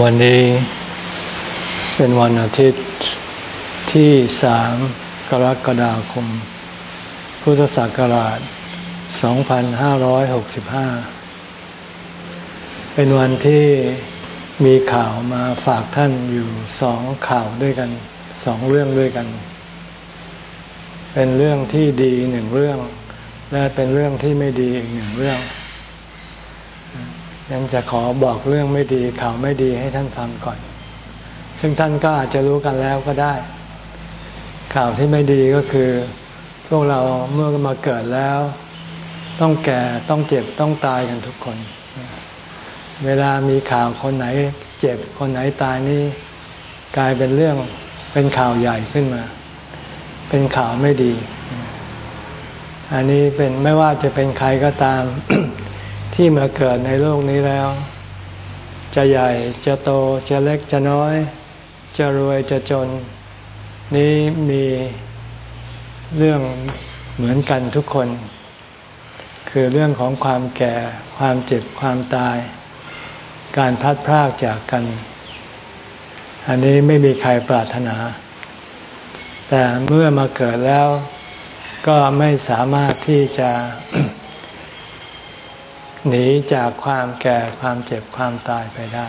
วันนี้เป็นวันอาทิตย์ที่สามกรกฎาคม พุทธศักราช 2565 เป็นวันที่มีข่าวมาฝากท่านอยู่สองข่าวด้วยกันสองเรื่องด้วยกัน เป็นเรื่องที่ดีหนึ่งเรื่อง และเป็นเรื่องที่ไม่ดีอีกหนึ่งเรื่อง ยังจะขอบอกเรื่องไม่ดีข่าวไม่ดีให้ท่านฟังก่อน ซึ่งท่านก็อาจจะรู้กันแล้วก็ได้ ข่าวที่ไม่ดีก็คือ พวกเราเมื่อมาเกิดแล้ว ต้องแก่ต้องเจ็บต้องตายกันทุกคน เวลามีข่าวคนไหนเจ็บคนไหนตายนี่กลายเป็นเรื่องเป็นข่าวใหญ่ขึ้นมา เป็นข่าวไม่ดี อันนี้เป็นไม่ว่าจะเป็นใครก็ตาม ที่มาเกิดในโลกนี้แล้ว จะใหญ่จะโตจะเล็กจะน้อย จะรวยจะจน นี้มีเรื่องเหมือนกันทุกคน คือเรื่องของความแก่ ความเจ็บความตาย การพัดพรากจากกัน อันนี้ไม่มีใครปรารถนา แต่เมื่อมาเกิดแล้วก็ไม่สามารถที่จะ หนีจากความแก่ความเจ็บความตายไปได้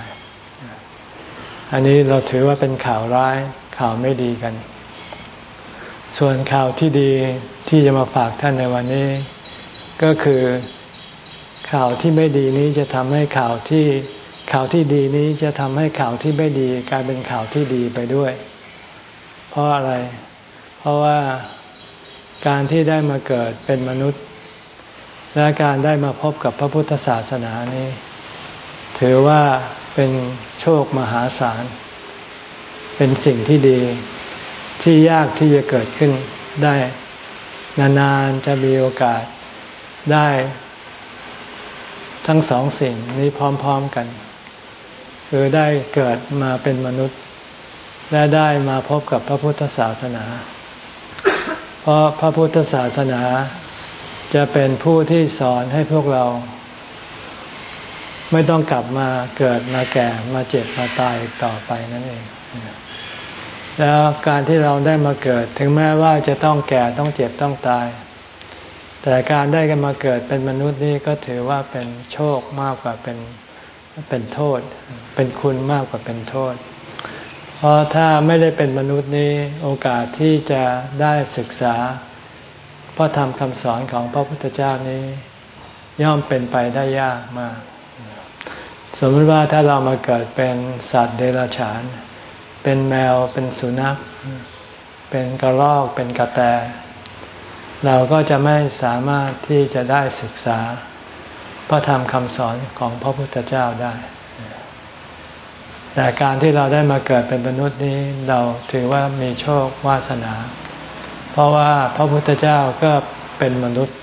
อันนี้เราถือว่าเป็นข่าวร้ายข่าวไม่ดีกัน ส่วนข่าวที่ดีที่จะมาฝากท่านในวันนี้ ก็คือข่าวที่ไม่ดีนี้จะทำให้ข่าวที่ข่าวที่ดีนี้จะทำให้ข่าวที่ไม่ดีกลายเป็นข่าวที่ดีไปด้วย เพราะอะไร เพราะว่าการที่ได้มาเกิดเป็นมนุษย์ และการได้มาพบกับพระพุทธศาสนานี้ ถือว่าเป็นโชคมหาศาล เป็นสิ่งที่ดีที่ยากที่จะเกิดขึ้นได้ นานๆจะมีโอกาสได้ ทั้งสองสิ่งนี้พร้อม ๆกัน คือได้เกิดมาเป็นมนุษย์ และได้มาพบกับพระพุทธศาสนา เพราะพระพุทธศาสนา จะเป็นผู้ที่สอนให้พวกเรา ไม่ต้องกลับมาเกิดมาแก่มาเจ็บมาตายต่อไปนั่นเอง แล้วการที่เราได้มาเกิด ถึงแม้ว่าจะต้องแก่ต้องเจ็บต้องตาย แต่การได้กันมาเกิดเป็นมนุษย์นี่ก็ถือว่าเป็นโชคมากกว่าเป็นเป็นโทษ เป็นคุณมากกว่าเป็นโทษ เพราะถ้าไม่ได้เป็นมนุษย์นี้โอกาสที่จะได้ศึกษา พระธรรมคำสอนของพระพุทธเจ้านี้ ย่อมเป็นไปได้ยากมาก สมมติว่าถ้าเรามาเกิดเป็นสัตว์เดรัจฉาน เป็นแมวเป็นสุนัข เป็นกระรอกเป็นกระแต เราก็จะไม่สามารถที่จะได้ศึกษา พระธรรมคำสอนของพระพุทธเจ้าได้แต่การที่เราได้มาเกิดเป็นมนุษย์นี้เราถือว่ามีโชควาสนา เพราะว่าพระพุทธเจ้าก็เป็นมนุษย์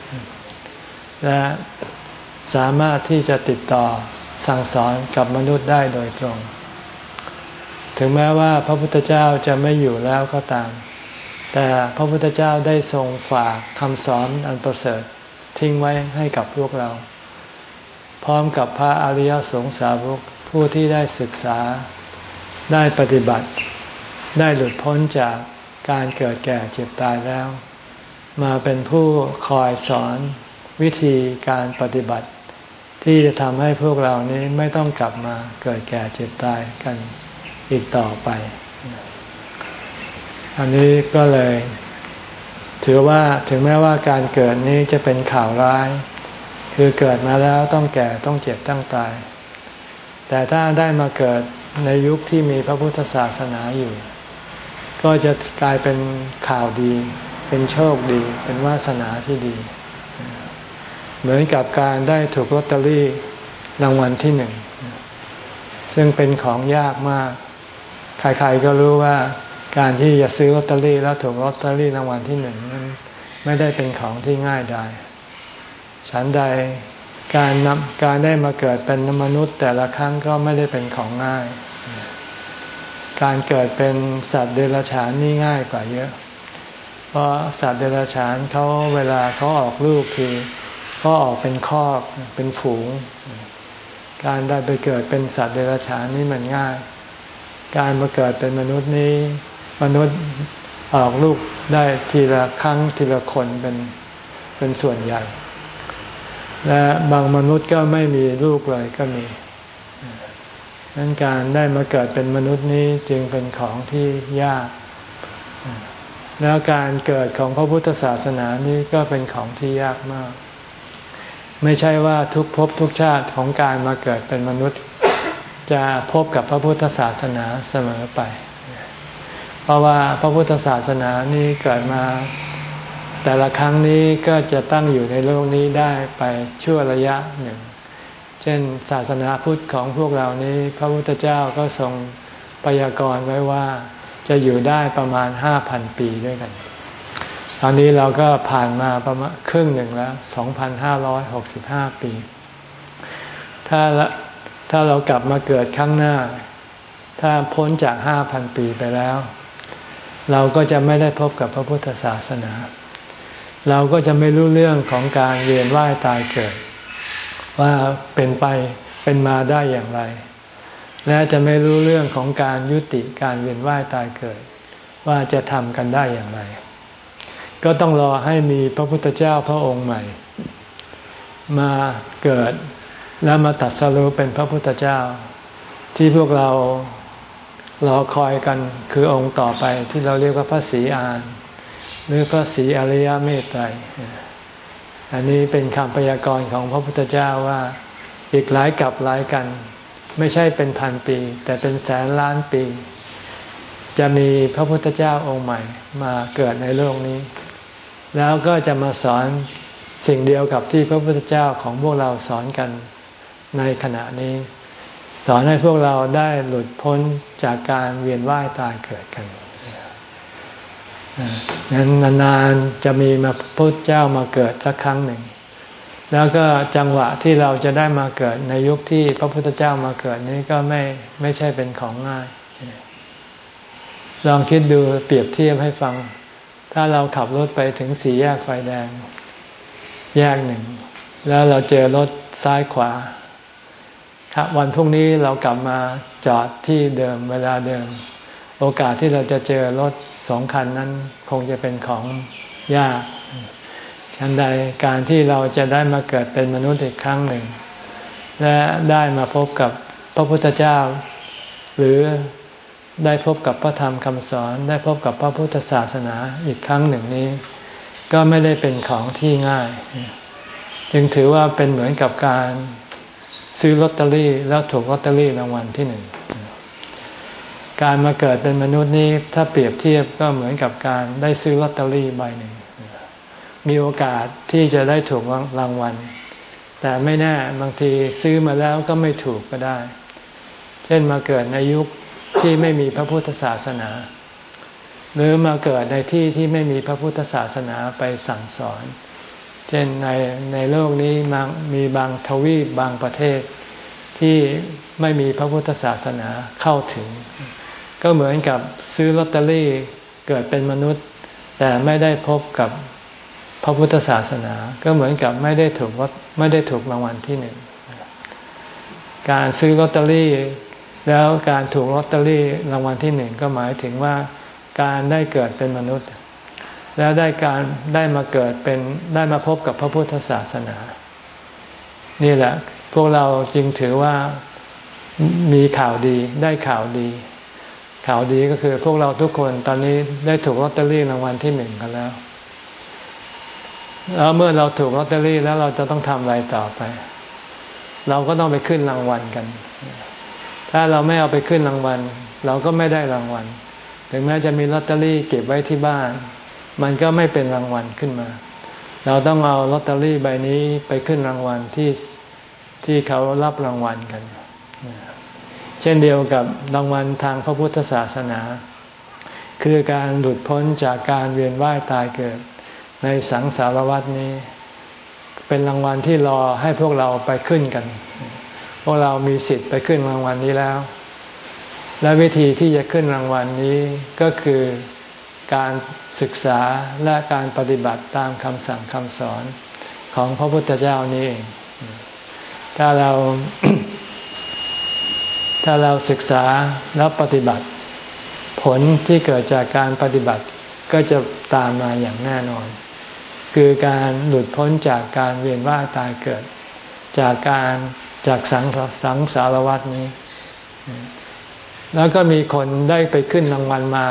และสามารถที่จะติดต่อสั่งสอนกับมนุษย์ได้โดยตรง ถึงแม้ว่าพระพุทธเจ้าจะไม่อยู่แล้วก็ตาม แต่พระพุทธเจ้าได้ทรงฝากคำสอนอันประเสริฐทิ้งไว้ให้กับพวกเรา พร้อมกับพระอริยสงสาวกผู้ที่ได้ศึกษาได้ปฏิบัติ ได้หลุดพ้นจาก การเกิดแก่เจ็บตายแล้ว มาเป็นผู้คอยสอนวิธีการปฏิบัติ ที่จะทำให้พวกเรานี้ไม่ต้องกลับมาเกิดแก่เจ็บตายกันอีกต่อไป อันนี้ก็เลย ถือว่าถึงแม้ว่าการเกิดนี้จะเป็นข่าวร้าย คือเกิดมาแล้วต้องแก่ต้องเจ็บต้องตาย แต่ถ้าได้มาเกิดในยุคที่มีพระพุทธศาสนาอยู่ ก็จะกลายเป็นข่าวดี เป็นโชคดี เป็นวาสนาที่ดี เหมือนกับการได้ถูกลอตเตอรี่รางวัลที่หนึ่ง ซึ่งเป็นของยากมาก ใครๆก็รู้ว่าการที่จะซื้อลอตเตอรี่แล้วถูกลอตเตอรี่รางวัลที่หนึ่งนั้นไม่ได้เป็นของที่ง่ายได้ฉันใดการนำการได้มาเกิดเป็นมนุษย์แต่ละครั้งก็ไม่ได้เป็นของง่าย การเกิดเป็นสัตว์เดรัจฉานนี่ง่ายกว่าเยอะ เพราะสัตว์เดรัจฉานเขาเวลาเขาออกลูกทีเขาออกเป็นคอกเป็นฝูง การได้ไปเกิดเป็นสัตว์เดรัจฉานนี่มันง่าย การมาเกิดเป็นมนุษย์นี้ มนุษย์ออกลูกได้ทีละครั้งทีละคนเป็นเป็นส่วนใหญ่ และบางมนุษย์ก็ไม่มีลูกเลยก็มี นั้นการได้มาเกิดเป็นมนุษย์นี้จึงเป็นของที่ยาก แล้วการเกิดของพระพุทธศาสนานี้ก็เป็นของที่ยากมาก ไม่ใช่ว่าทุกภพทุกชาติของการมาเกิดเป็นมนุษย์ จะพบกับพระพุทธศาสนาเสมอไป เพราะว่าพระพุทธศาสนานี้เกิดมา แต่ละครั้งนี้ก็จะตั้งอยู่ในโลกนี้ได้ไปชั่วระยะหนึ่ง เช่น ศาสนาพุทธของพวกเรานี้ พระพุทธเจ้าก็ทรงพยากรณ์ไว้ว่าจะอยู่ได้ประมาณห้าพันปีด้วยกัน ตอนนี้เราก็ผ่านมาประมาณครึ่งหนึ่งแล้วสองพันห้าร้อยหกสิบห้าปี ถ้าละถ้าเรากลับมาเกิดครั้งหน้า ถ้าพ้นจากห้าพันปีไปแล้ว เราก็จะไม่ได้พบกับพระพุทธศาสนา เราก็จะไม่รู้เรื่องของการเวียนว่ายตายเกิด ว่าเป็นไปเป็นมาได้อย่างไร และจะไม่รู้เรื่องของการยุติการเวียนว่ายตายเกิด ว่าจะทำกันได้อย่างไร ก็ต้องรอให้มีพระพุทธเจ้าพระองค์ใหม่ มาเกิดแล้วมาตัดสรุปเป็นพระพุทธเจ้า ที่พวกเรารอคอยกันคือองค์ต่อไปที่เราเรียกว่าพระศรีอาน หรือพระศรีอริยเมตไตร อันนี้เป็นคำพยากรณ์ของพระพุทธเจ้าว่าอีกหลายกับหลายกัน ไม่ใช่เป็นพันปี แต่เป็นแสนล้านปี จะมีพระพุทธเจ้าองค์ใหม่มาเกิดในโลกนี้ แล้วก็จะมาสอนสิ่งเดียวกับที่พระพุทธเจ้าของพวกเราสอนกันในขณะนี้ สอนให้พวกเราได้หลุดพ้นจากการเวียนว่ายตายเกิดกัน งั้นนานๆจะมีมาพุทธเจ้ามาเกิดสักครั้งหนึ่ง แล้วก็จังหวะที่เราจะได้มาเกิดในยุคที่พระพุทธเจ้ามาเกิดนี้ก็ไม่ไม่ใช่เป็นของง่าย ลองคิดดูเปรียบเทียบให้ฟัง ถ้าเราขับรถไปถึงสี่แยกไฟแดง แยกหนึ่ง แล้วเราเจอรถซ้ายขวาครับวันพรุ่งนี้เรากลับมาจอดที่เดิมเวลาเดิม โอกาสที่เราจะเจอรถ สองคันนั้นคงจะเป็นของยากฉันใดการที่เราจะได้มาเกิดเป็นมนุษย์อีกครั้งหนึ่ง และได้มาพบกับพระพุทธเจ้า หรือได้พบกับพระธรรมคำสอน ได้พบกับพระพุทธศาสนาอีกครั้งหนึ่งนี้ ก็ไม่ได้เป็นของที่ง่าย จึงถือว่าเป็นเหมือนกับการซื้อลอตเตอรี่แล้วถูกลอตเตอรี่รางวัลที่หนึ่ง การมาเกิดเป็นมนุษย์นี้ถ้าเปรียบเทียบก็เหมือนกับการได้ซื้อลอตเตอรี่ใบหนึ่ง มีโอกาสที่จะได้ถูกรางวัล แต่ไม่แน่บางทีซื้อมาแล้วก็ไม่ถูกก็ได้ เช่นมาเกิดในยุคที่ไม่มีพระพุทธศาสนา หรือมาเกิดในที่ที่ไม่มีพระพุทธศาสนาไปสั่งสอน เช่นในในโลกนี้มีบางทวีปบางประเทศที่ไม่มีพระพุทธศาสนาเข้าถึง ก็เหมือนกับซื้อลอตเตอรี่เกิดเป็นมนุษย์ แต่ไม่ได้พบกับพระพุทธศาสนา ก็เหมือนกับไม่ได้ถูกไม่ได้ถูกรางวัลที่หนึ่งการซื้อลอตเตอรี่แล้วการถูกลอตเตอรี่รางวัลที่หนึ่งก็หมายถึงว่าการได้เกิดเป็นมนุษย์ แล้วได้การได้มาเกิดเป็นได้มาพบกับพระพุทธศาสนา นี่แหละ พวกเราจึงถือว่ามีข่าวดีได้ข่าวดี ข่าวดีก็คือพวกเราทุกคนตอนนี้ได้ถูกลอตเตอรี่รางวัลที่หนึ่งกันแล้ว แล้วเมื่อเราถูกลอตเตอรี่แล้วเราจะต้องทำอะไรต่อไป เราก็ต้องไปขึ้นรางวัลกัน ถ้าเราไม่เอาไปขึ้นรางวัล เราก็ไม่ได้รางวัล ถึงแม้จะมีลอตเตอรี่เก็บไว้ที่บ้าน มันก็ไม่เป็นรางวัลขึ้นมา เราต้องเอาลอตเตอรี่ใบนี้ไปขึ้นรางวัลที่ที่เขารับรางวัลกัน เช่นเดียวกับรางวัลทางพระพุทธศาสนา คือการหลุดพ้นจากการเวียนว่ายตายเกิด ในสังสารวัฏนี้ เป็นรางวัลที่รอให้พวกเราไปขึ้นกัน พวกเรามีสิทธิ์ไปขึ้นรางวัลนี้แล้ว และวิธีที่จะขึ้นรางวัลนี้ก็คือการศึกษาและการปฏิบัติตามคำสั่งคำสอนของพระพุทธเจ้านี้เองถ้าเรา ถ้าเราศึกษาแล้วปฏิบัติ ผลที่เกิดจากการปฏิบัติก็จะตามมาอย่างแน่นอน คือการหลุดพ้นจากการเวียนว่ายตายเกิด จากการจากสังสังสารวัตนี้ แล้วก็มีคนได้ไปขึ้นรางวัลมา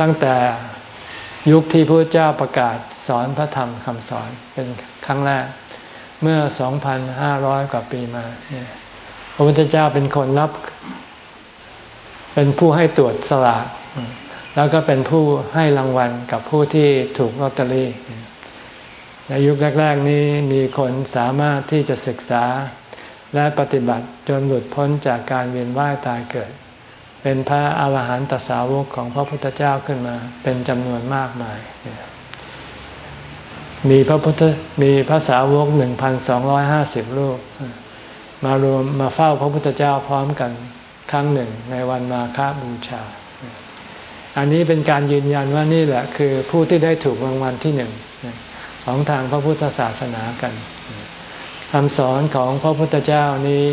ตั้งแต่ยุคที่พระเจ้าประกาศสอนพระธรรมคำสอนเป็นครั้งแรกเมื่อ 2,500 กว่าปีมาเนี่ย พระพุทธเจ้าเป็นคนรับ เป็นผู้ให้ตรวจสลากแล้วก็เป็นผู้ให้รางวัลกับผู้ที่ถูกลอตเตอรี่ ในยุคแรก ๆ นี้มีคนสามารถที่จะศึกษาและปฏิบัติจนหลุดพ้นจากการเวียนว่ายตายเกิด เป็นพระอาหารหันตสาวกของพระพุทธเจ้าขึ้นมา เป็นจำนวนมากมาย มีพระพุทธมีพระสาวกหนึ่งพันสองร้อยห้าสิบรูป มารวมมาเฝ้าพระพุทธเจ้าพร้อมกันครั้งหนึ่งในวันมาฆบูชา อันนี้เป็นการยืนยันว่านี่แหละคือผู้ที่ได้ถูกรางวัลที่หนึ่งของทางพระพุทธศาสนากันคำสอนของพระพุทธเจ้านี้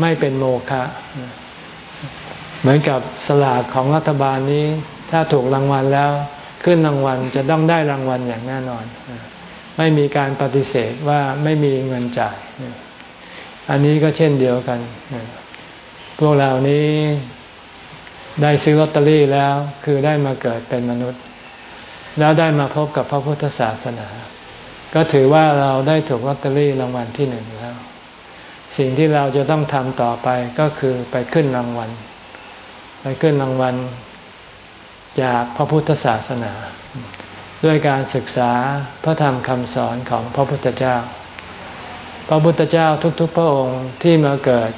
ไม่เป็นโมฆะเหมือนกับสลากของรัฐบาลนี้ ถ้าถูกรางวัลแล้วขึ้นรางวัลจะต้องได้รางวัลอย่างแน่นอน ไม่มีการปฏิเสธว่าไม่มีเงินจ่าย อันนี้ก็เช่นเดียวกัน พวกเรานี้ได้ซื้อลอตเตอรี่แล้ว คือได้มาเกิดเป็นมนุษย์ แล้วได้มาพบกับพระพุทธศาสนา ก็ถือว่าเราได้ถูกลอตเตอรี่รางวัลที่หนึ่งแล้ว สิ่งที่เราจะต้องทำต่อไปก็คือไปขึ้นรางวัล ไปขึ้นรางวัลจากพระพุทธศาสนา ด้วยการศึกษาพระธรรมคำสอนของพระพุทธเจ้า พระพุทธเจ้าทุกๆ พระองค์ที่มาเกิด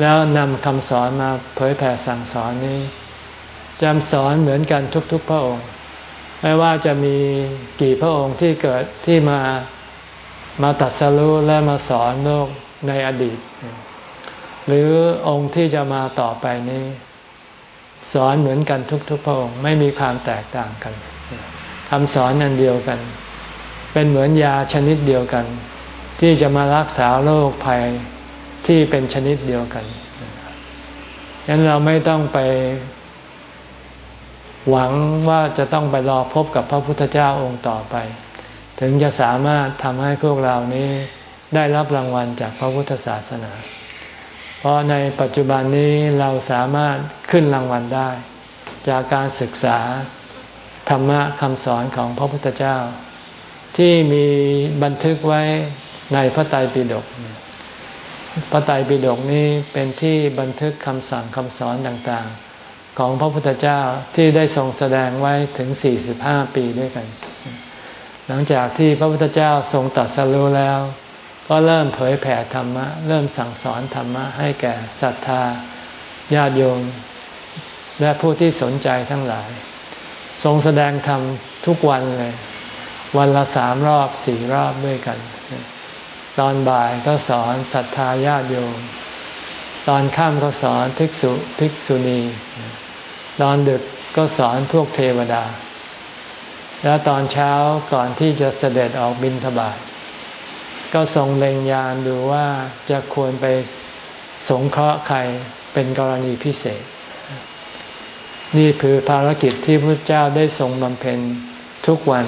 แล้วนำคำสอนมาเผยแผ่สั่งสอนนี้จำสอนเหมือนกันทุกๆ พระองค์ ไม่ว่าจะมีกี่พระองค์ที่เกิดที่มามาตัดสรู้และมาสอนโลกในอดีต หรือองค์ที่จะมาต่อไปนี้ สอนเหมือนกันทุกๆ พระองค์ไม่มีความแตกต่างกันคำสอนนันเดียวกัน เป็นเหมือนยาชนิดเดียวกัน ที่จะมารักษาโรคภัยที่เป็นชนิดเดียวกันฉะนั้นเราไม่ต้องไป หวังว่าจะต้องไปรอพบกับพระพุทธเจ้าองค์ต่อไป ถึงจะสามารถทำให้พวกเรานี้ได้รับรางวัลจากพระพุทธศาสนา เพราะในปัจจุบันนี้เราสามารถขึ้นรางวัลได้ จากการศึกษาธรรมะคำสอนของพระพุทธเจ้า ที่มีบันทึกไว้ ในพระไตรปิฎกพระไตรปิฎกนี้เป็นที่บันทึกคำสั่งคำสอนต่างๆ ของพระพุทธเจ้าที่ได้ทรงแสดงไว้ถึง 45 ปีด้วยกัน หลังจากที่พระพุทธเจ้าทรงตัดสรู้แล้ว ก็เริ่มเผยแผ่ธรรมะ เริ่มสั่งสอนธรรมะให้แก่ศรัทธาญาติโยมและผู้ที่สนใจทั้งหลาย ทรงแสดงธรรมทุกวันเลย วันละสามรอบสี่รอบด้วยกัน ตอนบ่ายก็สอนศรัทธาญาติโยม ตอนค่ำก็สอนภิกษุภิกษุณี ตอนดึกก็สอนพวกเทวดา แล้วตอนเช้าก่อนที่จะเสด็จออกบินทบาทก็ทรงเล็งยานดูว่าจะควรไปสงเคราะห์ใครเป็นกรณีพิเศษ นี่คือภารกิจที่พระเจ้าได้ทรงบำเพ็ญทุกวัน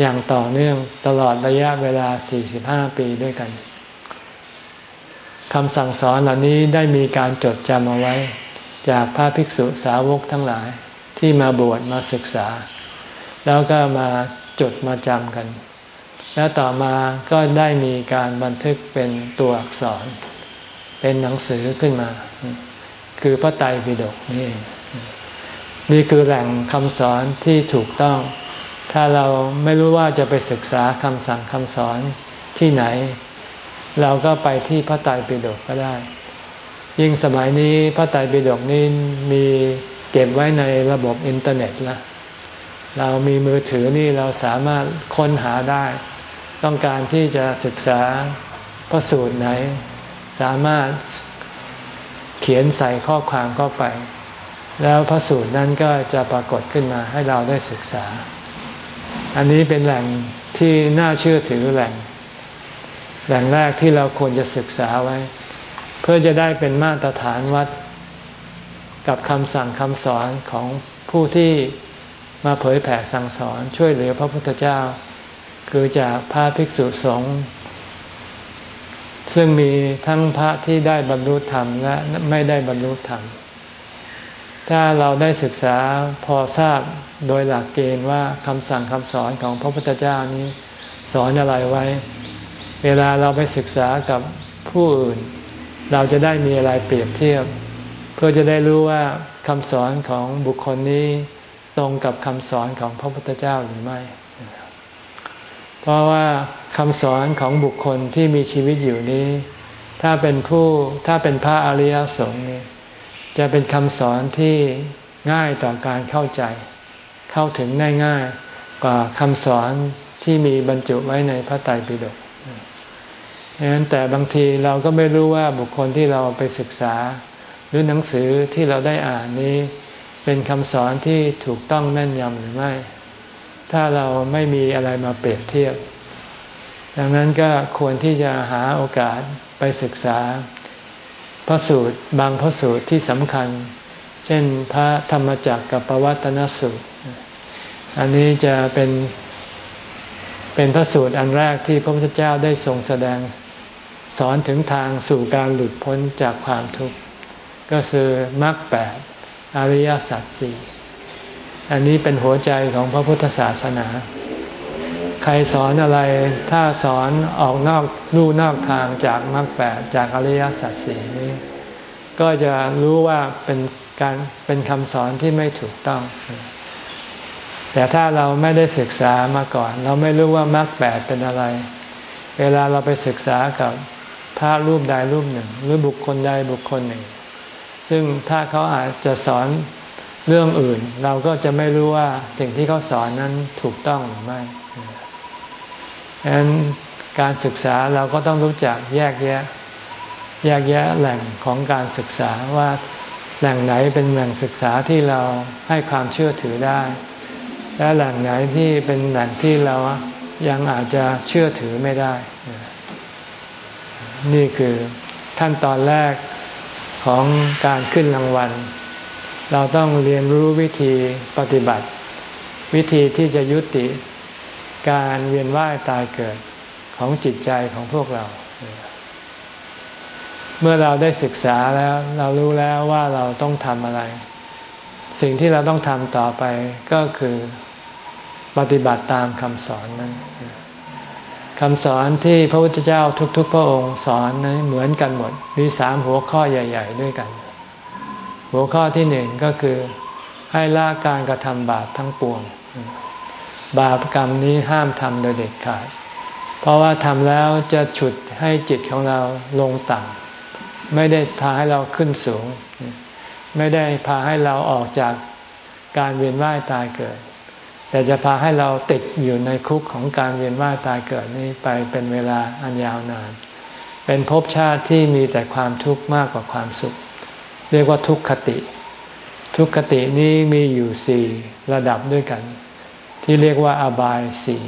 อย่างต่อเนื่องตลอดระยะเวลา 45 ปีด้วยกันคำสั่งสอนเหล่านี้ได้มีการจดจำเอาไว้ จากพระภิกษุสาวกทั้งหลายที่มาบวชมาศึกษา แล้วก็มาจดมาจำกัน แล้วต่อมาก็ได้มีการบันทึกเป็นตัวอักษร เป็นหนังสือขึ้นมา คือพระไตรปิฎกนี่นี่คือแหล่งคำสอนที่ถูกต้อง ถ้าเราไม่รู้ว่าจะไปศึกษาคำสั่งคำสอนที่ไหน เราก็ไปที่พระไตรปิฎกก็ได้ ยิ่งสมัยนี้พระไตรปิฎกนี้มีเก็บไว้ในระบบอินเทอร์เน็ตละเรามีมือถือนี่เราสามารถค้นหาได้ ต้องการที่จะศึกษาพระสูตรไหน สามารถเขียนใส่ข้อความเข้าไป แล้วพระสูตรนั้นก็จะปรากฏขึ้นมาให้เราได้ศึกษา อันนี้เป็นแหล่งที่น่าเชื่อถือแหล่ง แหล่งแรกที่เราควรจะศึกษาไว้ เพื่อจะได้เป็นมาตรฐานวัด กับคำสั่งคำสอนของผู้ที่มาเผยแผ่สั่งสอนช่วยเหลือพระพุทธเจ้า คือจากพระภิกษุสงฆ์ซึ่งมีทั้งพระที่ได้บรรลุธรรมและไม่ได้บรรลุธรรม ถ้าเราได้ศึกษาพอทราบ โดยหลักเกณฑ์ว่าคำสั่งคำสอนของพระพุทธเจ้านี้ สอนอะไรไว้ เวลาเราไปศึกษากับผู้อื่น เราจะได้มีอะไรเปรียบเทียบ เพื่อจะได้รู้ว่าคำสอนของบุคคลนี้ตรงกับคำสอนของพระพุทธเจ้าหรือไม่ เพราะว่าคำสอนของบุคคลที่มีชีวิตอยู่นี้ ถ้าเป็นผู้ถ้าเป็นพระอริยสงฆ์จะเป็นคำสอนที่ง่ายต่อการเข้าใจ เข้าถึงได้ง่ายกว่าคำสอนที่มีบรรจุไว้ในพระไตรปิฎกดังนั้นแต่บางทีเราก็ไม่รู้ว่าบุคคลที่เราไปศึกษา หรือหนังสือที่เราได้อ่านนี้ เป็นคำสอนที่ถูกต้องแม่นยำหรือไม่ ถ้าเราไม่มีอะไรมาเปรียบเทียบ ดังนั้นก็ควรที่จะหาโอกาสไปศึกษาพระสูตรบางพระสูตรที่สำคัญ เช่นพระธรรมจักรกับปวัตนสูตร อันนี้จะเป็นเป็นพระสูตรอันแรกที่พระพุทธเจ้าได้ทรงแสดงสอนถึงทางสู่การหลุดพ้นจากความทุกข์ ก็คือมรรคแปดอริยสัจสี่อันนี้เป็นหัวใจของพระพุทธศาสนา ใครสอนอะไรถ้าสอนออกนอกลู่นอกทางจากมรรคแปดจากอริยสัจสี่นี้ ก็จะรู้ว่าเป็นการเป็นคำสอนที่ไม่ถูกต้อง แต่ถ้าเราไม่ได้ศึกษามาก่อน เราไม่รู้ว่ามรรคแปดเป็นอะไร เวลาเราไปศึกษากับพระรูปใดรูปหนึ่ง หรือบุคคลใดบุคคลหนึ่ง ซึ่งถ้าเขาอาจจะสอนเรื่องอื่น เราก็จะไม่รู้ว่าสิ่งที่เขาสอนนั้นถูกต้องหรือไม่ดังนั้นการศึกษาเราก็ต้องรู้จักแยกแยะ แยกแยะแหล่งของการศึกษาว่าแหล่งไหนเป็นแหล่งศึกษาที่เราให้ความเชื่อถือได้ และแหล่งไหนที่เป็นแหล่งที่เรายังอาจจะเชื่อถือไม่ได้ นี่คือขั้นตอนแรกของการขึ้นรางวัล เราต้องเรียนรู้วิธีปฏิบัติ วิธีที่จะยุติการเวียนว่ายตายเกิดของจิตใจของพวกเรา เมื่อเราได้ศึกษาแล้ว เรารู้แล้วว่าเราต้องทำอะไร สิ่งที่เราต้องทำต่อไปก็คือ ปฏิบัติตามคำสอนนั้นคำสอนที่พระพุทธเจ้าทุก ๆ พระองค์สอนนั้นเหมือนกันหมด มีสามหัวข้อใหญ่ ๆ ด้วยกัน หัวข้อที่หนึ่งก็คือให้ละการกระทำบาปทั้งปวง บาปกรรมนี้ห้ามทำโดยเด็ดขาด เพราะว่าทำแล้วจะฉุดให้จิตของเราลงต่ำไม่ได้พาให้เราขึ้นสูง ไม่ได้พาให้เราออกจากการเวียนว่ายตายเกิด แต่จะพาให้เราติดอยู่ในคุกของการเวียนว่ายตายเกิดนี้ไปเป็นเวลาอันยาวนาน เป็นภพชาติที่มีแต่ความทุกข์มากกว่าความสุข เรียกว่าทุกขติ ทุกขตินี้มีอยู่สี่ระดับด้วยกัน ที่เรียกว่าอบายสี่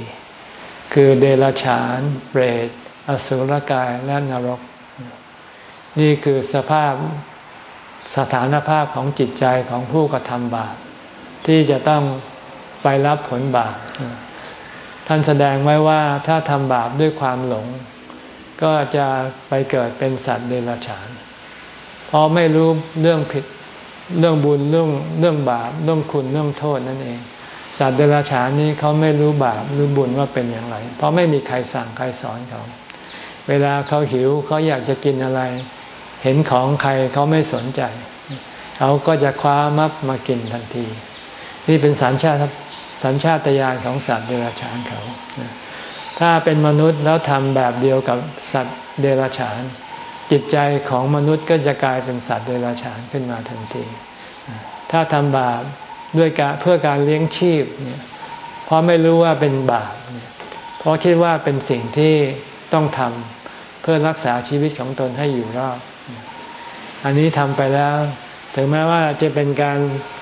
คือเดรัจฉาน เปรต อสุรกาย และนรก นี่คือสภาพสถานภาพของจิตใจของผู้กระทำบาปที่จะต้อง ไปรับผลบาป ท่านแสดงไว้ว่าถ้าทำบาปด้วยความหลง ก็จะไปเกิดเป็นสัตว์เดรัจฉาน เพราะไม่รู้เรื่องผิดเรื่องบุญเรื่องเรื่องบาปเรื่องคุณเรื่องโทษนั่นเอง สัตว์เดรัจฉานนี้เขาไม่รู้บาปหรือบุญว่าเป็นอย่างไร เพราะไม่มีใครสั่งใครสอนเขา เวลาเขาหิวเขาอยากจะกินอะไร เห็นของใครเขาไม่สนใจเขาก็จะคว้ามับมากินทันที นี่เป็นสัญชาต สัญชาตญาณของสัตว์เดรัจฉานเขา ถ้าเป็นมนุษย์แล้วทำแบบเดียวกับสัตว์เดรัจฉาน จิตใจของมนุษย์ก็จะกลายเป็นสัตว์เดรัจฉานขึ้นมาทันที ถ้าทำบาปด้วยการเพื่อการเลี้ยงชีพเนี่ยเพราะไม่รู้ว่าเป็นบาปเพราะคิดว่าเป็นสิ่งที่ต้องทำเพื่อรักษาชีวิตของตนให้อยู่รอดอันนี้ทำไปแล้ว ถึงแม้ว่าจะเป็นการ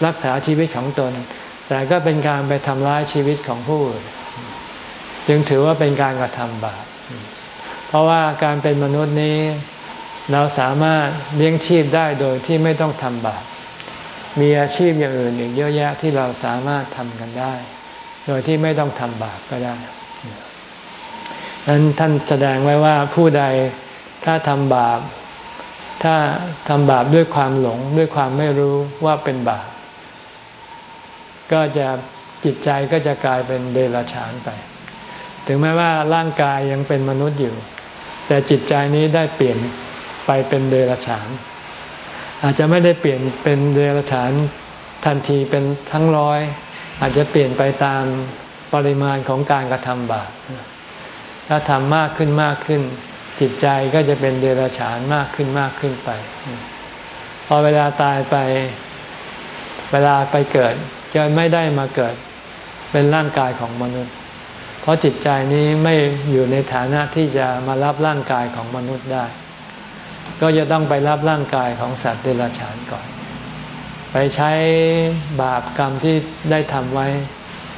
รักษาชีวิตของตน แต่ก็เป็นการไปทำร้ายชีวิตของผู้อื่นจึงถือว่าเป็นการกระทำบาป เพราะว่าการเป็นมนุษย์นี้เราสามารถเลี้ยงชีพได้โดยที่ไม่ต้องทำบาป มีอาชีพอย่างอื่นอีกเยอะแยะที่เราสามารถทำกันได้ โดยที่ไม่ต้องทำบาปก็ได้นั้นท่านแสดงไว้ว่าผู้ใดถ้าทำบาป ถ้าทำบาปด้วยความหลงด้วยความไม่รู้ว่าเป็นบาป ก็จะจิตใจก็จะกลายเป็นเดรัจฉานไป ถึงแม้ว่าร่างกายยังเป็นมนุษย์อยู่ แต่จิตใจนี้ได้เปลี่ยนไปเป็นเดรัจฉาน อาจจะไม่ได้เปลี่ยนเป็นเดรัจฉานทันทีเป็นทั้งร้อย อาจจะเปลี่ยนไปตามปริมาณของการกระทำบาปถ้าทำมากขึ้นมากขึ้น จิตใจก็จะเป็นเดรัจฉานมากขึ้นมากขึ้นไป พอเวลาตายไป เวลาไปเกิด จะไม่ได้มาเกิดเป็นร่างกายของมนุษย์ เพราะจิตใจนี้ไม่อยู่ในฐานะที่จะมารับร่างกายของมนุษย์ได้ ก็จะต้องไปรับร่างกายของสัตว์เดรัจฉานก่อน ไปใช้บาปกรรมที่ได้ทำไว้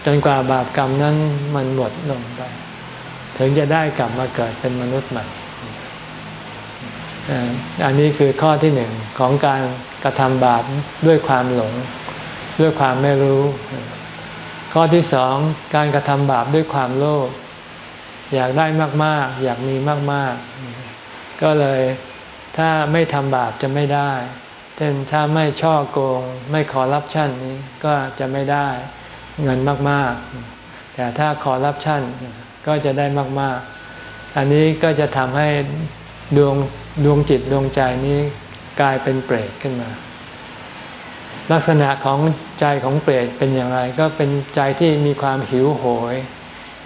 จนกว่าบาปกรรมนั้นมันหมดลงไป ถึงจะได้กลับมาเกิดเป็นมนุษย์ใหม่อันนี้คือข้อที่หนึ่งของการกระทำบาปด้วยความหลง ด้วยความไม่รู้ ข้อที่สองการกระทำบาปด้วยความโลภอยากได้มาก ๆ อยากมีมาก ๆ ก็เลยถ้าไม่ทำบาปจะไม่ได้เช่นถ้าไม่ช่อโกง ไม่ขอรับชั่นนี้ก็จะไม่ได้เงินมาก ๆ แต่ถ้าขอรับชั่นก็จะได้มาก ๆ อันนี้ก็จะทำให้ดวงดวงจิตดวงใจนี้กลายเป็นเปรตขึ้นมา ลักษณะของใจของเปรตเป็นอย่างไร ก็เป็นใจที่มีความหิวโหย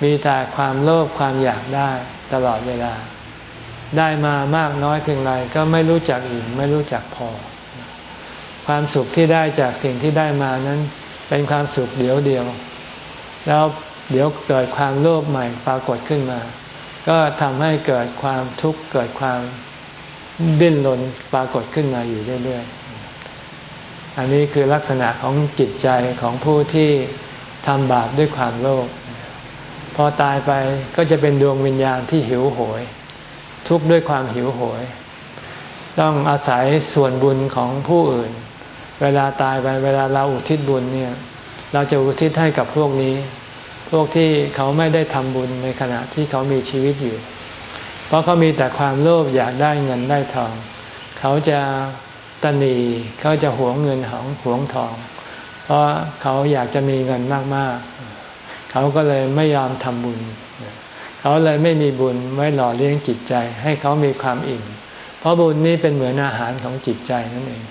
มีแต่ความโลภความอยากได้ตลอดเวลา ได้มามากน้อยเพียงไรก็ไม่รู้จักอิ่มไม่รู้จักพอ ความสุขที่ได้จากสิ่งที่ได้มานั้น เป็นความสุขเดียวเดียว แล้วเดี๋ยวเกิดความโลภใหม่ปรากฏขึ้นมา ก็ทำให้เกิดความทุกข์เกิดความดิ้นรนปรากฏขึ้นมาอยู่เรื่อยๆ อันนี้คือลักษณะของจิตใจของผู้ที่ทำบาปด้วยความโลภพอตายไปก็จะเป็นดวงวิญญาณที่หิวโหยทุกข์ด้วยความหิวโหยต้องอาศัยส่วนบุญของผู้อื่น เวลาตายไปเวลาเราอุทิศบุญเนี่ย เราจะอุทิศให้กับพวกนี้ พวกที่เขาไม่ได้ทำบุญในขณะที่เขามีชีวิตอยู่ เพราะเขามีแต่ความโลภอยากได้เงินได้ทอง เขาจะ ตนีเขาจะหวงเงินของหวงทอง เพราะเขาอยากจะมีเงินมากๆ เขาก็เลยไม่ยอมทำบุญ เขาเลยไม่มีบุญไว้หล่อเลี้ยงจิตใจ ให้เขามีความอิ่ม เพราะบุญนี้เป็นเหมือนอาหารของจิตใจนั่นเอง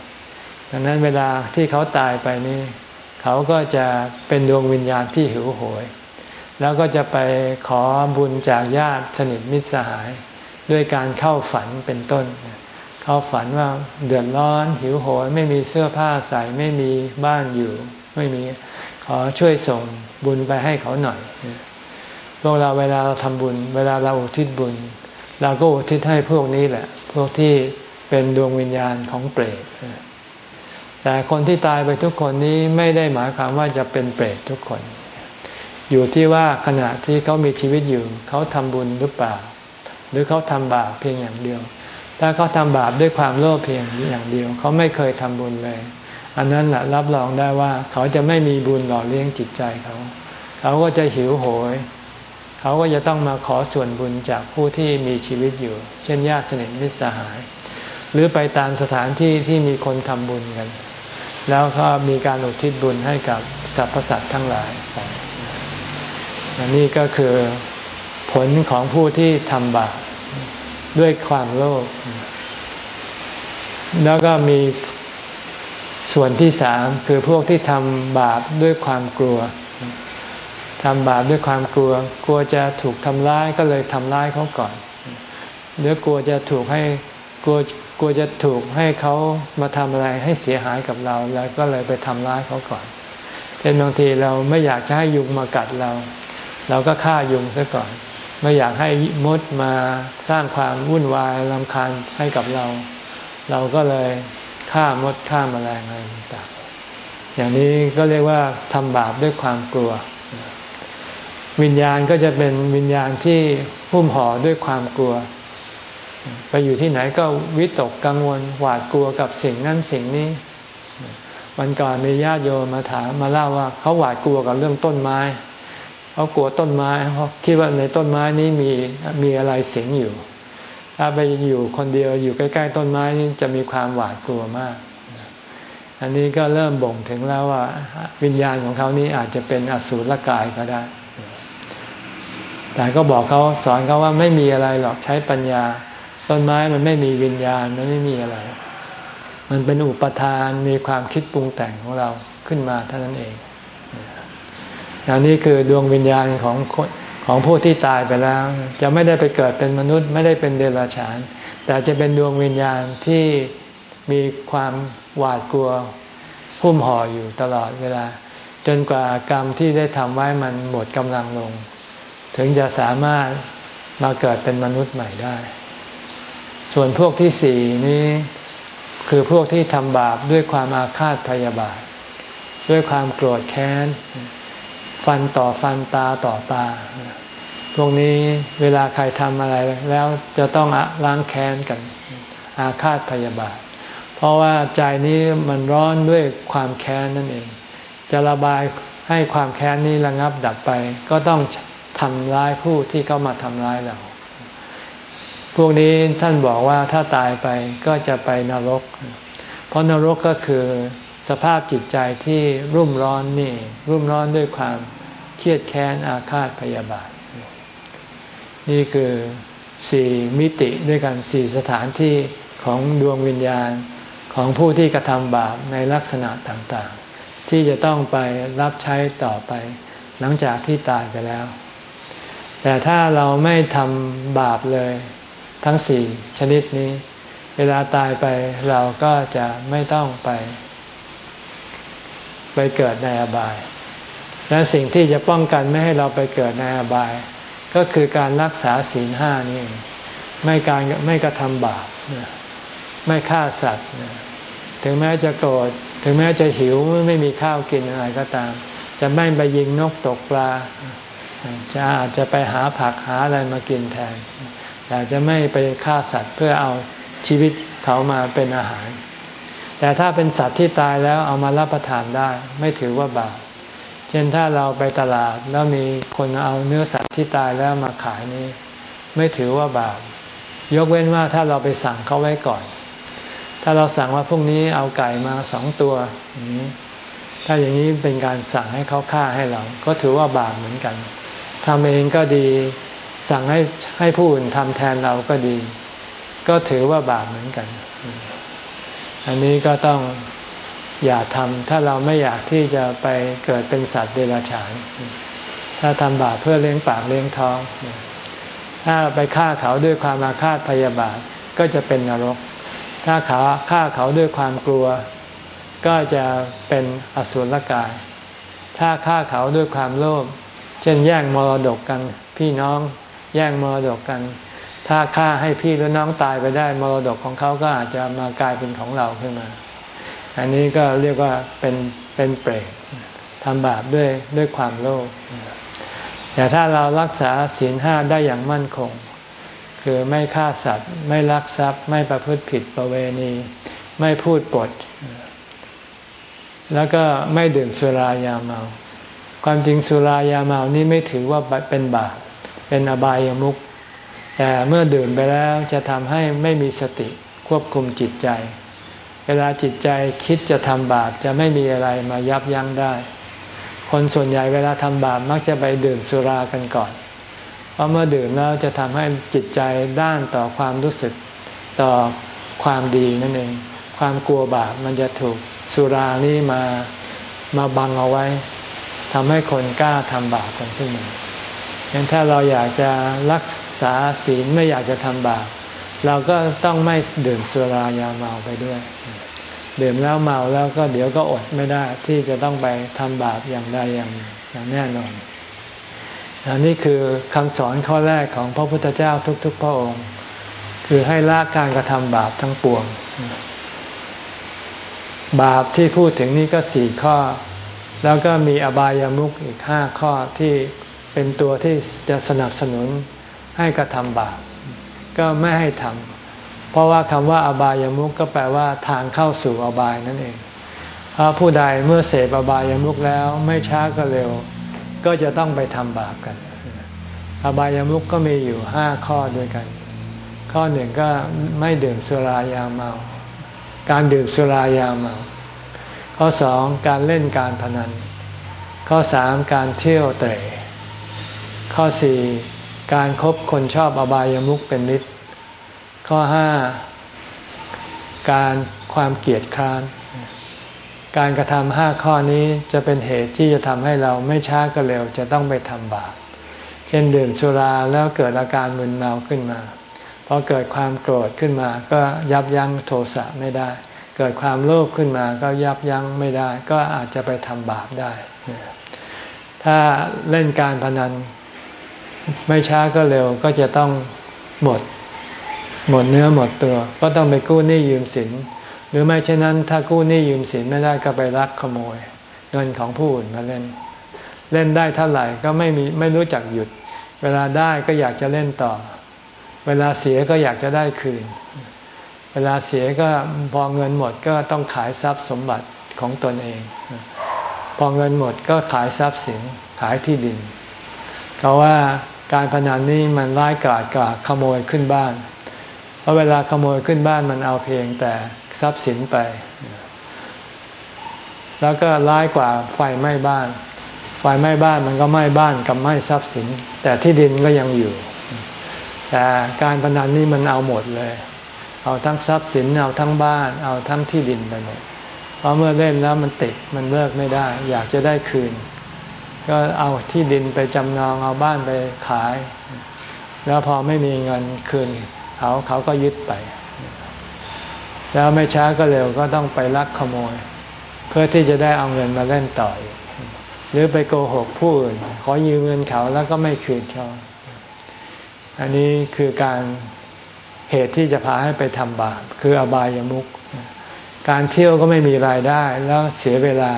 ดังนั้นเวลาที่เขาตายไปนี่เขาก็จะเป็นดวงวิญญาณที่หิวโหยแล้วก็จะไปขอบุญจากญาติสนิทมิตรสหาย ด้วยการเข้าฝันเป็นต้นเขาฝันว่าเดือดร้อนหิวโหยไม่มีเสื้อผ้าใส่ไม่มีบ้านอยู่ ไม่มีขอช่วยส่งบุญไปให้เขาหน่อยพวกเราเวลาเราทำบุญ เวลาเราอุทิศบุญ เราก็อุทิศให้พวกนี้แหละ พวกที่เป็นดวงวิญญาณของเปรตแต่คนที่ตายไปทุกคนนี้ไม่ได้หมายความว่าจะเป็นเปรตทุกคน อยู่ที่ว่าขณะที่เขามีชีวิตอยู่ เขาทำบุญหรือเปล่า หรือเขาทำบาปเพียงอย่างเดียว ถ้าเขาทำบาปด้วยความโลภเพียงอย่างเดียว เขาไม่เคยทำบุญเลย อันนั้นแหละรับรองได้ว่า เขาจะไม่มีบุญหล่อเลี้ยงจิตใจเขา เขาก็จะหิวโหย เขาก็จะต้องมาขอส่วนบุญจากผู้ที่มีชีวิตอยู่ เช่นญาติสนิทมิตรสหาย หรือไปตามสถานที่ที่มีคนทำบุญกัน แล้วก็มีการอุทิศบุญให้กับสรรพสัตว์ทั้งหลายอันนี้ก็คือผลของผู้ที่ทำบาป ด้วยความโลภแล้วก็มีส่วนที่สามคือพวกที่ทำบาปด้วยความกลัวทำบาปด้วยความกลัว กลัวจะถูกทำร้ายก็เลยทำร้ายเขาก่อนหรือกลัวจะถูกให้กลัวกลัวจะถูกให้เขามาทำอะไรให้เสียหายกับเรา แล้วก็เลยไปทำร้ายเขาก่อนเช่นบางทีเราไม่อยากจะให้ยุงมากัดเรา เราก็ฆ่ายุงซะก่อน ไม่อยากให้มดมาสร้างความวุ่นวายลำคาญให้กับเรา เราก็เลยฆ่ามดฆ่ามาแมลงอะไรต่างๆอย่างนี้ก็เรียกว่าทำบาปด้วยความกลัว วิญญาณก็จะเป็นวิญญาณที่หุ้มห่อด้วยความกลัว ไปอยู่ที่ไหนก็วิตกกังวลหวาดกลัวกับสิ่งนั้นสิ่งนี้วันก่อนมีญาติโยมมาถามมาเล่าว่าเขาหวาดกลัวกับเรื่องต้นไม้ เขากลัวต้นไม้เขาคิดว่าในต้นไม้นี้มีมีอะไรสิงอยู่ ถ้าไปอยู่คนเดียวอยู่ใกล้ๆต้นไม้นี้จะมีความหวาดกลัวมาก อันนี้ก็เริ่มบ่งถึงแล้วว่า วิญญาณของเขานี้อาจจะเป็นอสูรกายก็ได้ แต่ก็บอกเขาสอนเขาว่าไม่มีอะไรหรอกใช้ปัญญา ต้นไม้มันไม่มีวิญญาณมันไม่มีอะไร มันเป็นอุปทานมีความคิดปรุงแต่งของเราขึ้นมาเท่านั้นเอง อย่างนี้คือดวงวิญญาณของของผู้ที่ตายไปแล้ว จะไม่ได้ไปเกิดเป็นมนุษย์ ไม่ได้เป็นเดรัจฉาน แต่จะเป็นดวงวิญญาณที่มีความหวาดกลัวพุ่มห่ออยู่ตลอดเวลา จนกว่ากรรมที่ได้ทำไว้มันหมดกำลังลง ถึงจะสามารถมาเกิดเป็นมนุษย์ใหม่ได้ ส่วนพวกที่สี่นี้คือพวกที่ทำบาปด้วยความอาฆาตพยาบาท ด้วยความโกรธแค้น ฟันต่อฟันตาต่อตา พวกนี้เวลาใครทำอะไรแล้วจะต้องล้างแค้นกัน อาฆาตพยาบาท เพราะว่าใจนี้มันร้อนด้วยความแค้นนั่นเอง จะระบายให้ความแค้นนี้ระงับดับไป ก็ต้องทำร้ายผู้ที่เข้ามาทำร้ายเรา พวกนี้ท่านบอกว่าถ้าตายไปก็จะไปนรก เพราะนรกก็คือ สภาพจิตใจที่รุ่มร้อนนี่ รุ่มร้อนด้วยความเครียดแค้นอาฆาตพยาบาท นี่คือสี่มิติด้วยกันสี่สถานที่ของดวงวิญญาณของผู้ที่กระทำบาปในลักษณะต่างๆ ที่จะต้องไปรับใช้ต่อไป หลังจากที่ตายไปแล้ว แต่ถ้าเราไม่ทำบาปเลย ทั้งสี่ชนิดนี้ เวลาตายไปเราก็จะไม่ต้องไป ไปเกิดในอบาย และสิ่งที่จะป้องกันไม่ให้เราไปเกิดในอบาย ก็คือการรักษาศีลห้านี่ไม่การไม่กระทำบาปไม่ฆ่าสัตว์ ถึงแม้จะโกรธถึงแม้จะหิวไม่มีข้าวกินอะไรก็ตาม จะไม่ไปยิงนกตกปลาจะอาจจะไปหาผักหาอะไรมากินแทนแต่จะไม่ไปฆ่าสัตว์เพื่อเอาชีวิตเขามาเป็นอาหาร แต่ถ้าเป็นสัตว์ที่ตายแล้วเอามารับประทานได้ ไม่ถือว่าบาปเช่นถ้าเราไปตลาดแล้วมีคนเอาเนื้อสัตว์ที่ตายแล้วมาขายนี้ ไม่ถือว่าบาปยกเว้นว่าถ้าเราไปสั่งเขาไว้ก่อน ถ้าเราสั่งว่าพรุ่งนี้เอาไก่มาสองตัวถ้าอย่างนี้เป็นการสั่งให้เขาฆ่าให้เรา ก็ถือว่าบาปเหมือนกันทำเองก็ดี สั่งให้ให้ผู้อื่นทำแทนเราก็ดี ก็ถือว่าบาปเหมือนกัน อันนี้ก็ต้องอย่าทำถ้าเราไม่อยากที่จะไปเกิดเป็นสัตว์เดรัจฉาน ถ้าทำบาปเพื่อเลี้ยงปากเลี้ยงท้อง ถ้าไปฆ่าเขาด้วยความอาฆาตพยาบาทก็จะเป็นนรก ถ้าขาฆ่าเขาด้วยความกลัว ก็จะเป็นอสุรกาย ถ้าฆ่าเขาด้วยความโลภเช่นแย่งมรดกกัน พี่น้องแย่งมรดกกัน ถ้าฆ่าให้พี่หรือน้องตายไปได้มรดกของเขาก็อาจจะมากลายเป็นของเราขึ้นมา อันนี้ก็เรียกว่าเป็นเป็นเปรตทำบาปด้วยด้วยความโลภแต่ถ้าเรารักษาศีลห้าได้อย่างมั่นคง คือไม่ฆ่าสัตว์ ไม่ลักทรัพย์ ไม่ประพฤติผิดประเวณี ไม่พูดปด แล้วก็ไม่ดื่มสุรายาเมา ความจริงสุรายาเมานี่ไม่ถือว่าเป็นบาปเป็นอบายามุข แต่เมื่อดื่มไปแล้วจะทำให้ไม่มีสติควบคุมจิตใจ เวลาจิตใจคิดจะทำบาปจะไม่มีอะไรมายับยั้งได้ คนส่วนใหญ่เวลาทำบาปมักจะไปดื่มสุรากันก่อน เพราะเมื่อดื่มแล้วจะทำให้จิตใจด้านต่อความรู้สึกต่อความดีนั่นเอง ความกลัวบาปมันจะถูกสุรานี้มามาบังเอาไว้ทำให้คนกล้าทำบาปกันขึ้นมางนั้นถ้าเราอยากจะรัก ษาศีลไม่อยากจะทำบาปเราก็ต้องไม่ดื่มสุรายาเมาไปด้วย ดื่มแล้วเมาแล้วก็เดี๋ยวก็อดไม่ได้ที่จะต้องไปทำบาปอย่างใดอย่างอย่างแน่นอนอันนี้คือคำสอนข้อแรกของพระพุทธเจ้าทุก ๆ พระองค์ คือให้ละการกระทำบาปทั้งปวง บาปที่พูดถึงนี่ก็สี่ข้อ แล้วก็มีอบายามุขอีกห้าข้อที่เป็นตัวที่จะสนับสนุน ให้กระทำบาปก็ไม่ให้ทำเพราะว่าคำว่าอบายามุกก็แปลว่าทางเข้าสู่อบายนั่นเองเพราะผู้ใดเมื่อเสพอบายามุกแล้วไม่ช้าก็เร็ว ก็จะต้องไปทำบาปกัน อบายามุกก็มีอยู่ห้าข้อด้วยกัน ข้อหนึ่งก็ไม่ดื่มสุรายาเมา การดื่มสุรายาเมา ข้อสองการเล่นการพนัน ข้อสามการเที่ยวเตะข้อสี่ การครบคนชอบอบายามุกเป็นมิตร ข้อห้าการความเกลียดคร้าน การกระทำห้าข้อนี้จะเป็นเหตุที่จะทำให้เราไม่ช้าก็เร็วจะต้องไปทำบาป เช่นดื่มสุราแล้วเกิดอาการมึนเมาขึ้นมา พอเกิดความโกรธขึ้นมา ก็ยับยั้งโทสะไม่ได้ เกิดความโลภขึ้นมาก็ยับยั้งไม่ได้ ก็อาจจะไปทำบาปได้ ถ้าเล่นการพนัน ไม่ช้าก็เร็วก็จะต้องหมด หมดเนื้อหมดตัว ก็ต้องไปกู้หนี้ยืมสิน หรือไม่เช่นนั้น ถ้ากู้หนี้ยืมสินไม่ได้ก็ไปรักขโมย เงินของผู้อื่นมาเล่น เล่นได้เท่าไหร่ก็ไม่มีไม่รู้จักหยุด เวลาได้ก็อยากจะเล่นต่อ เวลาเสียก็อยากจะได้คืน เวลาเสียก็พอเงินหมดก็ต้องขายทรัพย์สมบัติของตนเอง พอเงินหมดก็ขายทรัพย์สินขายที่ดินเพราะว่า การพนันนี่มันร้ายกาจกว่าขโมยขึ้นบ้าน เพราะเวลาขโมยขึ้นบ้านมันเอาเพียงแต่ทรัพย์สินไป แล้วก็ร้ายกว่าไฟไหม้บ้าน ไฟไหม้บ้านมันก็ไหม้บ้านกับไหม้ทรัพย์สิน แต่ที่ดินก็ยังอยู่ แต่การพนันนี่มันเอาหมดเลย เอาทั้งทรัพย์สินเอาทั้งบ้าน เอาทั้งที่ดินไปหมด เพราะเมื่อเล่นแล้วมันติดมันเลิกไม่ได้ อยากจะได้คืน ก็เอาที่ดินไปจำนองเอาบ้านไปขาย แล้วพอไม่มีเงินคืนเขาเขาก็ยึดไป แล้วไม่ช้าก็เร็วก็ต้องไปลักขโมย เพื่อที่จะได้เอาเงินมาเล่นต่ออีกหรือไปโกหกผู้อื่นขอยืมเงินเขาแล้วก็ไม่คืนเขาอันนี้คือการเหตุที่จะพาให้ไปทำบาปคืออบายามุขการเที่ยวก็ไม่มีรายได้แล้วเสียเวลา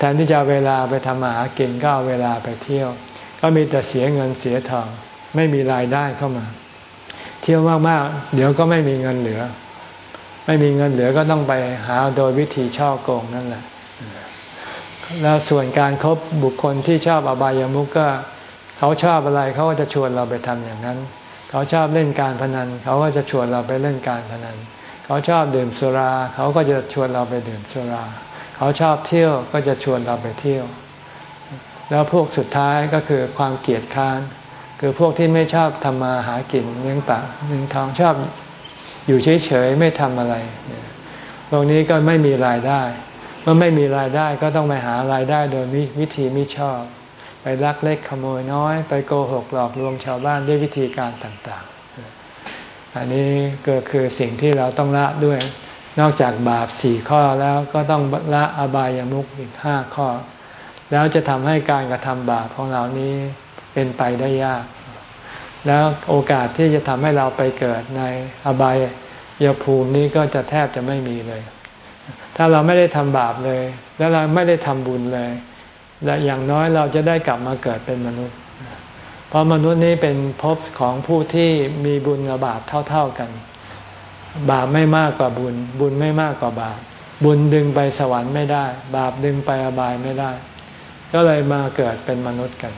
แทนที่จะเวลาไปทำมาหากินก็เอาเวลาไปเที่ยว ก็มีแต่เสียเงินเสียทอง ไม่มีรายได้เข้ามา เที่ยวมากๆ เดี๋ยวก็ไม่มีเงินเหลือ ไม่มีเงินเหลือก็ต้องไปหาโดยวิธีช่อโกงนั่นแหละ แล้วส่วนการครบบุคคลที่ชอบอบายามุกก็เขาชอบอะไรเขาก็จะชวนเราไปทำอย่างนั้น เขาชอบเล่นการพนัน เขาก็จะชวนเราไปเล่นการพนัน เขาชอบดื่มสุรา เขาก็จะชวนเราไปดื่มสุราเขาชอบเที่ยวก็จะชวนเราไปเที่ยว แล้วพวกสุดท้ายก็คือความเกียดค้าน คือพวกที่ไม่ชอบทำมาหากินเลี้ยงปากเลี้ยงทองชอบอยู่เฉยๆไม่ทำอะไรพวกนี้ก็ไม่มีรายได้ เมื่อไม่มีรายได้ก็ต้องไปหารายได้โดยวิธีมิชอบ ไปลักเล็กขโมยน้อย ไปโกหกหลอกลวงชาวบ้านด้วยวิธีการต่างๆ อันนี้ก็คือสิ่งที่เราต้องละด้วย นอกจากบาปสี่ข้อแล้วก็ต้องละอบายามุขอีกห้าข้อ แล้วจะทำให้การกระทำบาปของเรานี้เป็นไปได้ยาก แล้วโอกาสที่จะทำให้เราไปเกิดในอบายยภูมินี้ก็จะแทบจะไม่มีเลย ถ้าเราไม่ได้ทำบาปเลย แล้วเราไม่ได้ทำบุญเลย และอย่างน้อยเราจะได้กลับมาเกิดเป็นมนุษย์ เพราะมนุษย์นี้เป็นภพของผู้ที่มีบุญกับบาปเท่า ๆกัน บาปไม่มากกว่าบุญ บุญไม่มากกว่าบาป บุญดึงไปสวรรค์ไม่ได้ บาปดึงไปอบายไม่ได้ ก็เลยมาเกิดเป็นมนุษย์กัน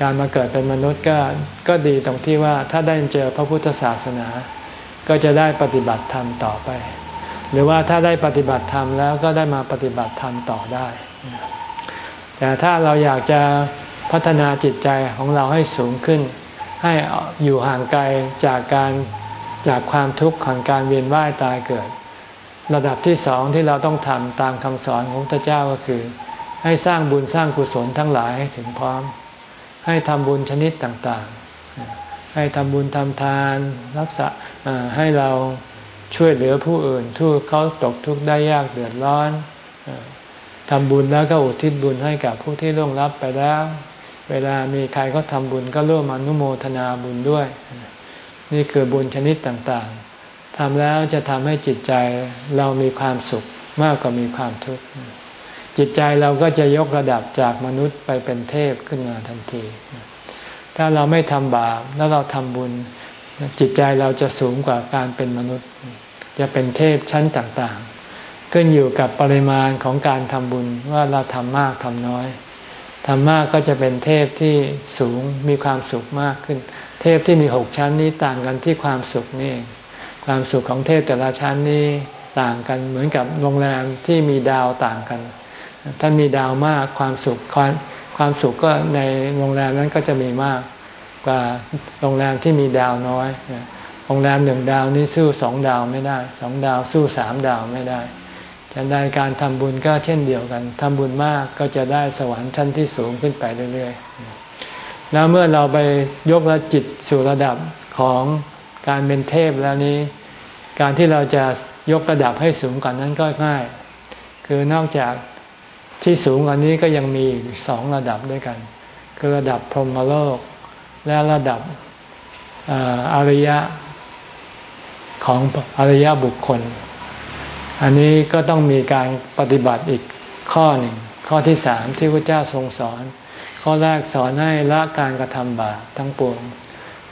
การมาเกิดเป็นมนุษย์ก็ก็ดีตรงที่ว่าถ้าได้เจอพระพุทธศาสนา ก็จะได้ปฏิบัติธรรมต่อไป หรือว่าถ้าได้ปฏิบัติธรรมแล้วก็ได้มาปฏิบัติธรรมต่อได้ แต่ถ้าเราอยากจะพัฒนาจิตใจของเราให้สูงขึ้น ให้อยู่ห่างไกลจากการ จากความทุกข์ของการเวียนว่ายตายเกิด ระดับที่สองที่เราต้องทำตามคำสอนของพระเจ้าก็คือ ให้สร้างบุญสร้างกุศลทั้งหลายให้ถึงพร้อม ให้ทำบุญชนิดต่างๆ ให้ทำบุญทำทานรักษาให้เราช่วยเหลือผู้อื่นทุกเขาตกทุกข์ได้ยากเดือดร้อนทำบุญแล้วก็อุทิศบุญให้กับผู้ที่ล่วงลับไปแล้ว เวลามีใครเขาทำบุญก็ร่วมอนุโมทนาบุญด้วย นี่คือบุญชนิดต่างๆทำแล้วจะทำให้จิตใจเรามีความสุขมากกว่ามีความทุกข์จิตใจเราก็จะยกระดับจากมนุษย์ไปเป็นเทพขึ้นมาทันที ถ้าเราไม่ทำบาปแล้วเราทำบุญ จิตใจเราจะสูงกว่าการเป็นมนุษย์ จะเป็นเทพชั้นต่างๆ ขึ้นอยู่กับปริมาณของการทำบุญว่าเราทำมากทำน้อย ทำมากก็จะเป็นเทพที่สูงมีความสุขมากขึ้น เทพที่มีหกชั้นนี้ต่างกันที่ความสุขนี่ความสุขของเทพแต่ละชั้นนี้ต่างกันเหมือนกับโรงแรมที่มีดาวต่างกัน ถ้ามีดาวมากความสุขความความสุขก็ในโรงแรมนั้นก็จะมีมากกว่าโรงแรมที่มีดาวน้อยโรงแรมหนึ่งดาวนี้สู้สองดาวไม่ได้สองดาวสู้สามดาวไม่ได้ ฉันใดการทำบุญก็เช่นเดียวกันทำบุญมากก็จะได้สวรรค์ชั้นที่สูงขึ้นไปเรื่อยๆ แล้วเมื่อเราไปยกระจิตสู่ระดับของการเป็นเทพแล้วนี้ การที่เราจะยกระดับให้สูงกว่านั้นก็ง่าย คือนอกจากที่สูงกว่านี้ก็ยังมีสองระดับด้วยกัน คือระดับพรหมโลก และระดับอริยะของอริยบุคคล อันนี้ก็ต้องมีการปฏิบัติอีกข้อหนึ่ง ข้อที่สามที่พระเจ้าทรงสอน ข้อแรกสอนให้ละการกระทำบาปทั้งปวง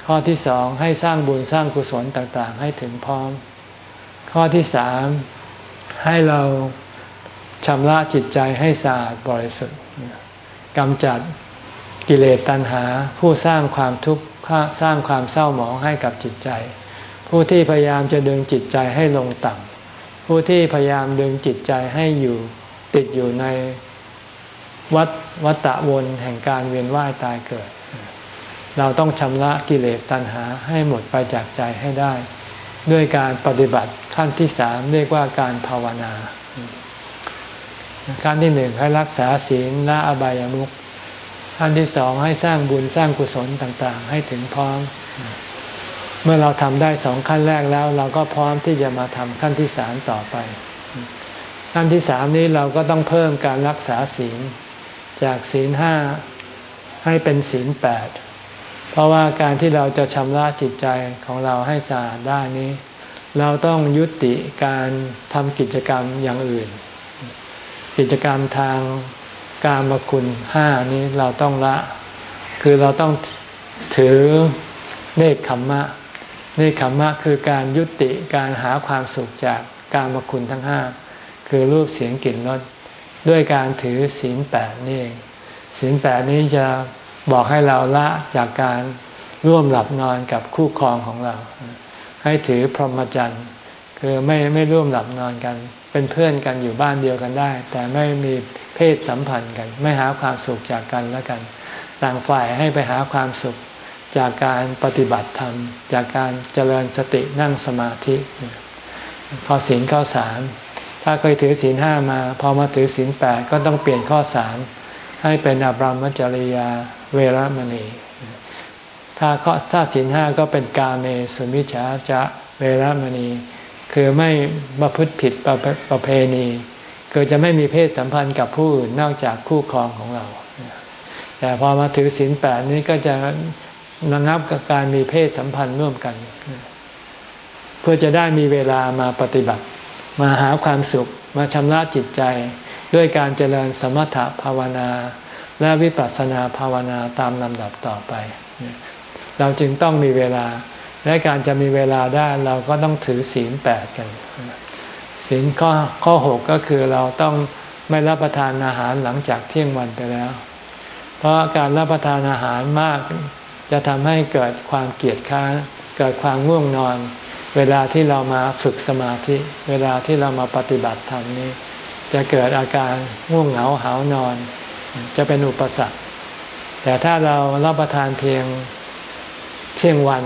ข้อที่สองให้สร้างบุญสร้างกุศลต่างๆ ให้ถึงพร้อม ข้อที่สามให้เราชำระจิตใจให้สะอาดบริสุทธิ์กำจัดกิเลสตัณหา ผู้สร้างความทุกข์สร้างความเศร้าหมองให้กับจิตใจ ผู้ที่พยายามจะดึงจิตใจให้ลงต่ำ ผู้ที่พยายามดึงจิตใจให้อยู่ติดอยู่ในวัฏวัฏวนแห่งการเวียนว่ายตายเกิด เราต้องชำระกิเลสตัณหาให้หมดไปจากใจให้ได้ ด้วยการปฏิบัติขั้นที่สามเรียกว่าการภาวนา ขั้นที่หนึ่งให้รักษาศีลละอบายามุขขั้นที่สองให้สร้างบุญสร้างกุศลต่างๆ ให้ถึงพร้อม เมื่อเราทำได้สองขั้นแรกแล้ว เราก็พร้อมที่จะมาทำขั้นที่สามต่อไป ขั้นที่สามนี้เราก็ต้องเพิ่มการรักษาศีล จากศีลห้าให้เป็นศีลแปดเพราะว่าการที่เราจะชำระจิตใจของเราให้สะอาดได้นี้ เราต้องยุติการทำกิจกรรมอย่างอื่น กิจกรรมทางการมคุณห้านี้เราต้องละ คือเราต้องถือเนคขมมะ นคขมมะคือการยุติการหาความสุขจากการมคุณทั้งห้าคือรูปเสียงกลิ่นรสด้วยการถือศีลแปดนี่เองศีลแปดนี้จะบอกให้เราละจากการร่วมหลับนอนกับคู่ครองของเรา ให้ถือพรหมจรรย์คือไม่ไม่ร่วมหลับนอนกัน เป็นเพื่อนกันอยู่บ้านเดียวกันได้ แต่ไม่มีเพศสัมพันธ์กัน ไม่หาความสุขจากกันแล้วกัน ต่างฝ่ายให้ไปหาความสุข จากการปฏิบัติธรรม จากการเจริญสตินั่งสมาธิข้อศีลข้อสามถ้าเคยถือศีลห้ามา พอมาถือศีลแปดก็ต้องเปลี่ยนข้อสามให้เป็นอบรมจริยาเวรมณี ถ้าข้อถ้าศีลห้าก็เป็นกาเมสุมิชฌาจะเวรมณี คือไม่ประพฤติผิดประประเพณีคือจะไม่มีเพศสัมพันธ์กับผู้อื่นนอกจากคู่ครองของเรา แต่พอมาถือศีลแปดนี้ก็จะ ระงับกับการมีเพศสัมพันธ์ร่วมกัน เพื่อจะได้มีเวลามาปฏิบัติ มาหาความสุขมาชำระจิตใจ ด้วยการเจริญสมถภาวนา และวิปัสสนาภาวนาตามลำดับต่อไป เราจึงต้องมีเวลา และการจะมีเวลาได้เราก็ต้องถือศีลแปดกันศีลข้อข้อหกก็คือเราต้องไม่รับประทานอาหารหลังจากเที่ยงวันไปแล้ว เพราะการรับประทานอาหารมาก จะทำให้เกิดความเกียดค้านเกิดความง่วงนอน เวลาที่เรามาฝึกสมาธิ เวลาที่เรามาปฏิบัติธรรมนี้ จะเกิดอาการง่วงเหงาหานอน จะเป็นอุปสรรค แต่ถ้าเรารับประทานเพียงเที่ยงวัน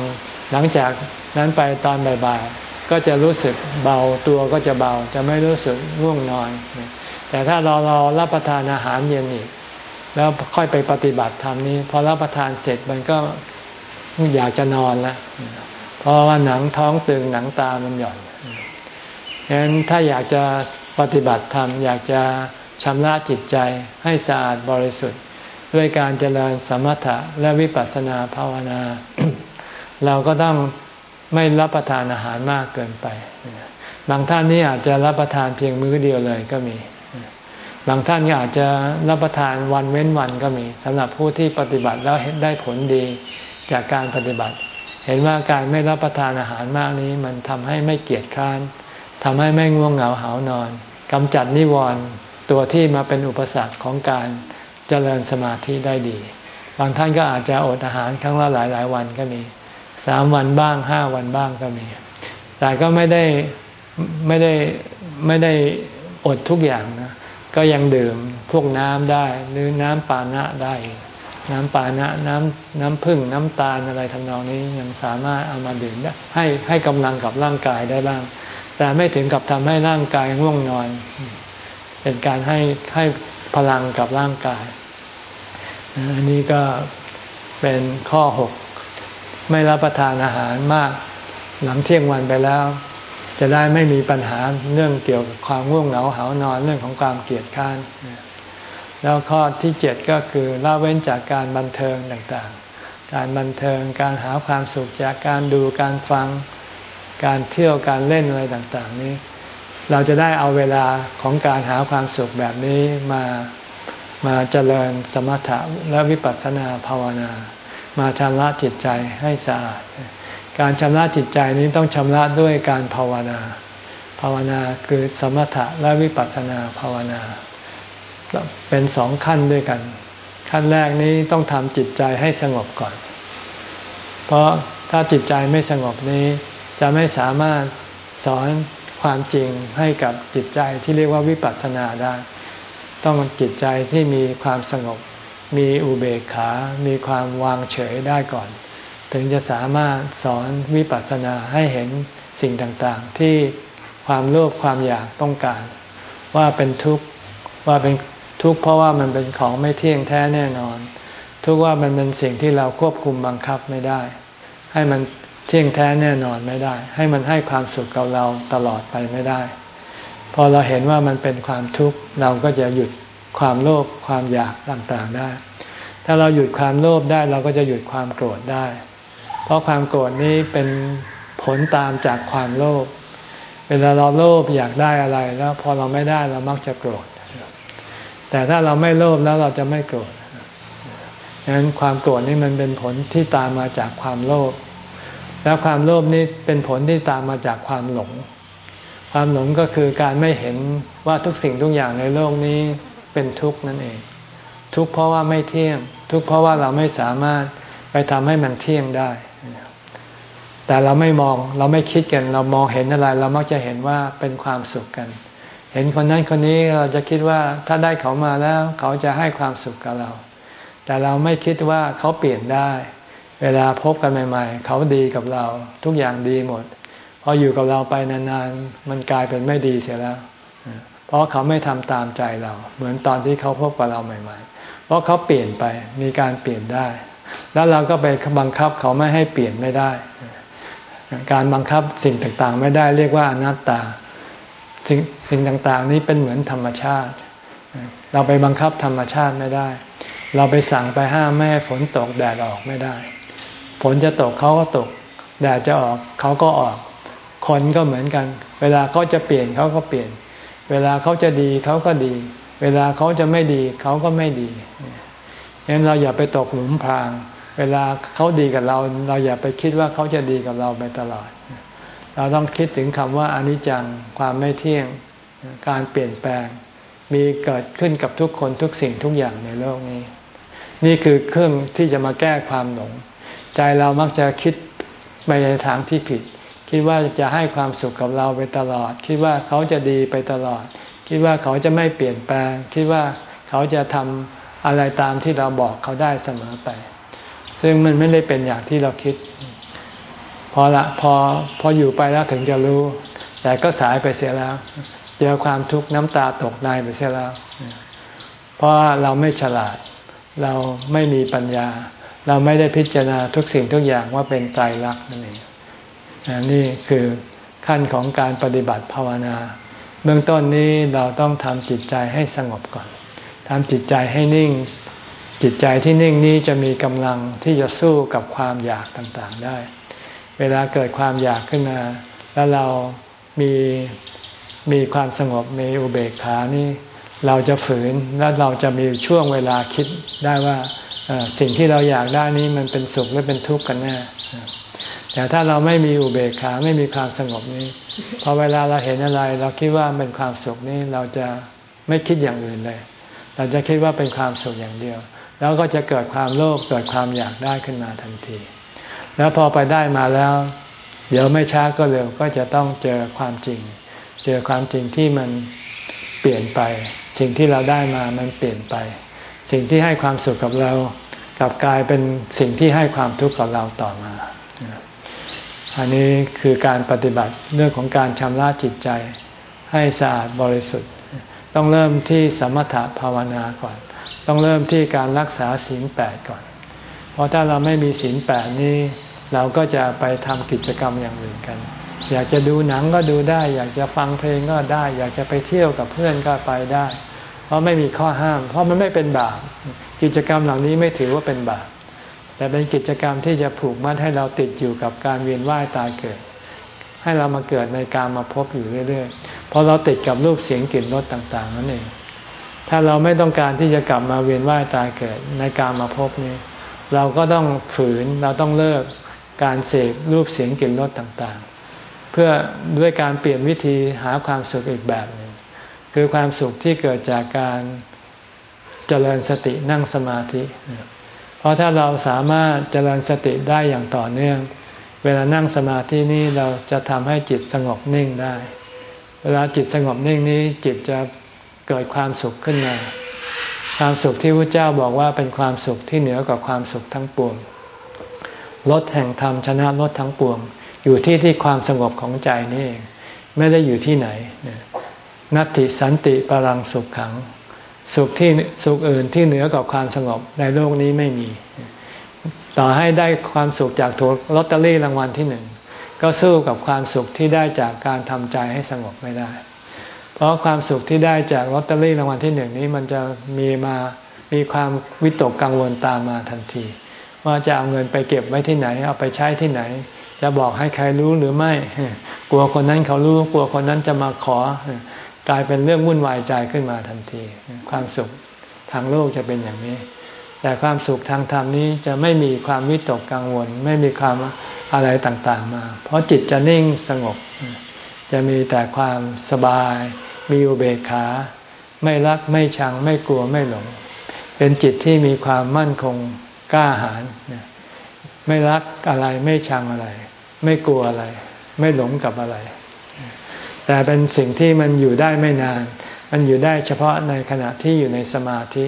หลังจากนั้นไปตอนบ่ายๆก็จะรู้สึกเบาตัวก็จะเบา จะไม่รู้สึกง่วงนอน แต่ถ้าเราเรารับประทานอาหารเย็นอีก แล้วค่อยไปปฏิบัติธรรมนี้พอรับประทานเสร็จมันก็อยากจะนอนล้วเพราะว่าหนังท้องตึงหนังตามันหย่อนฉะนั้นถ้าอยากจะปฏิบัติธรรมอยากจะชำระจิตใจให้สะอาดบริสุทธิ์ ด้วยการเจริญสมถะและวิปัสสนาภาวนา เราก็ต้องไม่รับประทานอาหารมากเกินไป บางท่านนี่อาจจะรับประทานเพียงมื้อเดียวเลยก็มี บางท่านก็อาจจะรับประทานวันเว้นวันก็มีสำหรับผู้ที่ปฏิบัติแล้วเห็นได้ผลดีจากการปฏิบัติ เห็นว่าการไม่รับประทานอาหารมากนี้ มันทำให้ไม่เกียจคร้านทำให้ไม่ง่วงเหงาหานอนกำจัดนิวรณ์ตัวที่มาเป็นอุปสรรคของการเจริญสมาธิได้ดี บางท่านก็อาจจะอดอาหารครั้งละหลายหลายวันก็มีสามวันบ้างห้าวันบ้างก็มี แต่ก็ไม่ได้ไม่ได้ไม่ได้อดทุกอย่างนะ ก็ยังดื่มพวกน้ำได้ หรือน้ำปานะได้ น้ำปานะน้ำน้ำพึ่งน้ำตาลอะไรทำนองนี้ยังสามารถเอามาดื่มได้ให้ให้กำลังกับร่างกายได้บ้าง แต่ไม่ถึงกับทำให้ร่างกายง่วงนอน เป็นการให้ให้พลังกับร่างกาย อันนี้ก็เป็นข้อหกไม่รับประทานอาหารมาก หลังเที่ยงวันไปแล้ว จะได้ไม่มีปัญหาเรื่องเกี่ยวกับความง่วงเหงาหานอนเรื่องของความเกลียดข้านแล้วข้อที่เจ็ดก็คือละเว้นจากการบันเทิงต่างๆ การบันเทิงการหาความสุขจากการดูการฟังการเที่ยวการเล่นอะไรต่างๆ นี้ เราจะได้เอาเวลาของการหาความสุขแบบนี้มามาเจริญสมถะและวิปัสสนาภาวนา มาชำระจิตใจให้สะอาด การชำระจิตใจนี้ต้องชำระด้วยการภาวนา ภาวนาคือสมถะและวิปัสสนาภาวนา เป็นสองขั้นด้วยกัน ขั้นแรกนี้ต้องทำจิตใจให้สงบก่อน เพราะถ้าจิตใจไม่สงบนี้ จะไม่สามารถสอนความจริงให้กับจิตใจที่เรียกว่าวิปัสสนาได้ ต้องจิตใจที่มีความสงบ มีอุเบกขา มีความวางเฉยได้ก่อน ถึงจะสามารถสอนวิปัสสนาให้เห็นสิ่งต่างๆ ที่ความโลภความอยากต้องการ ว่าเป็นทุกข์ว่าเป็นทุกข์เพราะว่ามันเป็นของไม่เที่ยงแท้แน่นอน ทุกว่ามันเป็นสิ่งที่เราควบคุมบังคับไม่ได้ ให้มันเที่ยงแท้แน่นอนไม่ได้ ให้มันให้ความสุขกับเราตลอดไปไม่ได้ พอเราเห็นว่ามันเป็นความทุกข์เราก็จะหยุดความโลภความอยากต่างๆได้ ถ้าเราหยุดความโลภได้เราก็จะหยุดความโกรธได้ เพราะความโกรธนี้เป็นผลตามจากความโลภ เวลาเราโลภอยากได้อะไรแล้ว พอเราไม่ได้เรามักจะโกรธ แต่ถ้าเราไม่โลภแล้วเราจะไม่โกรธดังนั้นความโกรธนี่มันเป็นผลที่ตามมาจากความโลภ แล้วความโลภนี้เป็นผลที่ตามมาจากความหลง ความหลงก็คือการไม่เห็นว่าทุกสิ่งทุกอย่างในโลกนี้เป็นทุกข์นั่นเอง ทุกข์เพราะว่าไม่เที่ยง ทุกข์เพราะว่าเราไม่สามารถไปทำให้มันเที่ยงได้ แต่เราไม่มองเราไม่คิดกัน เรามองเห็นอะไร เรามักจะเห็นว่าเป็นความสุขกัน เห็นคนนั้นคนนี้เราจะคิดว่าถ้าได้เขามาแล้ว เขาจะให้ความสุขกับเรา แต่เราไม่คิดว่าเขาเปลี่ยนได้ เวลาพบกันใหม่ ๆ เขาดีกับเรา ทุกอย่างดีหมดพออยู่กับเราไปนานๆมันกลายเป็นไม่ดีเสียแล้ว เพราะเขาไม่ทำตามใจเรา เหมือนตอนที่เขาพบกับเราใหม่ ๆ เพราะเขาเปลี่ยนไปมีการเปลี่ยนได้ แล้วเราก็ไปบังคับเขาไม่ให้เปลี่ยนไม่ได้ การบังคับสิ่งต่างๆ ไม่ได้เรียกว่าอนัตตา สิ่งสิ่งต่างๆ นี้เป็นเหมือนธรรมชาติ เราไปบังคับธรรมชาติไม่ได้ เราไปสั่งไปห้ามไม่ให้ฝนตกแดดออกไม่ได้ ฝนจะตกเขาก็ตก แดดจะออกเขาก็ออก คนก็เหมือนกัน เวลาเขาจะเปลี่ยนเขาก็เปลี่ยน เวลาเขาจะดีเขาก็ดี เวลาเขาจะไม่ดีเขาก็ไม่ดี ฉะนั้นเราอย่าไปตกหลุมพราง เวลาเขาดีกับเรา เราอย่าไปคิดว่าเขาจะดีกับเราไปตลอด เราต้องคิดถึงคำว่าอนิจจังความไม่เที่ยงการเปลี่ยนแปลง มีเกิดขึ้นกับทุกคนทุกสิ่งทุกอย่างในโลกนี้ นี่คือเครื่องที่จะมาแก้ความหลง ใจเรามักจะคิดไปในทางที่ผิด คิดว่าจะให้ความสุขกับเราไปตลอด คิดว่าเขาจะดีไปตลอด คิดว่าเขาจะไม่เปลี่ยนแปลง คิดว่าเขาจะทำ อะไรตามที่เราบอกเขาได้เสมอไป ซึ่งมันไม่ได้เป็นอย่างที่เราคิด พอละพอพออยู่ไปแล้วถึงจะรู้ แต่ก็สายไปเสียแล้ว เจอความทุกข์น้ำตาตกในไปเสียแล้ว เพราะเราไม่ฉลาด เราไม่มีปัญญา เราไม่ได้พิจารณาทุกสิ่งทุกอย่างว่าเป็นใจรักนั่นเองนี่คือขั้นของการปฏิบัติภาวนา เบื้องต้นนี้เราต้องทำจิตใจให้สงบก่อน ทำจิตใจให้นิ่ง จิตใจที่นิ่งนี้จะมีกำลังที่จะสู้กับความอยากต่างๆได้ เวลาเกิดความอยากขึ้นมา แล้วเรามีมีความสงบมีอุเบกขานี่เราจะฝืนแล้วเราจะมีช่วงเวลาคิดได้ว่าสิ่งที่เราอยากได้นี้มันเป็นสุขหรือเป็นทุกข์กันแน่แต่ถ้าเราไม่มีอุเบกขาไม่มีความสงบนี้พอเวลาเราเห็นอะไร เราคิดว่าเป็นความสุขนี้เราจะไม่คิดอย่างอื่นเลย เราจะคิดว่าเป็นความสุขอย่างเดียว แล้วก็จะเกิดความโลภเกิดความอยากได้ขึ้นมาทันที แล้วพอไปได้มาแล้ว เดี๋ยวไม่ช้าก็เร็วก็จะต้องเจอความจริง เจอความจริงที่มันเปลี่ยนไป สิ่งที่เราได้มามันเปลี่ยนไป สิ่งที่ให้ความสุขกับเรากลับกลายเป็นสิ่งที่ให้ความทุกข์กับเราต่อมา อันนี้คือการปฏิบัติเรื่องของการชำระจิตใจให้สะอาดบริสุทธิ์ ต้องเริ่มที่สมถะภาวนาก่อน ต้องเริ่มที่การรักษาศีลแปดก่อน เพราะถ้าเราไม่มีศีลแปดนี้ เราก็จะไปทำกิจกรรมอย่างอื่นกัน อยากจะดูหนังก็ดูได้ อยากจะฟังเพลงก็ได้ อยากจะไปเที่ยวกับเพื่อนก็ไปได้ เพราะไม่มีข้อห้าม เพราะมันไม่เป็นบาปกิจกรรมเหล่านี้ไม่ถือว่าเป็นบาปแต่เป็นกิจกรรมที่จะผูกมัดให้เราติดอยู่กับการเวียนว่ายตายเกิด ให้เรามาเกิดในการมาพบอยู่เรื่อยๆ เพราะเราติดกับรูปเสียงกลิ่นรสต่าง ๆ นั่นเอง ถ้าเราไม่ต้องการที่จะกลับมาเวียนว่ายตายเกิดในการมาพบนี้ เราก็ต้องฝืนเราต้องเลิกการเสพรูปเสียงกลิ่นรสต่างๆ เพื่อด้วยการเปลี่ยนวิธีหาความสุขอีกแบบหนึ่งคือความสุขที่เกิดจากการเจริญสตินั่งสมาธิ เพราะถ้าเราสามารถเจริญสติได้อย่างต่อเนื่อง เวลานั่งสมาธินี้เราจะทำให้จิตสงบนิ่งได้ เวลาจิตสงบนิ่งนี้จิตจะเกิดความสุขขึ้นมา ความสุขที่พระเจ้าบอกว่าเป็นความสุขที่เหนือกว่าความสุขทั้งปวงลดแห่งธรรมชนะลดทั้งปวง อยู่ที่ที่ความสงบของใจนี่เองไม่ได้อยู่ที่ไหนนัตติสันติปรังสุขขัง สุขที่สุขอื่นที่เหนือกว่าความสงบในโลกนี้ไม่มี ต่อให้ได้ความสุขจากถูกลอตเตอรี่รางวัลที่หนึ่งก็สู้กับความสุขที่ได้จากการทำใจให้สงบไม่ได้ เพราะความสุขที่ได้จากลอตเตอรี่รางวัลที่หนึ่งนี้มันจะมีมามีความวิตกกังวลตามมาทันที ว่าจะเอาเงินไปเก็บไว้ที่ไหน เอาไปใช้ที่ไหน จะบอกให้ใครรู้หรือไม่ กลัวคนนั้นเขารู้ กลัวคนนั้นจะมาขอกลายเป็นเรื่องวุ่นวายใจขึ้นมาทันที ความสุขทางโลกจะเป็นอย่างนี้ แต่ความสุขทางธรรมนี้จะไม่มีความวิตกกังวล ไม่มีความอะไรต่างๆมา เพราะจิตจะนิ่งสงบ จะมีแต่ความสบาย มีอุเบกขา ไม่รักไม่ชังไม่กลัวไม่หลง เป็นจิตที่มีความมั่นคงกล้าหาญไม่รักอะไรไม่ชังอะไร ไม่กลัวอะไร ไม่หลงกับอะไร แต่เป็นสิ่งที่มันอยู่ได้ไม่นาน มันอยู่ได้เฉพาะในขณะที่อยู่ในสมาธิ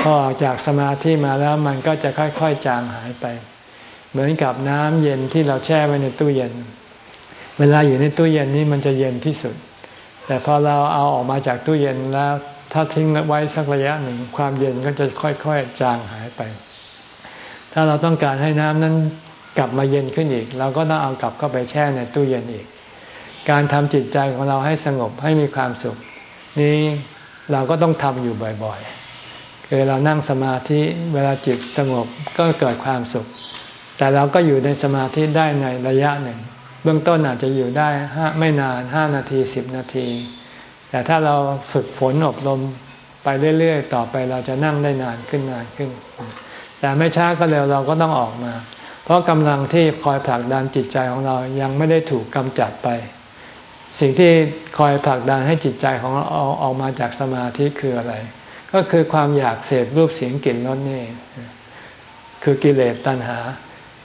พอออกจากสมาธิมาแล้วมันก็จะค่อยๆจางหายไป เหมือนกับน้ำเย็นที่เราแช่ไว้ในตู้เย็น เวลาอยู่ในตู้เย็นนี้มันจะเย็นที่สุด แต่พอเราเอาออกมาจากตู้เย็นแล้วถ้าทิ้งไว้สักระยะหนึ่งความเย็นก็จะค่อยๆจางหายไป ถ้าเราต้องการให้น้ำนั้นกลับมาเย็นขึ้นอีก เราก็ต้องเอากลับเข้าไปแช่ในตู้เย็นอีก การทำจิตใจของเราให้สงบให้มีความสุข นี้เราก็ต้องทำอยู่บ่อยๆ คือเรานั่งสมาธิเวลาจิตสงบก็เกิดความสุข แต่เราก็อยู่ในสมาธิได้ในระยะหนึ่ง เบื้องต้นอาจจะอยู่ได้ไม่นานห้านาทีสิบนาที แต่ถ้าเราฝึกฝนอบรมไปเรื่อยๆ ต่อไปเราจะนั่งได้นานขึ้นนานขึ้น แต่ไม่ช้าก็เร็วเราก็ต้องออกมา เพราะกำลังที่คอยผลักดันจิตใจของเรายังไม่ได้ถูกกำจัดไป สิ่งที่คอยผลักดันให้จิตใจของเราออกมาจากสมาธิคืออะไร ก็คือความอยากเสพรูปเสียงกลิ่นรสนี่ คือกิเลสตัณหา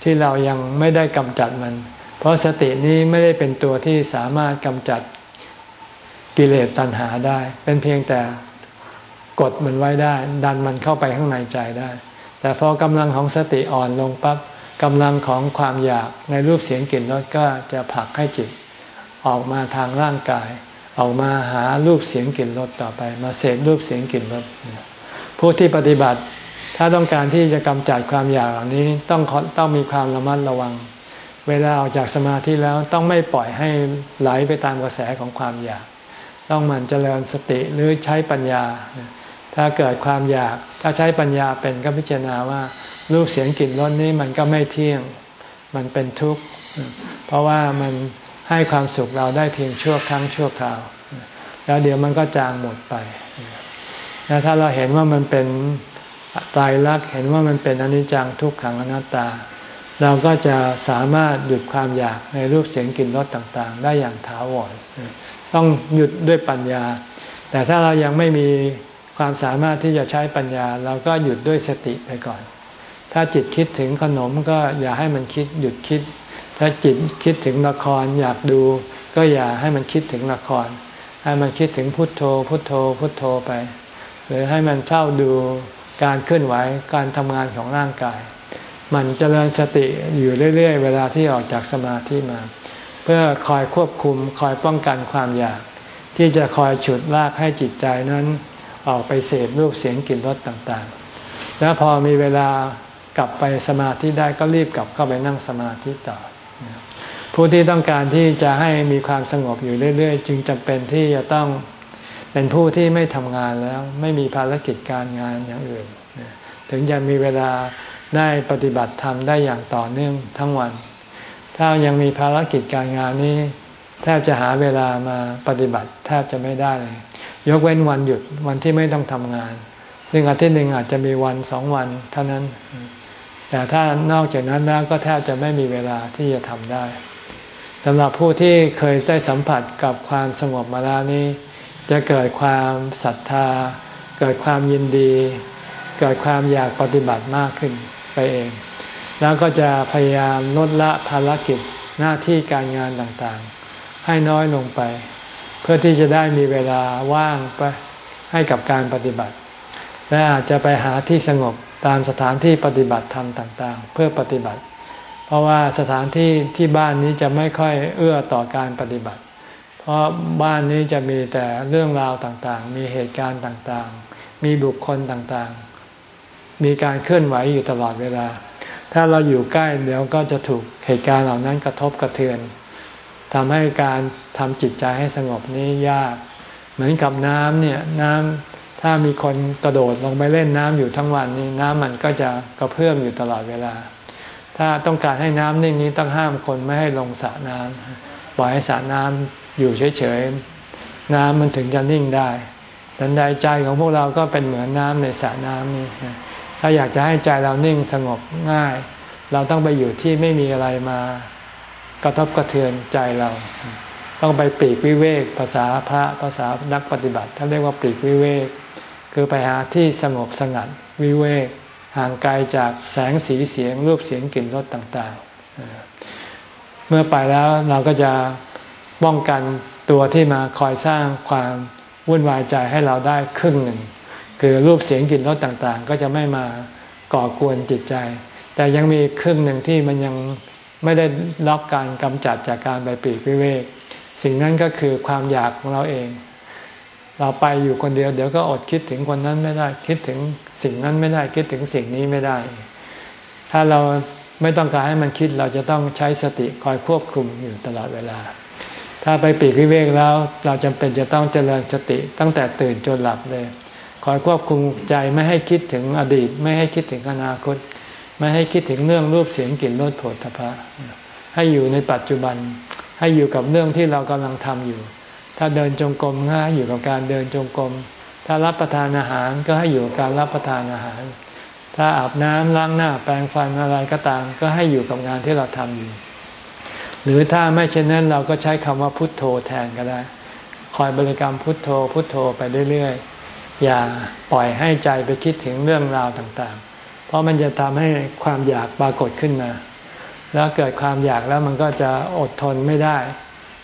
ที่เรายังไม่ได้กำจัดมัน เพราะสตินี้ไม่ได้เป็นตัวที่สามารถกำจัดกิเลสตัณหาได้ เป็นเพียงแต่กดมันไว้ได้ ดันมันเข้าไปข้างในใจได้ แต่พอกำลังของสติอ่อนลงปั๊บกำลังของความอยากในรูปเสียงกลิ่นรสก็จะผลักให้จิตออกมาทางร่างกาย ออกมาหารูปเสียงกลิ่นรสต่อไป มาเสพรูปเสียงกลิ่นรสผู้ที่ปฏิบัติ ถ้าต้องการที่จะกำจัดความอยากเหล่านี้ต้องต้องมีความระมัดระวัง เวลาออกจากสมาธิแล้วต้องไม่ปล่อยให้ไหลไปตามกระแสของความอยาก ต้องมันเจริญสติหรือใช้ปัญญา ถ้าเกิดความอยาก ถ้าใช้ปัญญาเป็นก็พิจารณาว่ารูปเสียงกลิ่นรสนี้มันก็ไม่เที่ยง มันเป็นทุกข์ เพราะว่ามัน ให้ความสุขเราได้เพียงชั่วครั้งชั่วคราว แล้วเดี๋ยวมันก็จางหมดไปแล้วถ้าเราเห็นว่ามันเป็นตายรักเห็นว่ามันเป็นอนิจจังทุกขังอนัตตา เราก็จะสามารถหยุดความอยากในรูปเสียงกลิ่นรสต่างๆ ได้อย่างถาวรต้องหยุดด้วยปัญญา แต่ถ้าเรายังไม่มีความสามารถที่จะใช้ปัญญา เราก็หยุดด้วยสติไปก่อน ถ้าจิตคิดถึงขนมก็อย่าให้มันคิดหยุดคิด ถ้าจิตคิดถึงละครอยากดู ก็อย่าให้มันคิดถึงละคร ให้มันคิดถึงพุทโธ พุทโธ พุทโธไป หรือให้มันเฝ้าดูการเคลื่อนไหวการทำงานของร่างกาย มันจเจริญสติอยู่เรื่อย ๆ เวลาที่ออกจากสมาธิมา เพื่อคอยควบคุมคอยป้องกันความอยาก ที่จะคอยฉุดลากให้จิตใจนั้น ออกไปเสพรูปเสียงกลิ่นรสต่างๆ แล้วพอมีเวลากลับไปสมาธิได้ก็รีบกลับเข้าไปนั่งสมาธิต่อ ผู้ที่ต้องการที่จะให้มีความสงบอยู่เรื่อย ๆ จึงจำเป็นที่จะต้องเป็นผู้ที่ไม่ทำงานแล้ว ไม่มีภารกิจการงานอย่างอื่น ถึงจะมีเวลาได้ปฏิบัติธรรมได้อย่างต่อเนื่องทั้งวัน ถ้ายังมีภารกิจการงานนี้ แทบจะหาเวลามาปฏิบัติแทบจะไม่ได้เลย ยกเว้นวันหยุดวันที่ไม่ต้องทำงาน ซึ่งอาทิตย์หนึ่งอาจจะมีวันสองวันเท่านั้น แต่ถ้านอกจากนั้นแล้วก็แทบจะไม่มีเวลาที่จะทำได้สำหรับผู้ที่เคยได้สัมผัสกับความสงบมาแล้วนี้ จะเกิดความศรัทธา เกิดความยินดี เกิดความอยากปฏิบัติมากขึ้นไปเอง แล้วก็จะพยายามลดละภารกิจหน้าที่การงานต่างๆ ให้น้อยลงไป เพื่อที่จะได้มีเวลาว่างไปให้กับการปฏิบัติ และอาจจะไปหาที่สงบ ตามสถานที่ปฏิบัติธรรมต่างๆ เพื่อปฏิบัติ เพราะว่าสถานที่ที่บ้านนี้จะไม่ค่อยเอื้อต่อการปฏิบัติ เพราะบ้านนี้จะมีแต่เรื่องราวต่างๆ มีเหตุการณ์ต่างๆ มีบุคคลต่างๆ มีการเคลื่อนไหวอยู่ตลอดเวลา ถ้าเราอยู่ใกล้เดี๋ยวก็จะถูกเหตุการณ์เหล่านั้นกระทบกระเทือนทำให้การทำจิตใจให้สงบนี้ยาก เหมือนกับน้ำเนี่ยน้ำ ถ้ามีคนกระโดดลงไปเล่นน้ำอยู่ทั้งวันนี้น้ำมันก็จะกระเพื่อมอยู่ตลอดเวลา ถ้าต้องการให้น้ำนิ่งนี้ต้องห้ามคนไม่ให้ลงสระน้ำปล่อยให้สระน้ำอยู่เฉยๆน้ำมันถึงจะนิ่งได้ดังใดใจของพวกเราก็เป็นเหมือนน้ำในสระน้ำนี่ถ้าอยากจะให้ใจเรานิ่งสงบง่าย เราต้องไปอยู่ที่ไม่มีอะไรมากระทบกระเทือนใจเรา ต้องไปปีกวิเวก ภาษาพระภาษานักปฏิบัติท่านเรียกว่าปีกวิเวก คือไปหาที่สงบสงัดวิเวกห่างไกลจากแสงสีเสียงรูปเสียงกลิ่นรสต่างๆ เมื่อไปแล้วเราก็จะป้องกันตัวที่มาคอยสร้างความวุ่นวายใจให้เราได้ครึ่งหนึ่ง คือรูปเสียงกลิ่นรสต่างๆ ก็จะไม่มาก่อกวนจิตใจ แต่ยังมีครึ่งหนึ่งที่มันยังไม่ได้รับการกำจัดจากการไปปีกวิเวก สิ่งนั้นก็คือความอยากของเราเอง เราไปอยู่คนเดียว เดี๋ยวก็อดคิดถึงคนนั้นไม่ได้ คิดถึงสิ่งนั้นไม่ได้คิดถึงสิ่งนี้ไม่ได้ ถ้าเราไม่ต้องการให้มันคิดเราจะต้องใช้สติคอยควบคุมอยู่ตลอดเวลา ถ้าไปปีกวิเวกแล้ว เราจำเป็นจะต้องเจริญสติตั้งแต่ตื่นจนหลับเลย คอยควบคุมใจไม่ให้คิดถึงอดีต ไม่ให้คิดถึงอนาคต ไม่ให้คิดถึงเรื่องรูปเสียงกลิ่นรสผลทพะให้อยู่ในปัจจุบัน ให้อยู่กับเรื่องที่เรากำลังทำอยู่ ถ้าเดินจงกรมก็ให้อยู่กับการเดินจงกรม ถ้ารับประทานอาหารก็ให้อยู่กับการรับประทานอาหาร ถ้าอาบน้ำล้างหน้าแปรงฟันอะไรก็ตาม ก็ให้อยู่กับงานที่เราทำอยู่ หรือถ้าไม่เช่นนั้นเราก็ใช้คำว่าพุทโธแทนก็ได้ คอยบริกรรมพุทโธ พุทโธไปเรื่อยๆ อย่าปล่อยให้ใจไปคิดถึงเรื่องราวต่างๆ เพราะมันจะทำให้ความอยากปรากฏขึ้นมา แล้วเกิดความอยากแล้วมันก็จะอดทนไม่ได้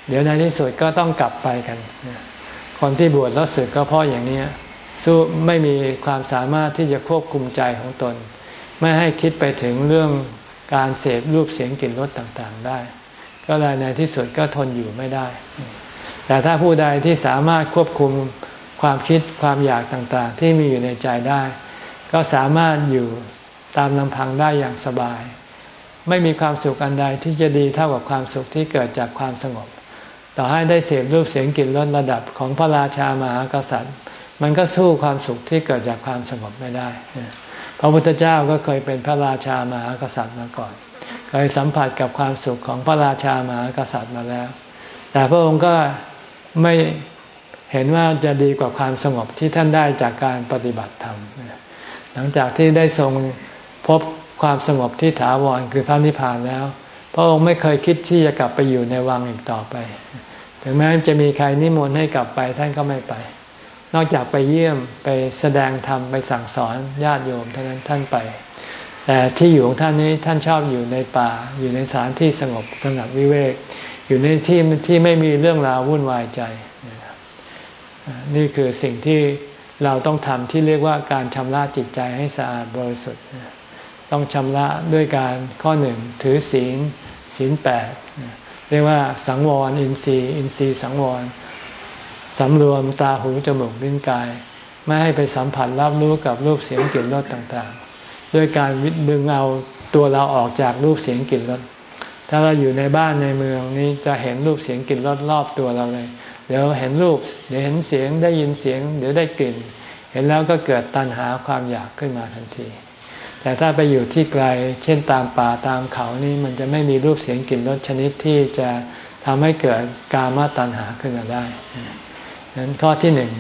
เดี๋ยวในที่สุดก็ต้องกลับไปกันคนที่บวชแล้วสึกก็เพราะอย่างนี้สู้ไม่มีความสามารถที่จะควบคุมใจของตน ไม่ให้คิดไปถึงเรื่องการเสพรูปเสียงกลิ่นรสต่างๆได้ ก็เลยในที่สุดก็ทนอยู่ไม่ได้ แต่ถ้าผู้ใดที่สามารถควบคุมความคิดความอยากต่างๆ ที่มีอยู่ในใจได้ ก็สามารถอยู่ตามลำพังได้อย่างสบาย ไม่มีความสุขอันใดที่จะดีเท่ากับความสุขที่เกิดจากความสงบ ต่อให้ได้เสพรูปเสียงกลิ่นรสระดับของพระราชามหากษัตริย์ มันก็สู้ความสุขที่เกิดจากความสงบไม่ได้ พระพุทธเจ้าก็เคยเป็นพระราชามหากษัตริย์มาก่อน เคยสัมผัสกับความสุขของพระราชามหากษัตริย์มาแล้ว แต่พระองค์ก็ไม่เห็นว่าจะดีกว่าความสงบที่ท่านได้จากการปฏิบัติธรรม หลังจากที่ได้ทรงพบความสงบที่ถาวรคือพระนิพพานแล้ว พระองค์ไม่เคยคิดที่จะกลับไปอยู่ในวังอีกต่อไป ถึงแม้จะมีใครนิมนต์ให้กลับไปท่านก็ไม่ไป นอกจากไปเยี่ยมไปแสดงธรรมไปสั่งสอนญาติโยมเท่านั้นท่านไป แต่ที่อยู่ของท่านนี้ท่านชอบอยู่ในป่า อยู่ในสถานที่สงบสงัดวิเวก อยู่ในที่ที่ไม่มีเรื่องราววุ่นวายใจ นี่คือสิ่งที่เราต้องทำที่เรียกว่าการชำระจิตใจให้สะอาดบริสุทธิ์ต้องชำระด้วยการข้อหนึ่งถือศีลศีลแปด เรียกว่าสังวร อินทรีย์อินทรีย์สังวรสำรวมตาหูจมูกลิ้นกาย ไม่ให้ไปสัมผัสรับรู้กับรูปเสียงกลิ่นรสต่างๆ ด้วยการวิดึงเอาตัวเราออกจากรูปเสียงกลิ่นรสถ้าเราอยู่ในบ้านในเมืองนี้จะเห็นรูปเสียงกลิ่นรสรอบตัวเราเลย เดี๋ยวเห็นรูป เดี๋ยวเห็นเสียงได้ยินเสียง เดี๋ยวได้กลิ่น เห็นแล้วก็เกิดตัณหาความอยากขึ้นมาทันที แต่ถ้าไปอยู่ที่ไกล เช่นตามป่าตามเขานี่มันจะไม่มีรูปเสียงกลิ่นรสชนิดที่จะทำให้เกิดกามาตัณหาขึ้นมาได้นั้นข้อที่หนึ่ง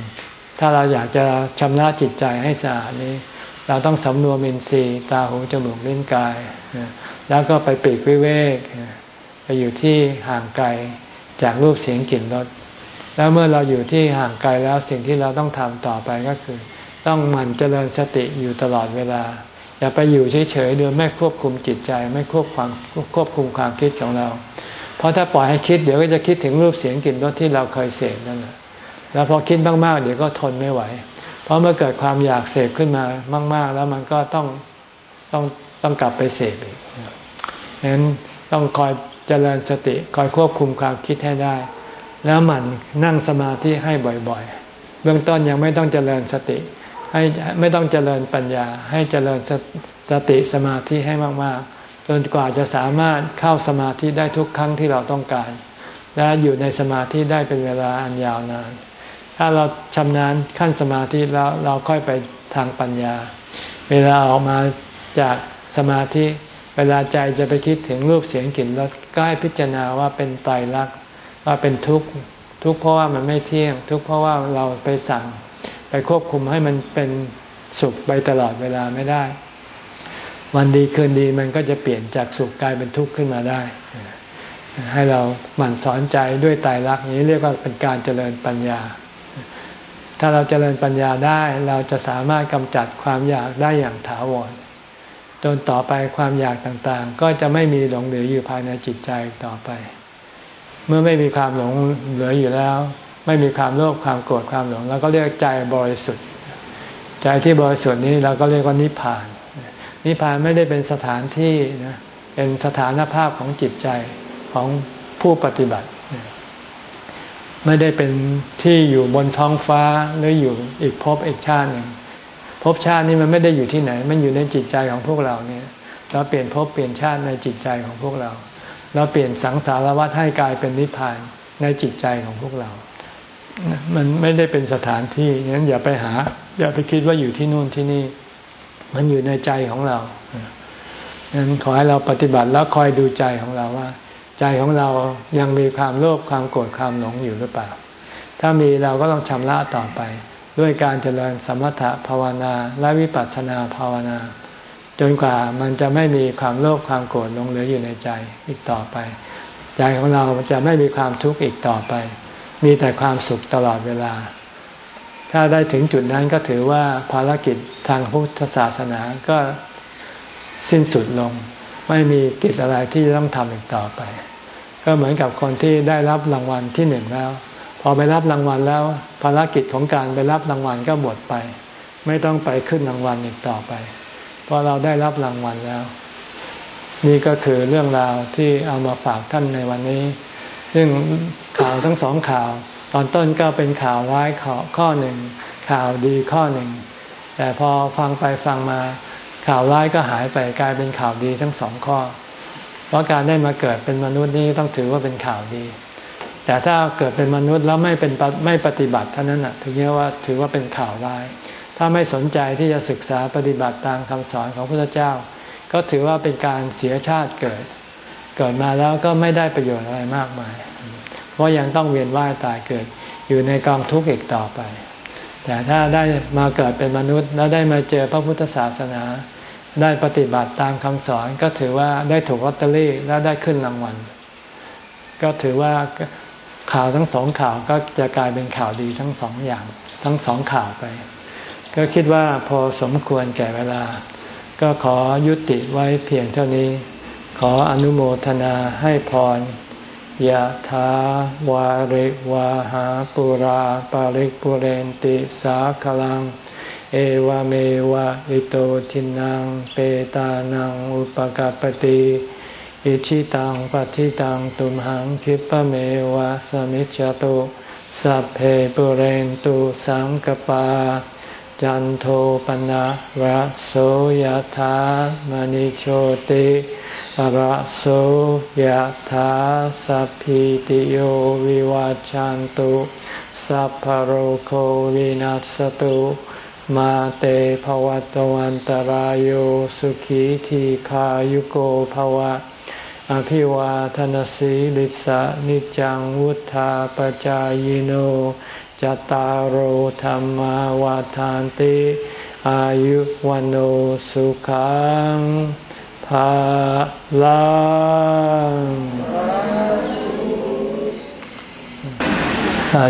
ถ้าเราอยากจะชำระจิตใจให้สะอาดนี้ เราต้องสำรวมอินทรีย์ตาหูจมูกลิ้นกาย แล้วก็ไปปีกวิเวกไปอยู่ที่ห่างไกลจากรูปเสียงกลิ่นรสแล้วเมื่อเราอยู่ที่ห่างไกลแล้วสิ่งที่เราต้องทำต่อไปก็คือ ต้องหมั่นเจริญสติอยู่ตลอดเวลา อย่าไปอยู่เฉยๆโดยไม่ควบคุมจิตใจ ไม่ควบความควบคุมความคิดของเรา เพราะถ้าปล่อยให้คิดเดี๋ยวก็จะคิดถึงรูปเสียงกลิ่นรสที่เราเคยเสพนั่นแหละแล้วพอคิดมากๆเดี๋ยวก็ทนไม่ไหว เพราะเมื่อเกิดความอยากเสพขึ้นมามาก ๆ แล้วมันก็ต้องต้องต้องกลับไปเสพอีกฉะนั้นต้องคอยเจริญสติคอยควบคุมความคิดให้ได้ แล้วหมั่นนั่งสมาธิให้บ่อยๆ เบื้องต้นยังไม่ต้องเจริญสติ ให้ไม่ต้องเจริญปัญญา ให้เจริญสสติสมาธิให้มากๆจนกว่าจะสามารถเข้าสมาธิได้ทุกครั้งที่เราต้องการ และอยู่ในสมาธิได้เป็นเวลาอันยาวนาน ถ้าเราชำนาญขั้นสมาธิแล้วเราค่อยไปทางปัญญา เวลาออกมาจากสมาธิเวลาใจจะไปคิดถึงรูปเสียงกลิ่นรสก็ให้พิจารณาว่าเป็นไตรลักษณ์ว่าเป็นทุกข์ทุกข์เพราะว่ามันไม่เที่ยง ทุกข์เพราะว่าเราไปสั่ง ควบคุมให้มันเป็นสุขไปตลอดเวลาไม่ได้ วันดีคืนดีมันก็จะเปลี่ยนจากสุขกลายเป็นทุกข์ขึ้นมาได้ ให้เราหมั่นสอนใจด้วยตายรักนี้เรียกว่าเป็นการเจริญปัญญา ถ้าเราเจริญปัญญาได้เราจะสามารถกำจัดความอยากได้อย่างถาวรจนต่อไปความอยากต่างๆ ก็จะไม่มีหลงเหลืออยู่ภายในจิตใจต่อไป เมื่อไม่มีความหลงเหลืออยู่แล้ว ไม่มีความโลภความโกรธความหลงเราก็เรียกใจบริสุทธิ์ ใจที่บริสุทธิ์นี้เราก็เรียกว่านิพพาน นิพพานไม่ได้เป็นสถานที่นะเป็นสถานภาพของจิตใจของผู้ปฏิบัติ ไม่ได้เป็นที่อยู่บนท้องฟ้าหรืออยู่อีกภพอีกชาติหนึ่งภพชาตินี้มันไม่ได้อยู่ที่ไหน มันอยู่ในจิตใจของพวกเราเนี่ย เราเปลี่ยนภพเปลี่ยนชาติในจิตใจของพวกเรา เราเปลี่ยนสังสารวัฏให้กลายเป็นนิพพานในจิตใจของพวกเรา มันไม่ได้เป็นสถานที่งั้นอย่าไปหา อย่าไปคิดว่าอยู่ที่นู่นที่นี่ มันอยู่ในใจของเรางั้นขอให้เราปฏิบัติแล้วคอยดูใจของเราว่า ใจของเรายังมีความโลภความโกรธความหลงอยู่หรือเปล่า ถ้ามีเราก็ต้องชำระต่อไป ด้วยการเจริญสมถะภาวนาและวิปัสสนาภาวนา จนกว่ามันจะไม่มีความโลภความโกรธหลงเหลืออยู่ในใจอีกต่อไป ใจของเราจะไม่มีความทุกข์อีกต่อไป มีแต่ความสุขตลอดเวลา ถ้าได้ถึงจุดนั้นก็ถือว่าภารกิจทางพุทธศาสนาก็สิ้นสุดลง ไม่มีกิจอะไรที่ต้องทำอีกต่อไป ก็เหมือนกับคนที่ได้รับรางวัลที่หนึ่งแล้ว พอไปรับรางวัลแล้ว ภารกิจของการไปรับรางวัลก็หมดไป ไม่ต้องไปขึ้นรางวัลอีกต่อไป เพราะเราได้รับรางวัลแล้ว นี่ก็คือเรื่องราวที่เอามาฝากท่านในวันนี้ ซึ่งข่าวทั้งสองข่าว ตอนต้นก็เป็นข่าวร้ายข้อหนึ่ง ข่าวดีข้อหนึ่ง แต่พอฟังไปฟังมาข่าวร้ายก็หายไปกลายเป็นข่าวดีทั้งสองข้อ เพราะการได้มาเกิดเป็นมนุษย์นี่ต้องถือว่าเป็นข่าวดี แต่ถ้าเกิดเป็นมนุษย์แล้วไม่เป็นไม่ปฏิบัติเท่านั้นนะถึงเรียกว่าถือว่าเป็นข่าวร้าย ถ้าไม่สนใจที่จะศึกษาปฏิบัติตามคำสอนของพระเจ้า ก็ถือว่าเป็นการเสียชาติเกิด เกิดมาแล้วก็ไม่ได้ประโยชน์อะไรมากมาย เพราะยังต้องเวียนว่ายตายเกิดอยู่ในกองทุกข์อีกต่อไป แต่ถ้าได้มาเกิดเป็นมนุษย์ แล้วได้มาเจอพระพุทธศาสนา ได้ปฏิบัติตามคำสอนก็ถือว่าได้ถูกลอตเตอรี่แล้วได้ขึ้นรางวัล ก็ถือว่าข่าวทั้งสองข่าวก็จะกลายเป็นข่าวดีทั้งสองอย่าง ทั้งสองข่าวไป ก็คิดว่าพอสมควรแก่เวลา ก็ขอยุติไว้เพียงเท่านี้ ขออนุโมทนาให้พรยะถาวาริวาหาปุราปาริกปุเรนติสาคลัง เอวเมวะอิโตทินังเปตานังอุปกาปติอิชิตังปฏิตังตุมหังคิปะเมวะสมิจจตุสัพเพปุเรนตุสังกปา จันโทปนะระโสยธามณิโชติระโสยธาสัพพิติโยวิวาจันตุสัพพโรโควินัสตุมาเตภวัตวันตารโยสุขีทีขายุโกภวะ อภิวาทนสีลิสะนิจังวุธาปจายโน จตารโหธรรมวาทานติ อายุวันโอสุขังภาลัง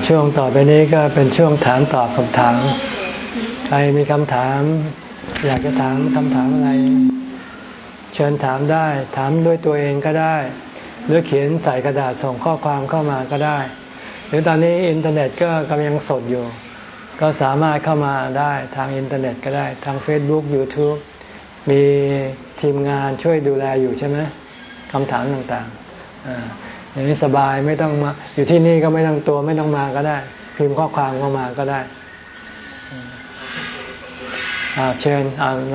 ช่วงต่อไปนี้ก็เป็นช่วงถามตอบคำถาม ใครมีคำถาม อยากจะถามคำถามอะไร เชิญถามได้ ถามด้วยตัวเองก็ได้ หรือเขียนใส่กระดาษส่งข้อความเข้ามาก็ได้ รือตอนนี้อินเทอร์เน็ตก็กำลังสดอยู่ ก็สามารถเข้ามาได้ทางอินเทอร์เน็ตก็ได้ทาง Facebook YouTube มีทีมงานช่วยดูแลอยู่ใช่ไหมคำถามต่างๆอย่างนี้สบายไม่ต้องมา อยู่ที่นี่ก็ไม่ต้องตัวไม่ต้องมาก็ได้ พิมพ์ข้อความเข้ามาก็ได้เชิญ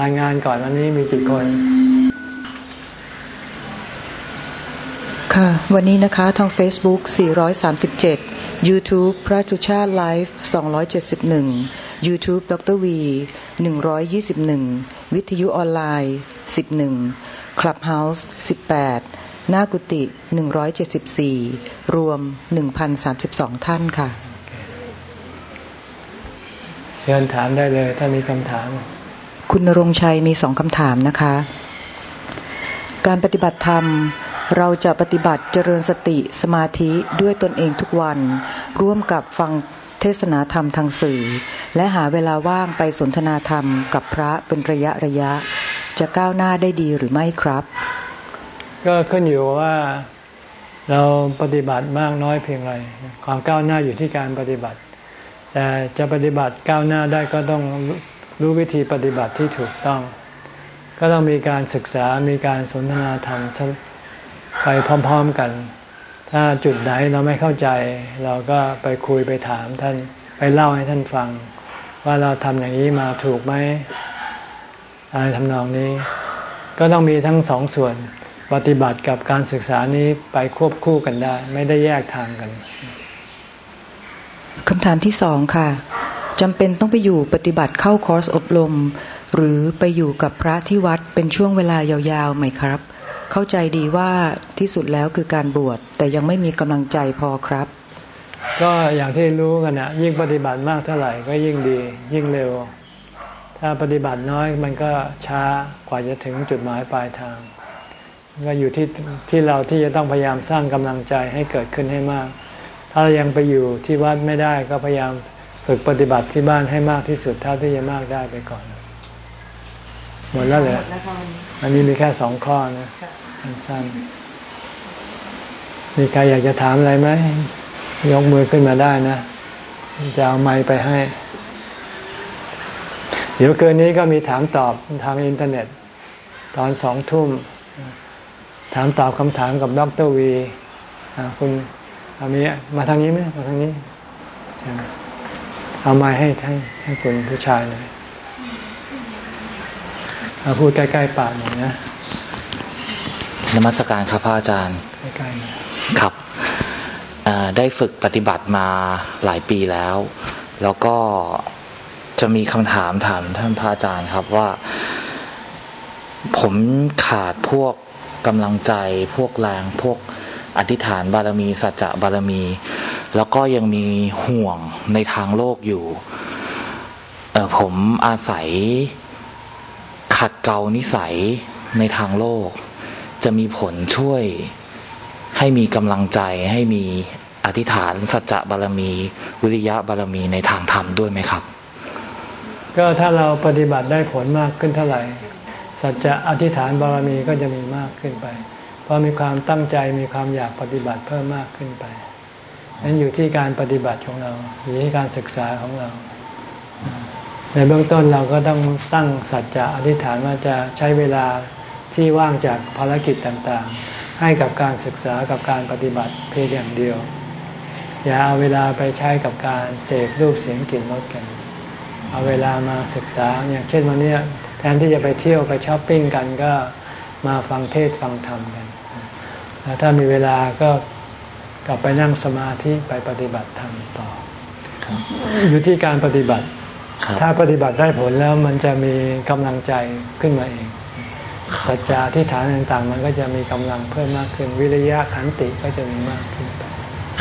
รายงานก่อนวันนี้มีกี่คน ค่ะ วันนี้นะคะทาง Facebook 437 YouTube พระสุชาติไลฟ์271 YouTube ดรวี121 วิทยุออนไลน์ 11 Clubhouse 18 หน้ากุฏิ 174 รวม 1,032 ท่านค่ะ เชิญถามได้เลยถ้ามีคำถาม คุณนรงชัยมีสองคำถามนะคะ การปฏิบัติธรรม เราจะปฏิบัติเจริญสติสมาธิด้วยตนเองทุกวัน ร่วมกับฟังเทศนาธรรมทางสื่อ และหาเวลาว่างไปสนทนาธรรมกับพระเป็นระยะระยะ จะก้าวหน้าได้ดีหรือไม่ครับ ก็ขึ้นอยู่ว่าเราปฏิบัติมากน้อยเพียงไรความก้าวหน้าอยู่ที่การปฏิบัติ แต่จะปฏิบัติก้าวหน้าได้ก็ต้องรู้วิธีปฏิบัติที่ถูกต้อง ก็ต้องมีการศึกษามีการสนทนาธรรม ไปพร้อม ๆกัน ถ้าจุดไหนเราไม่เข้าใจ เราก็ไปคุยไปถามท่านไปเล่าให้ท่านฟัง ว่าเราทำอย่างนี้มาถูกไหมอะไรทำนองนี้ ก็ต้องมีทั้งสองส่วนปฏิบัติกับการศึกษานี้ไปควบคู่กันได้ ไม่ได้แยกทางกันคำถามที่สองค่ะจำเป็นต้องไปอยู่ปฏิบัติเข้าคอร์สอบรม หรือไปอยู่กับพระที่วัดเป็นช่วงเวลายาวๆไหมครับ เข้าใจดีว่าที่สุดแล้วคือการบวชแต่ยังไม่มีกำลังใจพอครับ ก็อย่างที่รู้กันนะยิ่งปฏิบัติมากเท่าไหร่ก็ยิ่งดียิ่งเร็ว ถ้าปฏิบัติน้อยมันก็ช้ากว่าจะถึงจุดหมายปลายทาง ก็อยู่ที่ที่เราที่จะต้องพยายามสร้างกำลังใจให้เกิดขึ้นให้มาก ถ้ายังไปอยู่ที่วัดไม่ได้ก็พยายามฝึกปฏิบัติที่บ้านให้มากที่สุดเท่าที่จะมากได้ไปก่อน หมดแล้วเลยอันนี้มีแค่สองข้อนะสั้นมีใครอยากจะถามอะไรไหมยกมือขึ้นมาได้นะ จะเอาไม้ไปให้ เดี๋ยวเกินนี้ก็มีถามตอบทางอินเทอร์เน็ต ตอนสองทุ่ม ถามตอบคำถามกับดรวีคุณอามีมาทางนี้ไหมมาทางนี้ เอาไม้ให้ให้ให้คุณผู้ชายเลย เอาพูดใกล้ๆปากหน่อยนะนมัสการครับพระอาจารย์ครับได้ฝึกปฏิบัติมาหลายปีแล้ว แล้วก็จะมีคำถามถามท่านพระอาจารย์ครับว่า ผมขาดพวกกำลังใจพวกแรงพวกอธิษฐานบารมี สัจจะบารมี แล้วก็ยังมีห่วงในทางโลกอยู่ผมอาศัย ขัดเกลานิสัยในทางโลก จะมีผลช่วยให้มีกำลังใจให้มีอธิษฐานสัจจะบารมี วิริยะบารมีในทางธรรมด้วยไหมครับ ก็ถ้าเราปฏิบัติได้ผลมากขึ้นเท่าไหร่ สัจจะอธิษฐานบารมีก็จะมีมากขึ้นไป เพราะมีความตั้งใจมีความอยากปฏิบัติเพิ่มมากขึ้นไปนั้นอยู่ที่การปฏิบัติของเรา อยู่ที่การศึกษาของเรา ในเบื้องต้นเราก็ต้องตั้งสัจจะอธิษฐานว่าจะใช้เวลาที่ว่างจากภารกิจต่างๆ ให้กับการศึกษากับการปฏิบัติเพียงอย่างเดียว อย่าเอาเวลาไปใช้กับการเสพรูปเสียงกลิ่นรสกัน เอาเวลามาศึกษาอย่างเช่นวันนี้แทนที่จะไปเที่ยวไปช้อปปิ้งกันก็มาฟังเทศฟังธรรมกันแล้วถ้ามีเวลาก็กลับไปนั่งสมาธิไปปฏิบัติธรรมต่อ อยู่ที่การปฏิบัติ ถ้าปฏิบัติได้ผลแล้วมันจะมีกำลังใจขึ้นมาเองสัจจะที่ฐานต่างๆ มันก็จะมีกำลังเพิ่มมากขึ้น วิริยะขันติก็จะมีมากขึ้นไป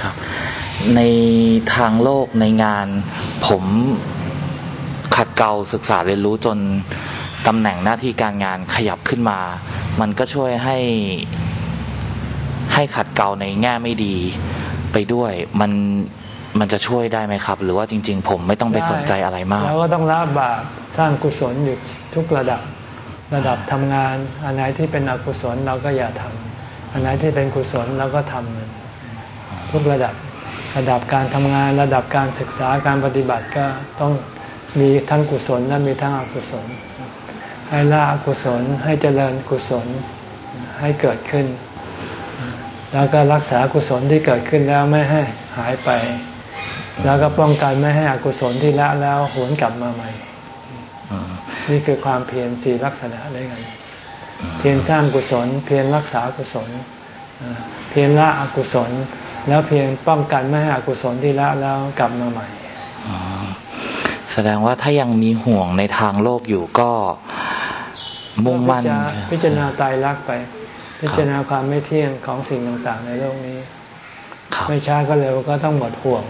ครับ ในทางโลกในงาน ผมขัดเกลาศึกษาเรียนรู้จนตำแหน่งหน้าที่การงานขยับขึ้นมา มันก็ช่วยให้ให้ขัดเกลาในแง่ไม่ดีไปด้วย มัน มันจะช่วยได้ไหมครับ หรือว่าจริง ๆ ผมไม่ต้องไปสนใจอะไรมากเราก็ต้องละบาปสร้างกุศลอยู่ทุกระดับระดับทำงานอันไหนที่เป็นอกุศลเราก็อย่าทำอันไหนที่เป็นกุศลเราก็ทำทุกระดับระดับการทำงานระดับการศึกษาการปฏิบัติก็ต้องมีทั้งกุศลและมีทั้งอกุศล ให้ละอกุศลให้เจริญกุศลให้เกิดขึ้น แล้วก็รักษากุศลที่เกิดขึ้นแล้วไม่ให้หายไป แล้วก็ป้องกันไม่ให้อกุศลที่ละแล้วหวนกลับมาใหม่นี่คือความเพียรสี่ลักษณะด้วยกัน เพียรสร้างกุศล เพียรรักษากุศลเพียรละอกุศล แล้วเพียรป้องกันไม่ให้อกุศลที่ละแล้วกลับมาใหม่แสดงว่าถ้ายังมีห่วงในทางโลกอยู่ก็มุ่งมั่นพิจารณาตายรักไป พิจารณาความไม่เที่ยงของสิ่งต่างๆ ในโลกนี้ ไม่ช้าก็เร็วก็ต้องหมดห่วง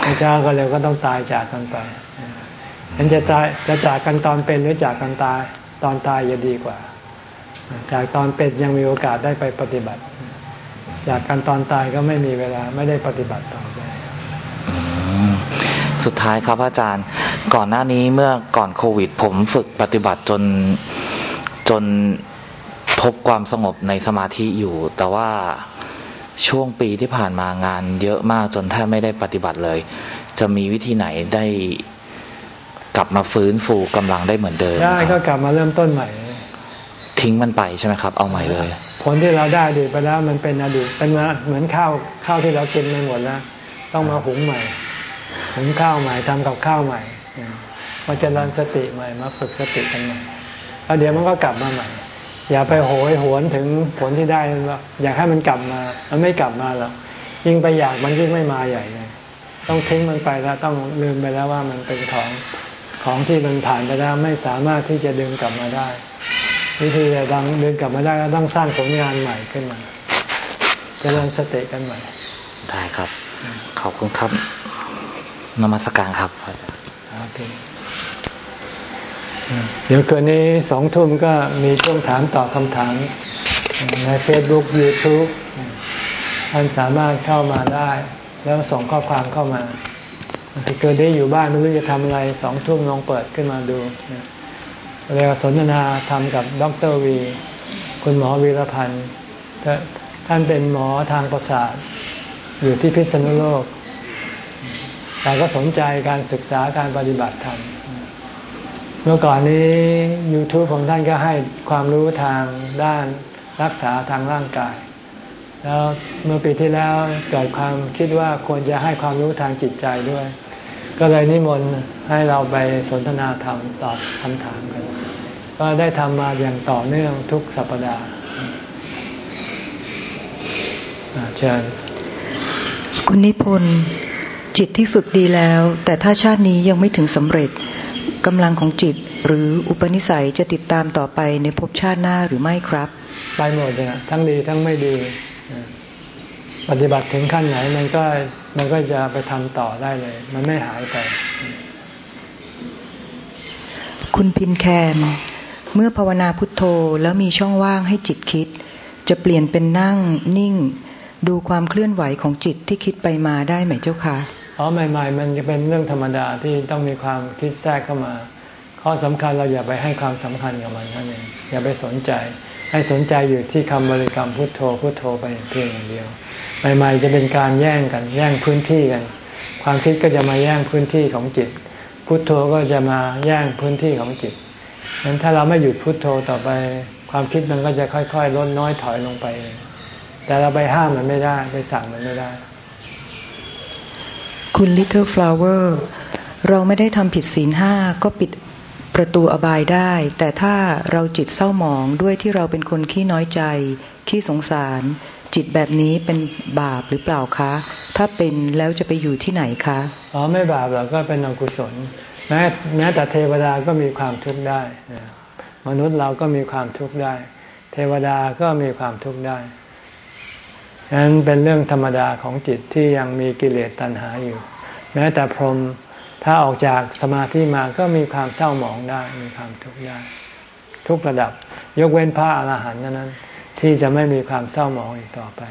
ไม่ช้าก็เร็วก็ต้องตายจากกันไปมันจะตายจะจากกันตอนเป็นหรือจากกันตายตอนตายจะดีกว่า จากตอนเป็นยังมีโอกาสได้ไปปฏิบัติ จากกันตอนตายก็ไม่มีเวลาไม่ได้ปฏิบัติต่อไปสุดท้ายครับอาจารย์ ก่อนหน้านี้เมื่อก่อนโควิด ผมฝึกปฏิบัติจนจนพบความสงบในสมาธิอยู่ แต่ว่า ช่วงปีที่ผ่านมางานเยอะมากจนแทบไม่ได้ปฏิบัติเลย จะมีวิธีไหนได้กลับมาฟื้นฟูกำลังได้เหมือนเดิมได้ก็กลับมาเริ่มต้นใหม่ ทิ้งมันไปใช่ไหมครับ เอาใหม่เลย ผลที่เราได้ดีไปแล้วมันเป็นอดีตเป็นเหมือนข้าวข้าวที่เรากินไปหมดแล้วต้องมาหุงใหม่หุงข้าวใหม่ทำกับข้าวใหม่มาเจริญสติใหม่มาฝึกสติกันใหม่แล้วเดี๋ยวมันก็กลับมาใหม่ อย่าไปโหยหวนถึงผลที่ได้อยากให้มันกลับมา มันไม่กลับมาหรอกยิ่งไปอยากมันยิ่งไม่มาใหญ่เลยต้องทิ้งมันไปแล้วต้องลืมไปแล้วว่ามันเป็นของของที่มันผ่านไปแล้วไม่สามารถที่จะดึงกลับมาได้ วิธีจะดังดึงกลับมาได้ก็ต้องสร้างผลงานใหม่ขึ้นมาจะเริ่มสติกันใหม่ ได้ครับ ขอบคุณครับนมัสการครับโอเค เดี๋ยวคืนนี้สองทุ่มก็มีช่วงถามตอบคำถาม ในเฟซบุ๊กยูทูบท่านสามารถเข้ามาได้ แล้วส่งข้อความเข้ามาเกิดได้อยู่บ้านไม่รู้จะทำอะไรสองทุ่มลองเปิดขึ้นมาดูเรียกสนทนาทำกับดรวี คุณหมอวีรพันธ์ท่านเป็นหมอทางประสาท อยู่ที่พิษณุโลก แต่ก็สนใจการศึกษาการปฏิบัติธรรม มื่อก่อนนี้ YouTube ของท่านก็ให้ความรู้ทางด้านรักษาทางร่างกาย แล้วเมื่อปีที่แล้วเกิดความคิดว่าควรจะให้ความรู้ทางจิตใจด้วย ก็เลยนิมนต์ให้เราไปสนทนาธรรมตอบคำถามกัน ก็ได้ทำมาอย่างต่อเนื่องทุกสัปดาห์เชิญคุณนิพนธ์จิตที่ฝึกดีแล้ว แต่ถ้าชาตินี้ยังไม่ถึงสำเร็จ กำลังของจิตหรืออุปนิสัยจะติดตามต่อไปในภพชาติหน้าหรือไม่ครับ ไปหมดเลยทั้งดีทั้งไม่ดี ปฏิบัติถึงขั้นไหนมันก็มันก็จะไปทำต่อได้เลย มันไม่หายไป คุณพินแคนเมื่อภาวนาพุทโธแล้วมีช่องว่างให้จิตคิด จะเปลี่ยนเป็นนั่งนิ่ง ดูความเคลื่อนไหวของจิตที่คิดไปมาได้ไหมเจ้าคะ อ๋อใหม่ ๆ มันจะเป็นเรื่องธรรมดาที่ต้องมีความคิดแทรกเข้ามา ข้อสำคัญเราอย่าไปให้ความสำคัญกับมันนั่นเองอย่าไปสนใจ ให้สนใจอยู่ที่คำบริกรรมพุทโธพุทโธไปเพียงอย่างเดียวใหม่ๆจะเป็นการแย่งกัน แย่งพื้นที่กัน ความคิดก็จะมาแย่งพื้นที่ของจิต พุทโธก็จะมาแย่งพื้นที่ของจิตงั้นถ้าเราไม่หยุดพุทโธต่อไป ความคิดมันก็จะค่อย ๆ ลดน้อยถอยลงไป แต่เราไปห้ามมันไม่ได้ไปสั่งมันไม่ได้ คุณ Little Flower เราไม่ได้ทำผิดศีลห้าก็ปิดประตูอบายได้ แต่ถ้าเราจิตเศร้าหมองด้วยที่เราเป็นคนขี้น้อยใจ ขี้สงสาร จิตแบบนี้เป็นบาปหรือเปล่าคะ ถ้าเป็นแล้วจะไปอยู่ที่ไหนคะอ๋อไม่บาปหรอกก็เป็นอกุศลแม้แม้แต่เทวดาก็มีความทุกข์ได้ มนุษย์เราก็มีความทุกข์ได้ เทวดาก็มีความทุกข์ได้ ฉะนั้นเป็นเรื่องธรรมดาของจิตที่ยังมีกิเลสตัณหาอยู่ แม้แต่พรหมถ้าออกจากสมาธิมาก็มีความเศร้าหมองได้มีความทุกข์ได้ ทุกระดับ ยกเว้นพระอรหันต์นั้น ที่จะไม่มีความเศร้าหมองอีกต่อไป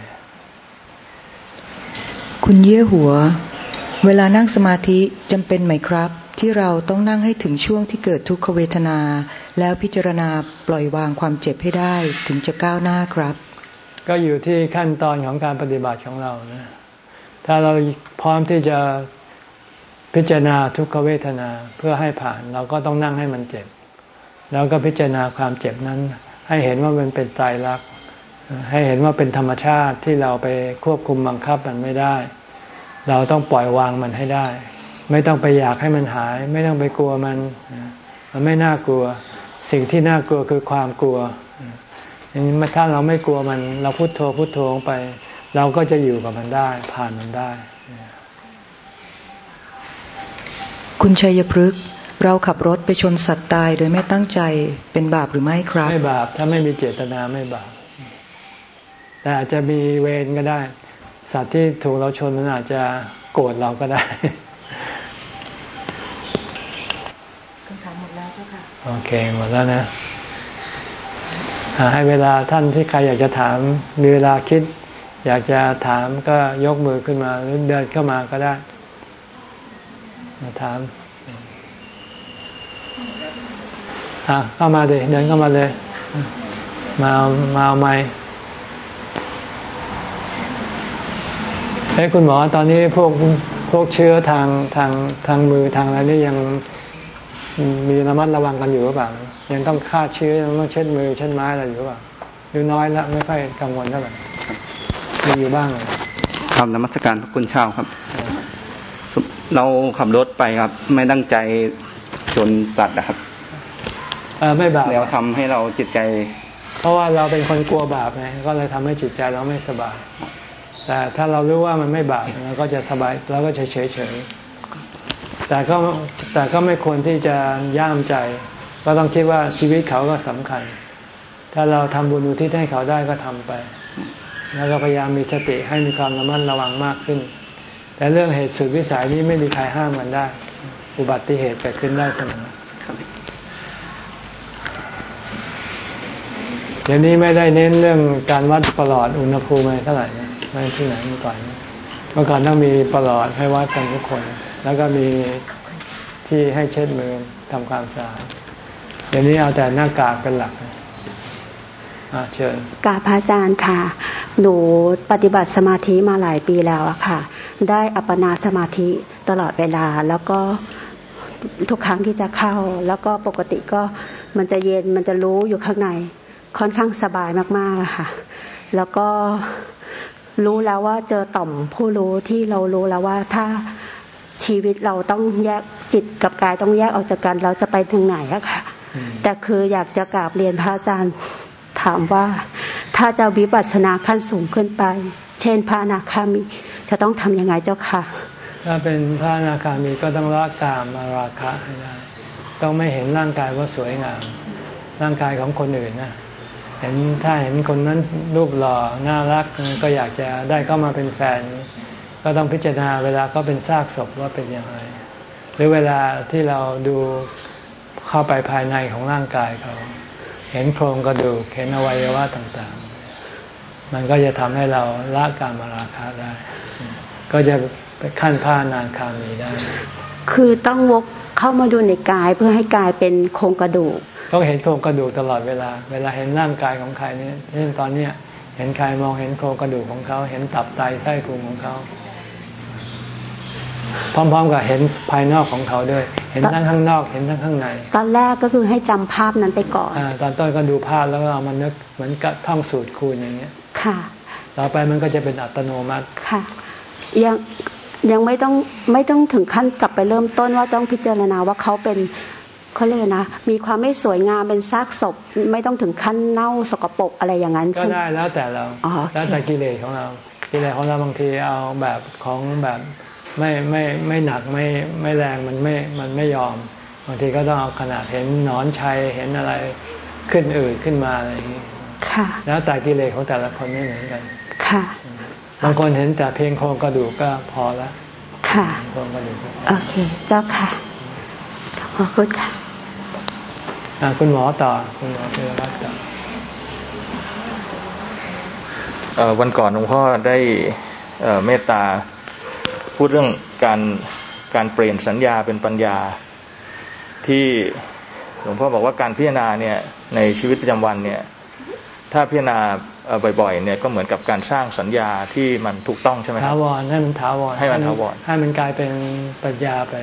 คุณเยี่ยหัว เวลานั่งสมาธิจำเป็นไหมครับ ที่เราต้องนั่งให้ถึงช่วงที่เกิดทุกขเวทนา แล้วพิจารณาปล่อยวางความเจ็บให้ได้ถึงจะก้าวหน้าครับ ก็อยู่ที่ขั้นตอนของการปฏิบัติของเรานะถ้าเราพร้อมที่จะพิจารณาทุกขเวทนาเพื่อให้ผ่าน เราก็ต้องนั่งให้มันเจ็บ แล้วก็พิจารณาความเจ็บนั้น ให้เห็นว่ามันเป็นตายรักให้เห็นว่าเป็นธรรมชาติที่เราไปควบคุมบังคับมันไม่ได้ เราต้องปล่อยวางมันให้ได้ ไม่ต้องไปอยากให้มันหาย ไม่ต้องไปกลัวมัน มันไม่น่ากลัว สิ่งที่น่ากลัวคือความกลัว ถ้าเราไม่กลัวมันเราพุโทโธพุโทโธไป เราก็จะอยู่กับมันได้ ผ่านมันได้ คุณชัยพฤกษ์เราขับรถไปชนสัตว์ตายโดยไม่ตั้งใจเป็นบาปหรือไม่ครับ ไม่บาป ถ้าไม่มีเจตนาไม่บาป แต่อาจจะมีเวรก็ได้ สัตว์ที่ถูกเราชนมันอาจจะโกรธเราก็ได้คำถามหมดแล้วเจ้าค่ะ โอเค หมดแล้วนะ ให้เวลาท่านที่ใครอยากจะถามมีเวลาคิด อยากจะถามก็ยกมือขึ้นมาหรือเดินเข้ามาก็ได้ มาถามอะเข้ามาเลยเดินเข้ามาเลย มาเอามาเอาไม้เฮ้คุณหมอตอนนี้พวกพวกเชื้อทางทางทางมือทางอะไรนี่ยัง มีระมัดระวังกันอยู่หรือเปล่ายังต้องฆ่าเชื้อยังต้องเช็ดมือเช็ดไม้อะไรอยู่หรือเปล่าหรือน้อยละไม่ค่อยกังวลเท่าไหร่มีอยู่บ้างเลยทำนมัสการพระคุณเช่าครับ เราขับรถไปครับ ไม่ตั้งใจชนสัตว์นะครับเออไม่บาปแล้วทำให้เราจิตใจ เพราะว่าเราเป็นคนกลัวบาปไงก็เลยทำให้จิตใจเราไม่สบาย แต่ถ้าเรารู้ว่ามันไม่บาปเราก็จะสบายเราก็เฉยเฉย แต่ก็แต่ก็ไม่ควรที่จะย่ามใจก็ต้องคิดว่าชีวิตเขาก็สำคัญ ถ้าเราทำบุญอุทิศให้เขาได้ก็ทำไป แล้วก็พยายามมีสติให้มีความระมัดระวังมากขึ้น แต่เรื่องเหตุสุดวิสัยนี้ไม่มีใครห้ามมันได้ อุบัติเหตุเกิดขึ้นได้เสมอเดี๋ยวนี้ไม่ได้เน้นเรื่องการวัดประหลอดอุณหภูมิอะไรเท่าไหร่นะไม่ที่ไหนเมื่อก่อนเมื่อก่อนต้องมีประหลอดให้วัดกันทุกคน แล้วก็มีที่ให้เช็ดมือทำความสะอาดเดี๋ยวนี้เอาแต่หน้ากากเป็นหลักเชิญกาพระอาจารย์ค่ะ หนูปฏิบัติสมาธิมาหลายปีแล้วอะค่ะ ได้อัปปนาสมาธิตลอดเวลาแล้วก็ทุกครั้งที่จะเข้า แล้วก็ปกติก็มันจะเย็นมันจะรู้อยู่ข้างในค่อนข้างสบายมากๆอะค่ะ แล้วก็รู้แล้วว่าเจอต่อมผู้รู้ที่เรารู้แล้วว่าถ้า ชีวิตเราต้องแยกจิตกับกายต้องแยกออกจากกันเราจะไปถึงไหนอะค่ะ แต่คืออยากจะกราบเรียนพระอาจารย์ถามว่าถ้าจะวิปัสสนาขั้นสูงขึ้นไป เช่นพระนาคามีจะต้องทํำยังไงเจ้าค่ะ ถ้าเป็นพระนาคามีก็ต้องละกามมาราคะให้ได้ต้องไม่เห็นร่างกายว่าสวยงาม ร่างกายของคนอื่นนะเห็นถ้าเห็นคนนั้นรูปหล่อน่ารักก็อยากจะได้เข้ามาเป็นแฟน ก็ต้องพิจารณาเวลาเขาเป็นซากศพว่าเป็นอย่างไร หรือเวลาที่เราดูเข้าไปภายในของร่างกายเขา เห็นโครงกระดูกเห็นอวัยวะต่างๆ มันก็จะทำให้เราละการมาราคะได้ ก็จะไปขั้นผ้านานคามีได้ คือต้องวกเข้ามาดูในกายเพื่อให้กายเป็นโครงกระดูก ต้องเห็นโครงกระดูกตลอดเวลา เวลาเห็นร่างกายของใครเนี่ยเช่นตอนเนี้ย เห็นใครมองเห็นโครงกระดูกของเขา เห็นตับไตไส้พุงของเขา พร้อมๆกับเห็นภายนอกของเขาด้วย เห็นทั้งข้างนอก เห็นทั้งข้างใน ตอนแรกก็คือให้จำภาพนั้นไปก่อนอตอนต้นก็ดูภาพแล้วก็เอามันนึกเหมือนกับท่องสูตรคูณอย่างเงี้ย ค่ะ ต่อไปมันก็จะเป็นอัตโนมัติ ค่ะ ยังยังไม่ต้องไม่ต้องถึงขั้นกลับไปเริ่มต้นว่าต้องพิจารณาว่าเขาเป็น เขาเรียกนะ มีความไม่สวยงามเป็นซากศพ ไม่ต้องถึงขั้นเน่าสกปรกอะไรอย่างนั้นก็ได้แล้วแต่เราแล้วแต่กิเลสของเรากิเลสของเราบางทีเอาแบบของแบบไม่ไม่ไม่หนักไม่ไม่แรงมันไม่มันไม่ยอมบางทีก็ต้องเอาขนาดเห็นนอนชัยเห็นอะไรขึ้นอื่นขึ้นมาอะไรอย่างนี้ค่ะแล้วแต่กิเลสของแต่ละคนไม่เหมือนกัน ค่ะบางคนเห็นแต่เพียงโครงกระดูกก็พอแล้วค่ะโครงกระดูกโอเค เจ้าค่ะ ขอบคุณค่ะคุณหมอต่อคุณหมอเทวรัตต่อวันก่อนหลวงพ่อได้เมตตาพูดเรื่องการการเปลี่ยนสัญญาเป็นปัญญา ที่หลวงพ่อบอกว่าการพิจารณาเนี่ยในชีวิตประจำวันเนี่ยถ้าพิจารณาบ่อยๆเนี่ยก็เหมือนกับการสร้างสัญญาที่มันถูกต้องใช่ไหมครับถาวรให้มันถาวรให้มันถาวรให้มันกลายเป็นปัญญาไป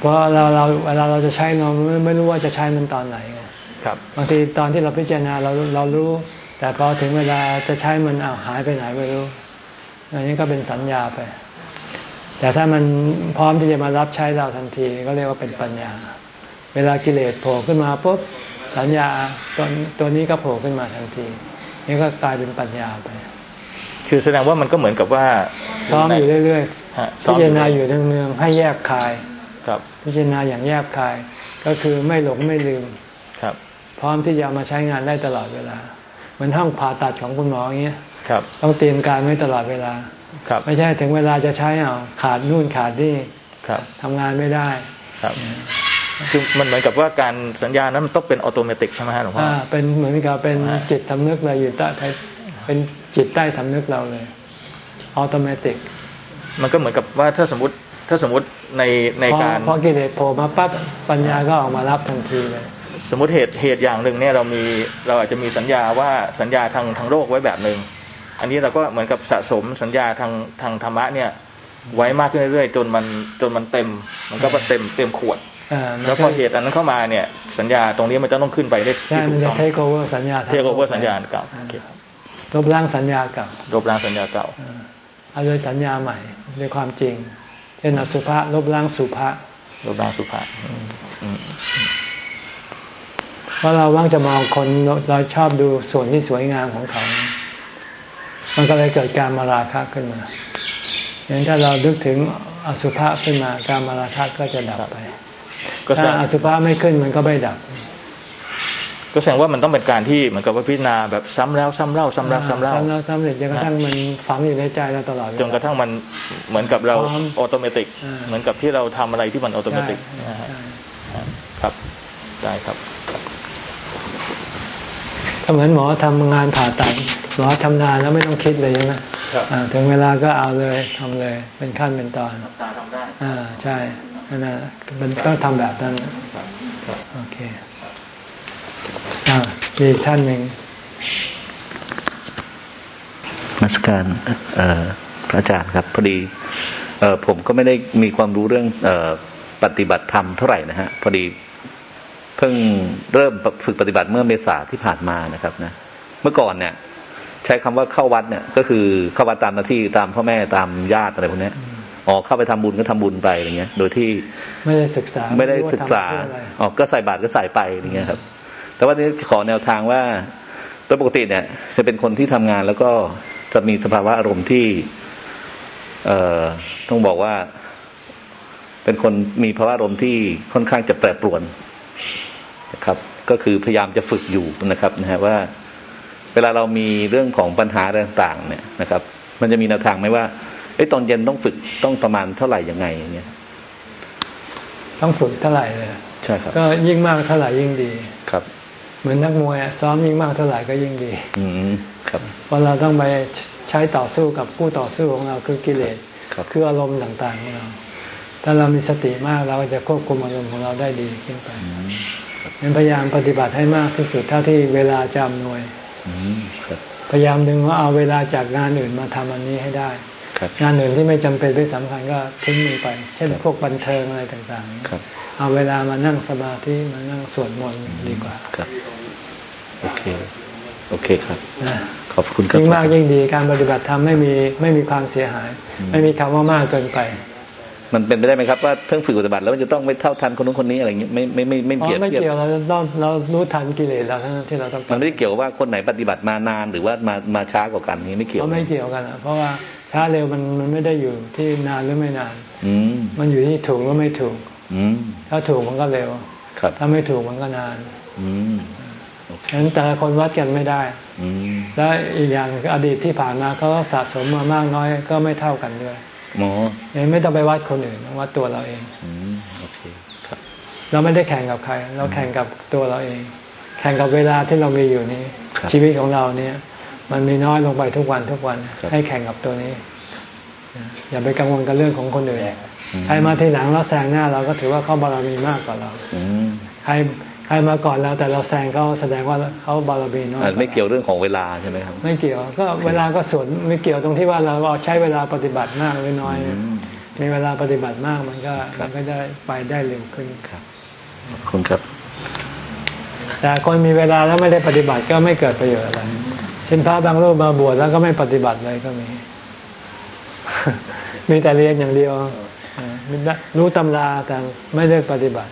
เพราะเราเราเวลาเราจะใช้เราไม่รู้ว่าจะใช้มันตอนไหนครับบางทีตอนที่เราพิจารณาเราเรารู้ แต่พอถึงเวลาจะใช้มันอ้าวหายไปไหนไม่รู้อันนี้ก็เป็นสัญญาไป แต่ถ้ามันพร้อมที่จะมารับใช้เราทันทีก็เรียกว่าเป็นปัญญา เวลากิเลสโผล่ขึ้นมาปุ๊บสัญญาตัวตัวนี้ก็โผล่ขึ้นมาทันที นี่ก็กลายเป็นปัญญาไป คือแสดงว่ามันก็เหมือนกับว่าซ้อมอยู่เรื่อยๆพิจารณาอยู่เนืองๆให้แยกคาย ครับพิจารณาอย่างแยบคาย ก็คือไม่หลงไม่ลืมครับ พร้อมที่จะมาใช้งานได้ตลอดเวลาเหมือนห้องผ่าตัดของคุณหมออย่างเงี้ยครับต้องเตรียมการไว้ตลอดเวลาครับไม่ใช่ถึงเวลาจะใช้เอาขาดนู่นขาดนี่ครับทำงานไม่ได้ครับคือมันเหมือนกับว่าการสัญญานั้นมันต้องเป็นอัตโนมัติใช่ไหมฮะหลวงพ่อเป็นเหมือนกับเป็นจิตสำนึกเลยอยู่ใต้เป็นจิตใต้สำนึกเราเลยอัตโนมัติมันก็เหมือนกับว่าถ้าสมมติ ถ้าสมมติในในการพอกิเลสโผล่มาปั๊บปัญญาก็ออกมารับทันทีเลยสมมติเหตุเหตุอย่างหนึ่งเนี่ยเรามีเราอาจจะมีสัญญาว่าสัญญาทางทางโลกไว้แบบหนึ่งอันนี้เราก็เหมือนกับสะสมสัญญาทางทางธรรมะเนี่ยไว้มากขึ้นเรื่อยๆจนมันจนมันเต็ม มันก็เต็มเต็มขวดแล้วพอเหตุอันนั้นเข้ามาเนี่ย สัญญาตรงนี้มันจะต้องขึ้นไปได้ที่ถูกต้องเทคโอเวอร์สัญญาเทคโอเวอร์สัญญาเก่าลบล้างสัญญาเก่าลบล้างสัญญาเก่าเอาเลยสัญญาใหม่ด้วยความจริง เช่นอสุภะลบล้างสุภะลบล้างสุภะเพราะเราว่างจะมองคนเราชอบดูส่วนที่สวยงามของเขา มันก็เลยเกิดการมาราคะขึ้นมาอย่างถ้าเรานึกถึงอสุภะขึ้นมาการมาราคะก็จะดับไปถ้าอสุภะไม่ขึ้นมันก็ไม่ดับ ก็แสดงว่ามันต้องเป็นการที่เหมือนกับว่าพิจารณาแบบซ้ำแล้วซ้ำเล่าซ้ำแล้วซ้ำเล่าซ้ำแล้วซ้ำเล่จนกระทั่งมันฝังอยู่ในใจเราตลอดจนกระทั่งมันเหมือนกับเรา automatic เหมือนกับที่เราทำอะไรที่มัน automaticครับได้ครับก็เหมือนหมอทำงานผ่าตัดหมอทำนานแล้วไม่ต้องคิดเลยใช่ไหมถึงเวลาก็เอาเลยทำเลย เป็นขั้นเป็นตอนอ่าใช่นั่นแหละมันต้องทำแบบนั้นโอเค มีท่านหนึ่งมาสการพระอาจารย์ครับพอดีผมก็ไม่ได้มีความรู้เรื่องอปฏิบัติธรรมเท่าไหร่นะฮะพอดีเพิ่งเริ่มฝึกปฏิบัติเมื่อเมษาที่ผ่านมานะครับนะเมื่อก่อนเนี่ย ใช้คำว่าเข้าวัดเนี่ย ก็คือเข้าวัดตามหน้าที่ตามพ่อแม่ตามญาติอะไรพวกนี้อ๋อเข้าไปทำบุญก็ทำบุญไปอะไรเงี้ย โดยที่ไม่ได้ศึกษาไม่ได้ศึกษาอ๋อก็ใส่บาตรก็ใส่ไปอะไรเงี้ยครับ แต่ว่านี้ขอแนวทางว่าโดยปกติเนี่ย จะเป็นคนที่ทำงานแล้วก็จะมีสภาวะอารมณ์ที่ เอ่อต้องบอกว่า เป็นคนมีภาวะอารมณ์ที่ค่อนข้างจะแปรปรวนนะครับ ก็คือพยายามจะฝึกอยู่นะครับนะฮะว่า เวลาเรามีเรื่องของปัญหาต่างๆ เนี่ยนะครับ มันจะมีแนวทางไหมว่าไอ้ตอนเย็นต้องฝึกต้องประมาณเท่าไหร่ยังไงอย่างเงี้ยต้องฝึกเท่าไหร่เลยใช่ช่ครับ ก็ยิ่งมากเท่าไหร่ยิ่งดี ครับ เหมือนนักมวยซ้อมยิ่งมากเท่าไหร่ก็ยิ่งดีอืมครับเพราะเราต้องไปใช้ต่อสู้กับผู้ต่อสู้ของเราคือกิเลสครับคืออารมณ์ต่างๆของเรา ถ้าเรามีสติมากเราก็จะควบคุมอารมณ์ของเราได้ดีขึ้นไปงั้นพยายามปฏิบัติให้มากที่สุดเท่าที่เวลาจะอำนวยอืมครับพยายามดึงว่าเอาเวลาจากงานอื่นมาทำอันนี้ให้ได้ครับ งานอื่นที่ไม่จำเป็นหรือสำคัญก็ทิ้งมันไป เช่นพวกบันเทิงอะไรต่างครับๆเอาเวลามานั่งสมาธิมานั่งสวดมนต์ดีกว่าครับโอเคโอเคครับนะขอบคุณครับยิ่งมากยิ่งดีการปฏิบัติธรรมไม่มีไม่มีความเสียหายอืมไม่มีคำว่ามากเกินไป มันเป็นไปได้ไหมครับว่าเพิ่งฝึกปฏิบัติแล้วมันจะต้องไม่เท่าทันคนนู้นคนนี้อะไรอย่างนี้ไม่ไม่ไม่ไม่เพราะเปรียบไม่เทียบเกี่ยวเราต้องเรารู้ทันกิเลสเราทั้งนั้นที่เราต้องมันไม่ได้เกี่ยวว่าคนไหนปฏิบัติมานานหรือว่ามามาช้ากว่ากันนี้ไม่เกี่ยวเพราะไม่เกี่ยวกันอะเพราะว่าช้าเร็วมันมันไม่ได้อยู่ที่นานหรือไม่นาน อืมมันอยู่ที่ถูกหรือไม่ถูก อืมถ้าถูกมันก็เร็วครับถ้าไม่ถูกมันก็นาน อืมโอเคฉะนั้นแต่ละคนวัดกันไม่ได้อืมและอีกอย่างอดีตที่ผ่านมาเขาก็สะสมมามากน้อยก็ไม่เท่ากันด้วย หมอยังไม่ต้องไปวัดคนอื่นต้องวัดตัวเราเองอืมโอเคครับ เราไม่ได้แข่งกับใคร เราแข่งกับตัวเราเอง แข่งกับเวลาที่เรามีอยู่นี้ครับชีวิตของเราเนี่ย มันมีน้อยลงไปทุกวันทุกวันครับให้แข่งกับตัวนี้ อย่าไปกังวลกับเรื่องของคนอื่นอืมใครมาทีหลังแล้วแซงหน้าเราก็ถือว่าเขาบารมีมากกว่าเราอืมใครใครมาก่อนเราแต่เราแซงเขาแสดงว่าเขาบารมีน้อยอาจไม่เกี่ยวเรื่องของเวลาใช่ไหมครับ ไม่เกี่ยวก็เวลาก็ส่วนไม่เกี่ยวตรงที่ว่าเราเอาใช้เวลาปฏิบัติมากหรือน้อยอืมมีเวลาปฏิบัติมากมันก็ครับมันก็ได้ไปได้เร็วขึ้นครับขอบคุณครับ แต่คนมีเวลาแล้วไม่ได้ปฏิบัติก็ไม่เกิดประโยชน์อะไรเช่นพระบางรูปมาบวชแล้วก็ไม่ปฏิบัติเลยก็มี มีแต่เรียนอย่างเดียวเออมีแต่รู้ตำราแต่ไม่ได้ปฏิบัติ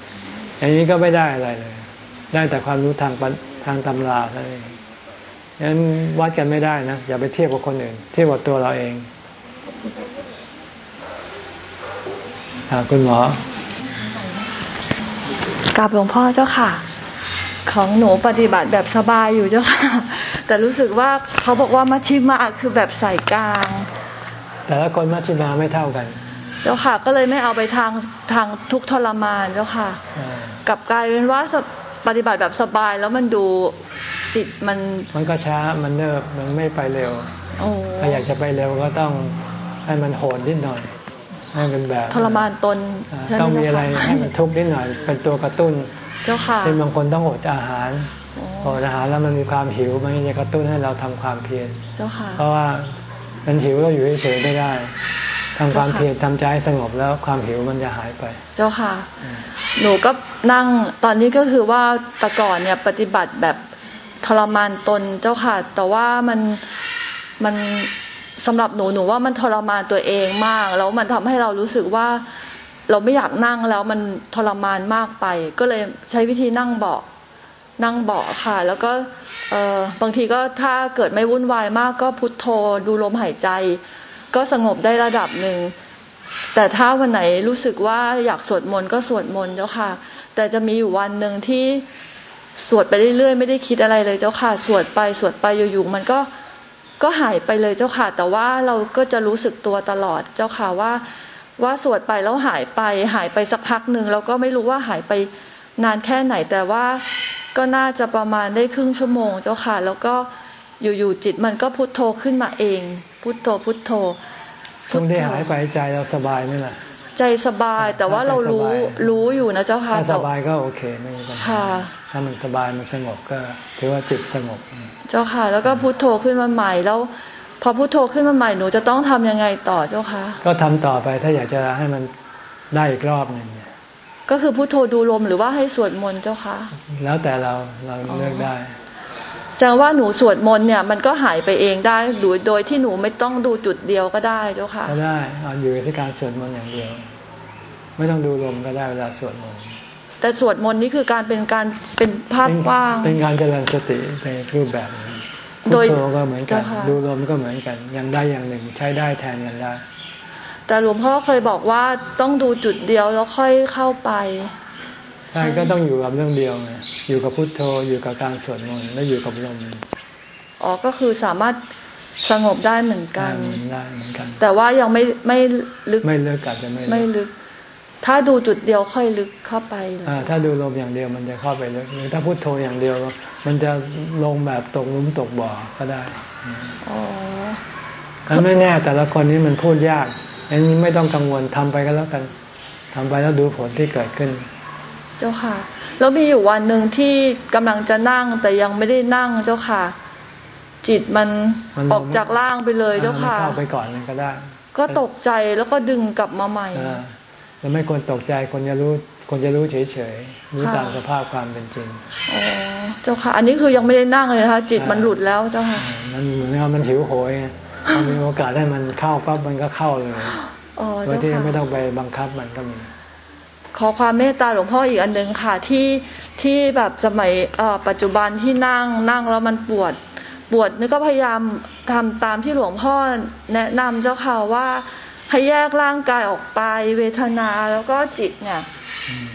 อย่างนี้ก็ไม่ได้อะไรเลย ได้แต่ความรู้ทางปะทางตำราเท่านั้นเองงั้นวัดกันไม่ได้นะ อย่าไปเทียบกับคนอื่น เทียบกับตัวเราเองอ่าคุณหมอกับหลวงพ่อเจ้าค่ะ ของหนูปฏิบัติแบบสบายอยู่เจ้าค่ะ แต่รู้สึกว่าเขาบอกว่ามัชชิมาคือแบบใส่กลาง แต่ละคนมัชฌิมาไม่เท่ากัน เจ้าค่ะ ก็เลยไม่เอาไปทางทางทุกข์ทรมานเจ้าค่ะอ่ากลับกลายเป็นว่าส ปฏิบัติแบบสบายแล้วมันดูจิตมัน มันก็ช้ามันเนิบมันไม่ไปเร็วโอ้ถ้าอยากจะไปเร็วก็ต้องให้มันโหดนิดหน่อย ให้เป็นแบบทรมานตนอ่าใช่ไหมต้องมีอะไรเจ้าให้ค่ะมันทุกข์นิดหน่อย เป็นตัวกระตุ้นเจ้าค่ะเช่นบางคนต้องอดอาหารโอ้อดอาหารแล้วมันมีความหิวมันจะกระตุ้นให้เราทำความเพียรเจ้าค่ะเพราะว่ามันหิวเราอยู่เฉยๆไม่ได้ ทำความเจ้าค่ะเพียรทำใจให้สงบแล้วความหิวมันจะหายไป เจ้าค่ะ หนูก็นั่งตอนนี้ก็คือว่าแต่ก่อนเนี่ยปฏิบัติแบบทรมานตนเจ้าค่ะ แต่ว่ามันมันสำหรับหนูหนูว่ามันทรมานตัวเองมาก แล้วมันทำให้เรารู้สึกว่าเราไม่อยากนั่งแล้วมันทรมานมากไป ก็เลยใช้วิธีนั่งเบาะนั่งเบาะค่ะ แล้วก็เออบางทีก็ถ้าเกิดไม่วุ่นวายมากก็พุทโธดูลมหายใจ ก็สงบได้ระดับหนึ่ง แต่ถ้าวันไหนรู้สึกว่าอยากสวดมนต์ก็สวดมนต์เจ้าค่ะ แต่จะมีอยู่วันหนึ่งที่สวดไปเรื่อยๆ ไม่ได้คิดอะไรเลยเจ้าค่ะ สวดไปสวดไปอยู่ๆมันก็ก็หายไปเลยเจ้าค่ะ แต่ว่าเราก็จะรู้สึกตัวตลอดเจ้าค่ะว่า ว่าสวดไปแล้วหายไป หายไปสักพักหนึ่งเราก็ไม่รู้ว่าหายไปนานแค่ไหนแต่ว่าก็น่าจะประมาณได้ครึ่งชั่วโมงเจ้าค่ะ แล้วก็อยู่ๆจิตมันก็พุทโธขึ้นมาเอง พุทโธพุทโธช่วงที่หายไปใจเราสบายไหมล่ะ ใจสบายแต่ว่าเรารู้ใจสบายรู้อยู่นะเจ้าค่ะถ้าสแต่บายก็โอเคไม่มีปัญหาค่ะถ้ามันสบายมันสงบก็ถือว่าจิตสงบ เจ้าค่ะ แล้วก็พุทโธขึ้นมาใหม่แล้วพอพุทโธขึ้นมาใหม่หนูจะต้องทำยังไงต่อเจ้าค่ะก็ทำต่อไปถ้าอยากจะให้มันได้อีกรอบหนึ่งเนี่ยก็คือพุทโธดูลมหรือว่าให้สวดมนต์เจ้าค่ะแล้วแต่เราเราอ๋อเลือกได้ แสดงว่าหนูสวดมนต์เนี่ยมันก็หายไปเองได้โดยโดยที่หนูไม่ต้องดูจุดเดียวก็ได้เจ้าค่ะก็ได้เอาอยู่ที่การสวดมนต์อย่างเดียว ไม่ต้องดูลมก็ได้เวลาสวดมนต์แต่สวดมนต์นี่คือการเป็นการเป็นภาพเป็นว่างเป็นการเจริญสติในรูปแบบหนึงโดยพุทโธก็เหมือนกันเจ้าค่ะดูลมก็เหมือนกันอย่างได้อย่างหนึ่งใช้ได้แทนกันได้แต่หลวงพ่อเคยบอกว่าต้องดูจุดเดียวแล้วค่อยเข้าไป ใช่ก็ต้องอยู่กับเรื่องเดียวไงอยู่กับพุทโธอยู่กับการสวดมนต์แล้วอยู่กับลมอ๋อก็คือสามารถสงบได้เหมือนกันได้เหมือนกัน แต่ว่ายังไม่ไม่ลึกไม่เลิกกัดจะไม่ไม่เลิกลึก ถ้าดูจุดเดียวค่อยลึกเข้าไปอ่าถ้าดูลมอย่างเดียวมันจะเข้าไปลึกหรือถ้าพุโทโธอย่างเดียว มันจะลงแบบตกลุมตกบ่อก็ได้อ๋อมันไม่แน่แต่ละคนนี้มันพูดยากอันนี้ไม่ต้องกังวลทำไปก็แล้วกันทำไปแล้วดูผลที่เกิดขึ้น เจ้าค่ะ แล้วมีอยู่วันหนึ่งที่กำลังจะนั่งแต่ยังไม่ได้นั่งเจ้าค่ะ จิตมันออกจากร่างไปเลยเจ้าค่ะเข้าไปก่อนเลยก็ได้ ก็ตกใจแล้วก็ดึงกลับมาใหม่แล้วไม่ควรตกใจคนจะรู้คนจะรู้เฉยๆรู้ตามสภาพความเป็นจริงอ๋อเจ้าค่ะ อันนี้คือยังไม่ได้นั่งเลยนะคะจิตมันหลุดแล้วเจ้าค่ะมันเหมือนกับมันหิวโหยพอมีโอกาสให้มันเข้าปั๊บมันก็เข้าเลยโดยที่ไม่ต้องไปบังคับมันก็มี ขอความเมตตาหลวงพ่ออีกอันหนึ่งค่ะที่ที่แบบสมัยปัจจุบันที่นั่งนั่งแล้วมันปวดปวดนี่ก็พยายามทำตามที่หลวงพ่อแนะนำเจ้าค่ะว่าให้แยกร่างกายออกไปเวทนาแล้วก็จิตเนี่ย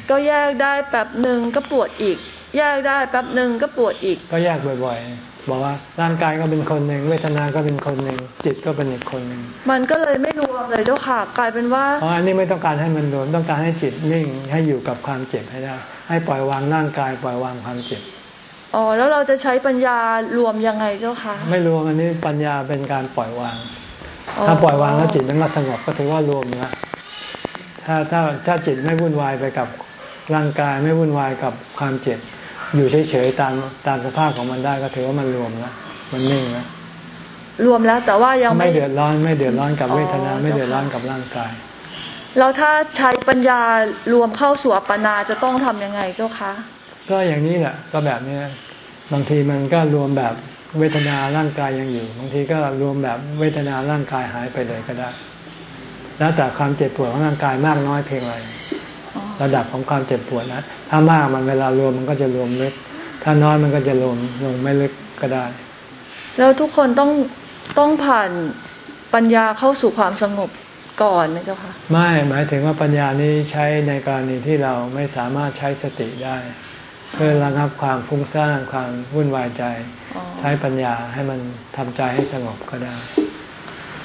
ก็แยกได้แป๊บหนึ่งก็ปวดอีก แยกได้แป๊บหนึ่งก็ปวดอีก ก็แยกบ่อยๆ บอกว่าร่างกายก็เป็นคนหนึ่ง เวทนา ก็เป็นคนหนึ่ง จิตก็เป็นอีกคนหนึ่ง มันก็เลยไม่รวมเลยเจ้าค่ะ กลายเป็นว่าอ๋ออันนี้ไม่ต้องการให้มันรวม ต้องการให้จิตนิ่ง ให้อยู่กับความเจ็บให้ได้ ให้ปล่อยวางร่างกาย ปล่อยวางความเจ็บ อ๋อ แล้วเราจะใช้ปัญญารวมยังไงเจ้าค่ะ ไม่รวมอันนี้ปัญญาเป็นการปล่อยวาง ถ้าปล่อยวางแล้วจิตมันก็สงบก็ถือว่ารวมนะถ้าถ้าถ้าจิตไม่วุ่นวายไปกับร่างกายไม่วุ่นวายกับความเจ็บ อยู่เฉยๆตามตามสภาพของมันได้ก็ถือว่ามันรวมแล้วมันนิ่งแล้วรวมแล้วแต่ว่ายังไม่เดือดร้อนไม่เดือดร้อนกับเวทนาไม่เดือดร้อนกับร่างกายแล้วถ้าใช้ปัญญารวมเข้าสู่อัปปนาจะต้องทํำยังไงเจ้าคะก็อย่างนี้แหละก็แบบนี้บางทีมันก็รวมแบบเวทนาร่างกายยังอยู่ บางทีก็รวมแบบเวทนาร่างกายหายไปเลยก็ได้ แล้วแต่ความเจ็บปวดของร่างกายมากน้อยเพียงไร ระดับของความเจ็บปวดนะถ้ามากมันเวลารวมมันก็จะรวมลึก ถ้าน้อยมันก็จะรวมลงไม่ลึกก็ได้ แล้วทุกคนต้องต้องผ่านปัญญาเข้าสู่ความสงบก่อนนะเจ้าค่ะไม่หมายถึงว่าปัญญานี้ใช้ในกรณีที่เราไม่สามารถใช้สติได้ เพื่อระงับความฟุ้งซ่านความวุ่นวายใจ ใช้ปัญญาให้มันทำใจให้สงบก็ได้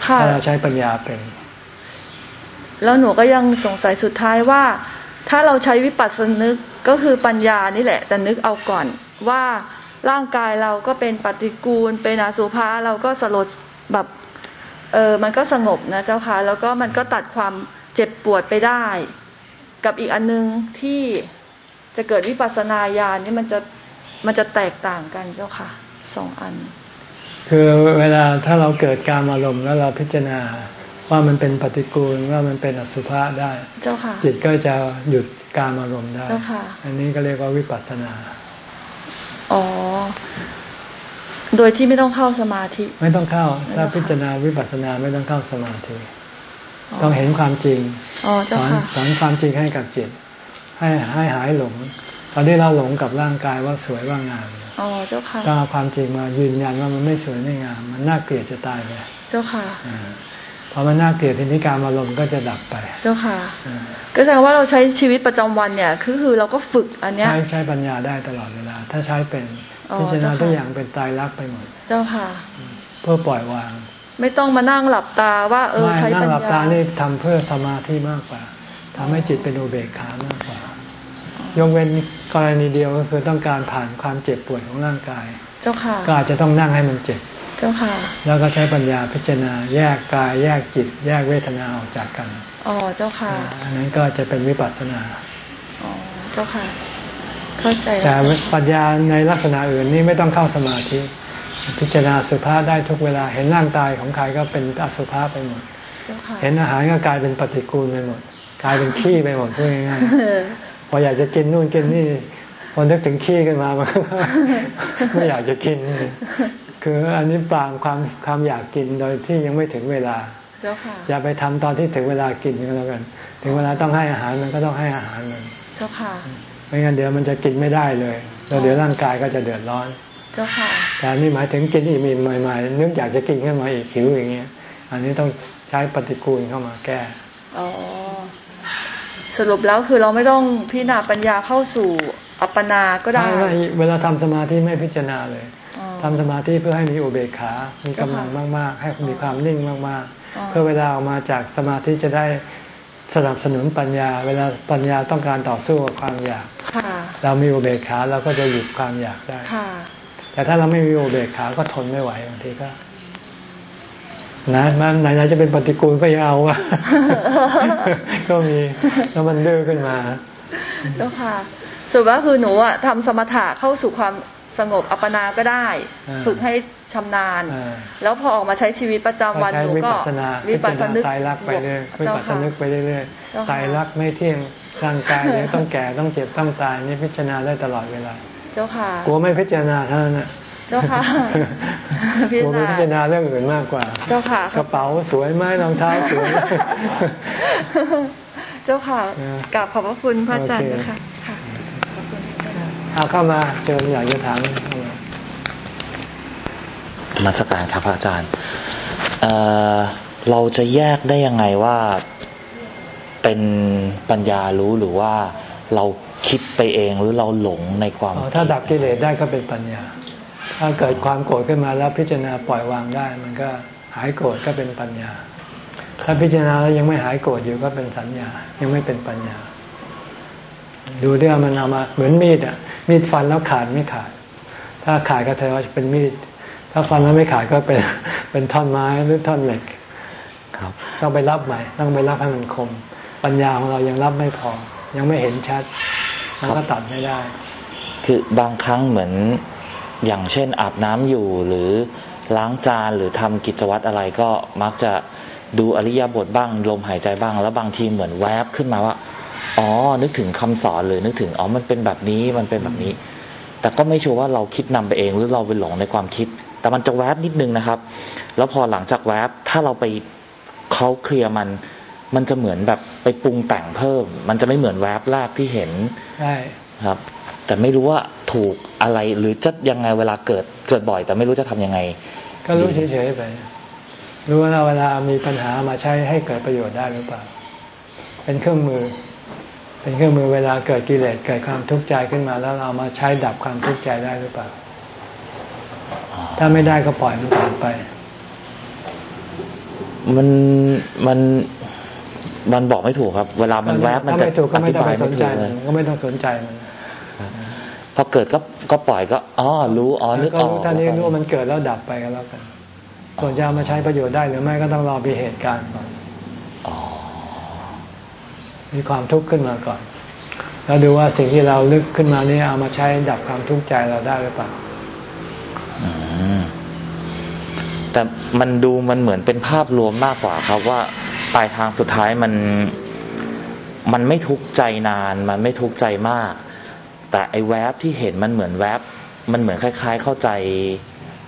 ถ้าเราใช้ปัญญาเป็น แล้วหนูก็ยังสงสัยสุดท้ายว่า ถ้าเราใช้วิปัสสนึกก็คือปัญญานี่แหละ แต่นึกเอาก่อนว่าร่างกายเราก็เป็นปฏิกูล เป็นอสุภะเราก็สลดแบบเออมันก็สงบนะเจ้าค่ะ แล้วก็มันก็ตัดความเจ็บปวดไปได้ กับอีกอันนึงที่จะเกิดวิปัสสนาญาณนี่มันจะมันจะแตกต่างกันเจ้าค่ะสองอัน คือเวลาถ้าเราเกิดการอารมณ์แล้วเราพิจารณา ว่ามันเป็นปฏิกูลว่ามันเป็นอสุภะได้เจ้าค่ะ จิตก็จะหยุดการอารมณ์ได้เจ้าค่ะ อันนี้ก็เรียกว่าวิปัสสนา อ๋อ โดยที่ไม่ต้องเข้าสมาธิ ไม่ต้องเข้า ถ้าพิจารณาวิปัสสนาไม่ต้องเข้าสมาธิ ต้องเห็นความจริงสอนสอนความจริงให้กับจิต ให้ให้หายหลง ตอนนี้เราหลงกับร่างกายว่าสวยว่างามอ๋อเจ้าค่ะต้องเอาความจริงมายืนยันว่ามันไม่สวยไม่งาม มันน่าเกลียดจะตายไปเจ้าค่ะ พอมันน่าเกลียดทีนี้การอารมณ์ก็จะดับไป เจ้าค่ะ ก็แสดงว่าเราใช้ชีวิตประจำวันเนี่ยคือคือเราก็ฝึกอันเนี้ยใช้ใช้ปัญญาได้ตลอดเวลา ถ้าใช้เป็นพิจารณาทุกอย่างเป็นตายรักไปหมด เจ้าค่ะ เพื่อปล่อยวาง ไม่ต้องมานั่งหลับตาว่าเออใช้ปัญญานั่งหลับตานี่ทำเพื่อสมาธิมากกว่าทำให้จิตเป็นอุเบกขามากกว่ายกเว้นกรณีเดียวก็คือต้องการผ่านความเจ็บปวดของร่างกาย เจ้าค่ะ ก็อาจจะต้องนั่งให้มันเจ็บ เจ้าค่ะ แล้วก็ใช้ปัญญาพิจารณาแยกกายแยกจิต แยกเวทนาออกจากกันอ๋อเจ้าค่ะ อันนั้นก็จะเป็นวิปัสสนาอ๋อเจ้าค่ะเข้าใจแต่ปัญญาในลักษณะอื่นนี่ไม่ต้องเข้าสมาธิ พิจารณาสุภาพได้ทุกเวลาเห็นร่างกายของใครก็เป็นอสุภาพไปหมดเห็นอาหารก็กลายเป็นปฏิกูลไปหมด กลายเป็นขี้ไปหมดพูดง่ายพออยากจะกินนู่นกินนี่พอนึกถึงขี้กันมามันไม่อยากจะกิน คืออันนี้ปรางความความอยากกินโดยที่ยังไม่ถึงเวลาอย่าไปทำตอนที่ถึงเวลากินก็แล้วกัน ถึงเวลาต้องให้อาหารมันก็ต้องให้อาหารมันเจ้าค่ะไม่งั้นเดี๋ยวมันจะกินไม่ได้เลยแล้วเดี๋ยวร่างกายก็จะเดือดร้อน เจ้าค่ะแต่นี่หมายถึงกินอีกมีใหม่ๆนึกอยากจะกินขึ้นมาอีกหิวอย่างเงี้ย อันนี้ต้องใช้ปฏิกูลเข้ามาแก้อ๋อสรุปแล้วคือเราไม่ต้องพิจารณาปัญญาเข้าสู่อัปปนาก็ได้ไม่เวลาทำสมาธิไม่พิจารณาเลย ทำสมาธิเพื่อให้มีอุเบกขา มีกำลังมาก ๆ ให้มีความนิ่งมาก ๆ เพื่อเวลาออกมาจากสมาธิจะได้สนับสนุนปัญญา เวลาปัญญาต้องการต่อสู้กับความอยาก เรามีอุเบกขาเราก็จะหยุดความอยากได้ แต่ถ้าเราไม่มีอุเบกขาก็ทนไม่ไหวบางทีก็นะมันไหนๆจะเป็นปฏิกูลก็ยังเอาอะก็มีแล้วมันดื้อขึ้นมาแล้วค่ะ สุดว่าคือหนูอะทำสมถะเข้าสู่ความ สงบอัปปนาก็ได้ ฝึกให้ชำนาญ แล้วพอออกมาใช้ชีวิตประจำวันหนูก็วิปัสสนาตายรักไปเรื่อยวิปัสสนึกไปเรื่อยๆตายรักไม่เที่ยงร่างกายเนี่ยต้องแก่ต้องเจ็บต้องตายนี่พิจารณาได้ตลอดเวลา เจ้าค่ะกลัวไม่พิจารณาเท่านั้นเจ้าค่ะกลัวไม่พิจารณาเรื่องอื่นมากกว่า เจ้าค่ะ กระเป๋าสวยไหมรองเท้าสวย เจ้าค่ะกราบขอบพระคุณพระอาจารย์นะคะ เอาเข้ามาเจออยากจะถามเข้ามามาสการครับพระอาจารย์เเราจะแยกได้ยังไงว่าเป็นปัญญารู้หรือว่าเราคิดไปเองหรือเราหลงในความ ถ้าดับกิเลสได้ก็เป็นปัญญา ถ้าเกิดความโกรธขึ้นมาแล้วพิจารณาปล่อยวางได้ มันก็หายโกรธก็เป็นปัญญา ถ้าพิจารณาแล้วยังไม่หายโกรธอยู่ก็เป็นสัญญา ยังไม่เป็นปัญญา ดูด้วยมันเอามาเหมือนมีดอะ มีดฟันแล้วขาดไม่ขาด ถ้าขาดก็แสดงว่าเป็นมีด ถ้าฟันแล้วไม่ขาดก็เป็นเป็นท่อนไม้หรือท่อนเหล็กครับต้องไปรับใหม่ต้องไปรับให้มันคม ปัญญาของเรายังรับไม่พอ ยังไม่เห็นชัดมันก็ตัดไม่ได้ คือบางครั้งเหมือนอย่างเช่นอาบน้ำอยู่หรือล้างจานหรือทำกิจวัตรอะไรก็มักจะดูอริยบทบ้างลมหายใจบ้าง แล้วบางทีเหมือนแวบขึ้นมาว่า อ๋อ นึกถึงคำสอนหรือนึกถึง อ๋อ มันเป็นแบบนี้ มันเป็นแบบนี้ แต่ก็ไม่ชัวร์ว่าเราคิดนำไปเอง หรือเราไปหลงในความคิด แต่มันจะแวบนิดนึงนะครับ แล้วพอหลังจากแวบ ถ้าเราไปเขาเคลียร์มัน มันจะเหมือนแบบไปปรุงแต่งเพิ่ม มันจะไม่เหมือนแวบแรกที่เห็น ใช่ครับ แต่ไม่รู้ว่าถูกอะไรหรือจะยังไงเวลาเกิดเกิดบ่อย แต่ไม่รู้จะทํำยังไง ก็รู้เฉยๆไป รู้ว่าเวลามีปัญหามาใช้ให้เกิดประโยชน์ได้หรือเปล่า เป็นเครื่องมือ เป็นเครื่องมือเวลาเกิดกิเลสเกิดความทุกข์ใจขึ้นมา แล้วเรามาใช้ดับความทุกข์ใจได้หรือเปล่า ถ้าไม่ได้ก็ปล่อยมันผ่านไป มันมันมันบอกไม่ถูกครับ เวลามันแวบมันจะอธิบายไม่ถูกเลยก็ไม่ต้องสนใจมันพอเกิดก็ก็ปล่อยก็อ๋อรู้อ๋อนึกออกถ้านี้รู้มันเกิดแล้วดับไปก็แล้วกันส่วนจะมาใช้ประโยชน์ได้หรือไม่ก็ต้องรอมีเหตุการณ์ก่อน มีความทุกข์ขึ้นมาก่อน แล้วดูว่าสิ่งที่เราลึกขึ้นมานี้เอามาใช้ดับความทุกข์ใจเราได้หรือเปล่าแต่มันดูมันเหมือนเป็นภาพรวมมากกว่าครับว่าปลายทางสุดท้ายมันมันไม่ทุกข์ใจนาน มันไม่ทุกข์ใจมาก แต่ไอ้แวบที่เห็นมันเหมือนแวบ มันเหมือนคล้าย ๆ เข้าใจ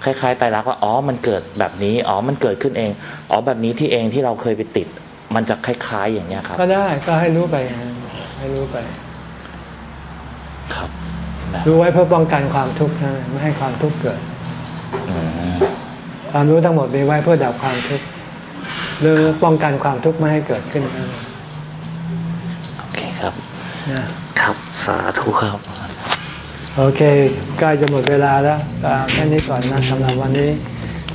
คล้ายๆไตรักว่าอ๋อมันเกิดแบบนี้ อ๋อมันเกิดขึ้นเอง อ๋อแบบนี้ที่เองที่เราเคยไปติด มันจะคล้ายๆอย่างเนี้ยครับ ก็ได้ก็ให้รู้ไปให้รู้ไป ครับรู้ไว้เพื่อป้องกันความทุกข์นะไม่ให้ความทุกข์เกิดความรู้ทั้งหมดมีไว้เพื่อดับความทุกข์หรือป้องกันความทุกข์ไม่ให้เกิดขึ้นโอเคครับครับสาธุครับ โอเคใกล้จะหมดเวลาแล้วแค่นี้ก่อนนะสำหรับวันนี้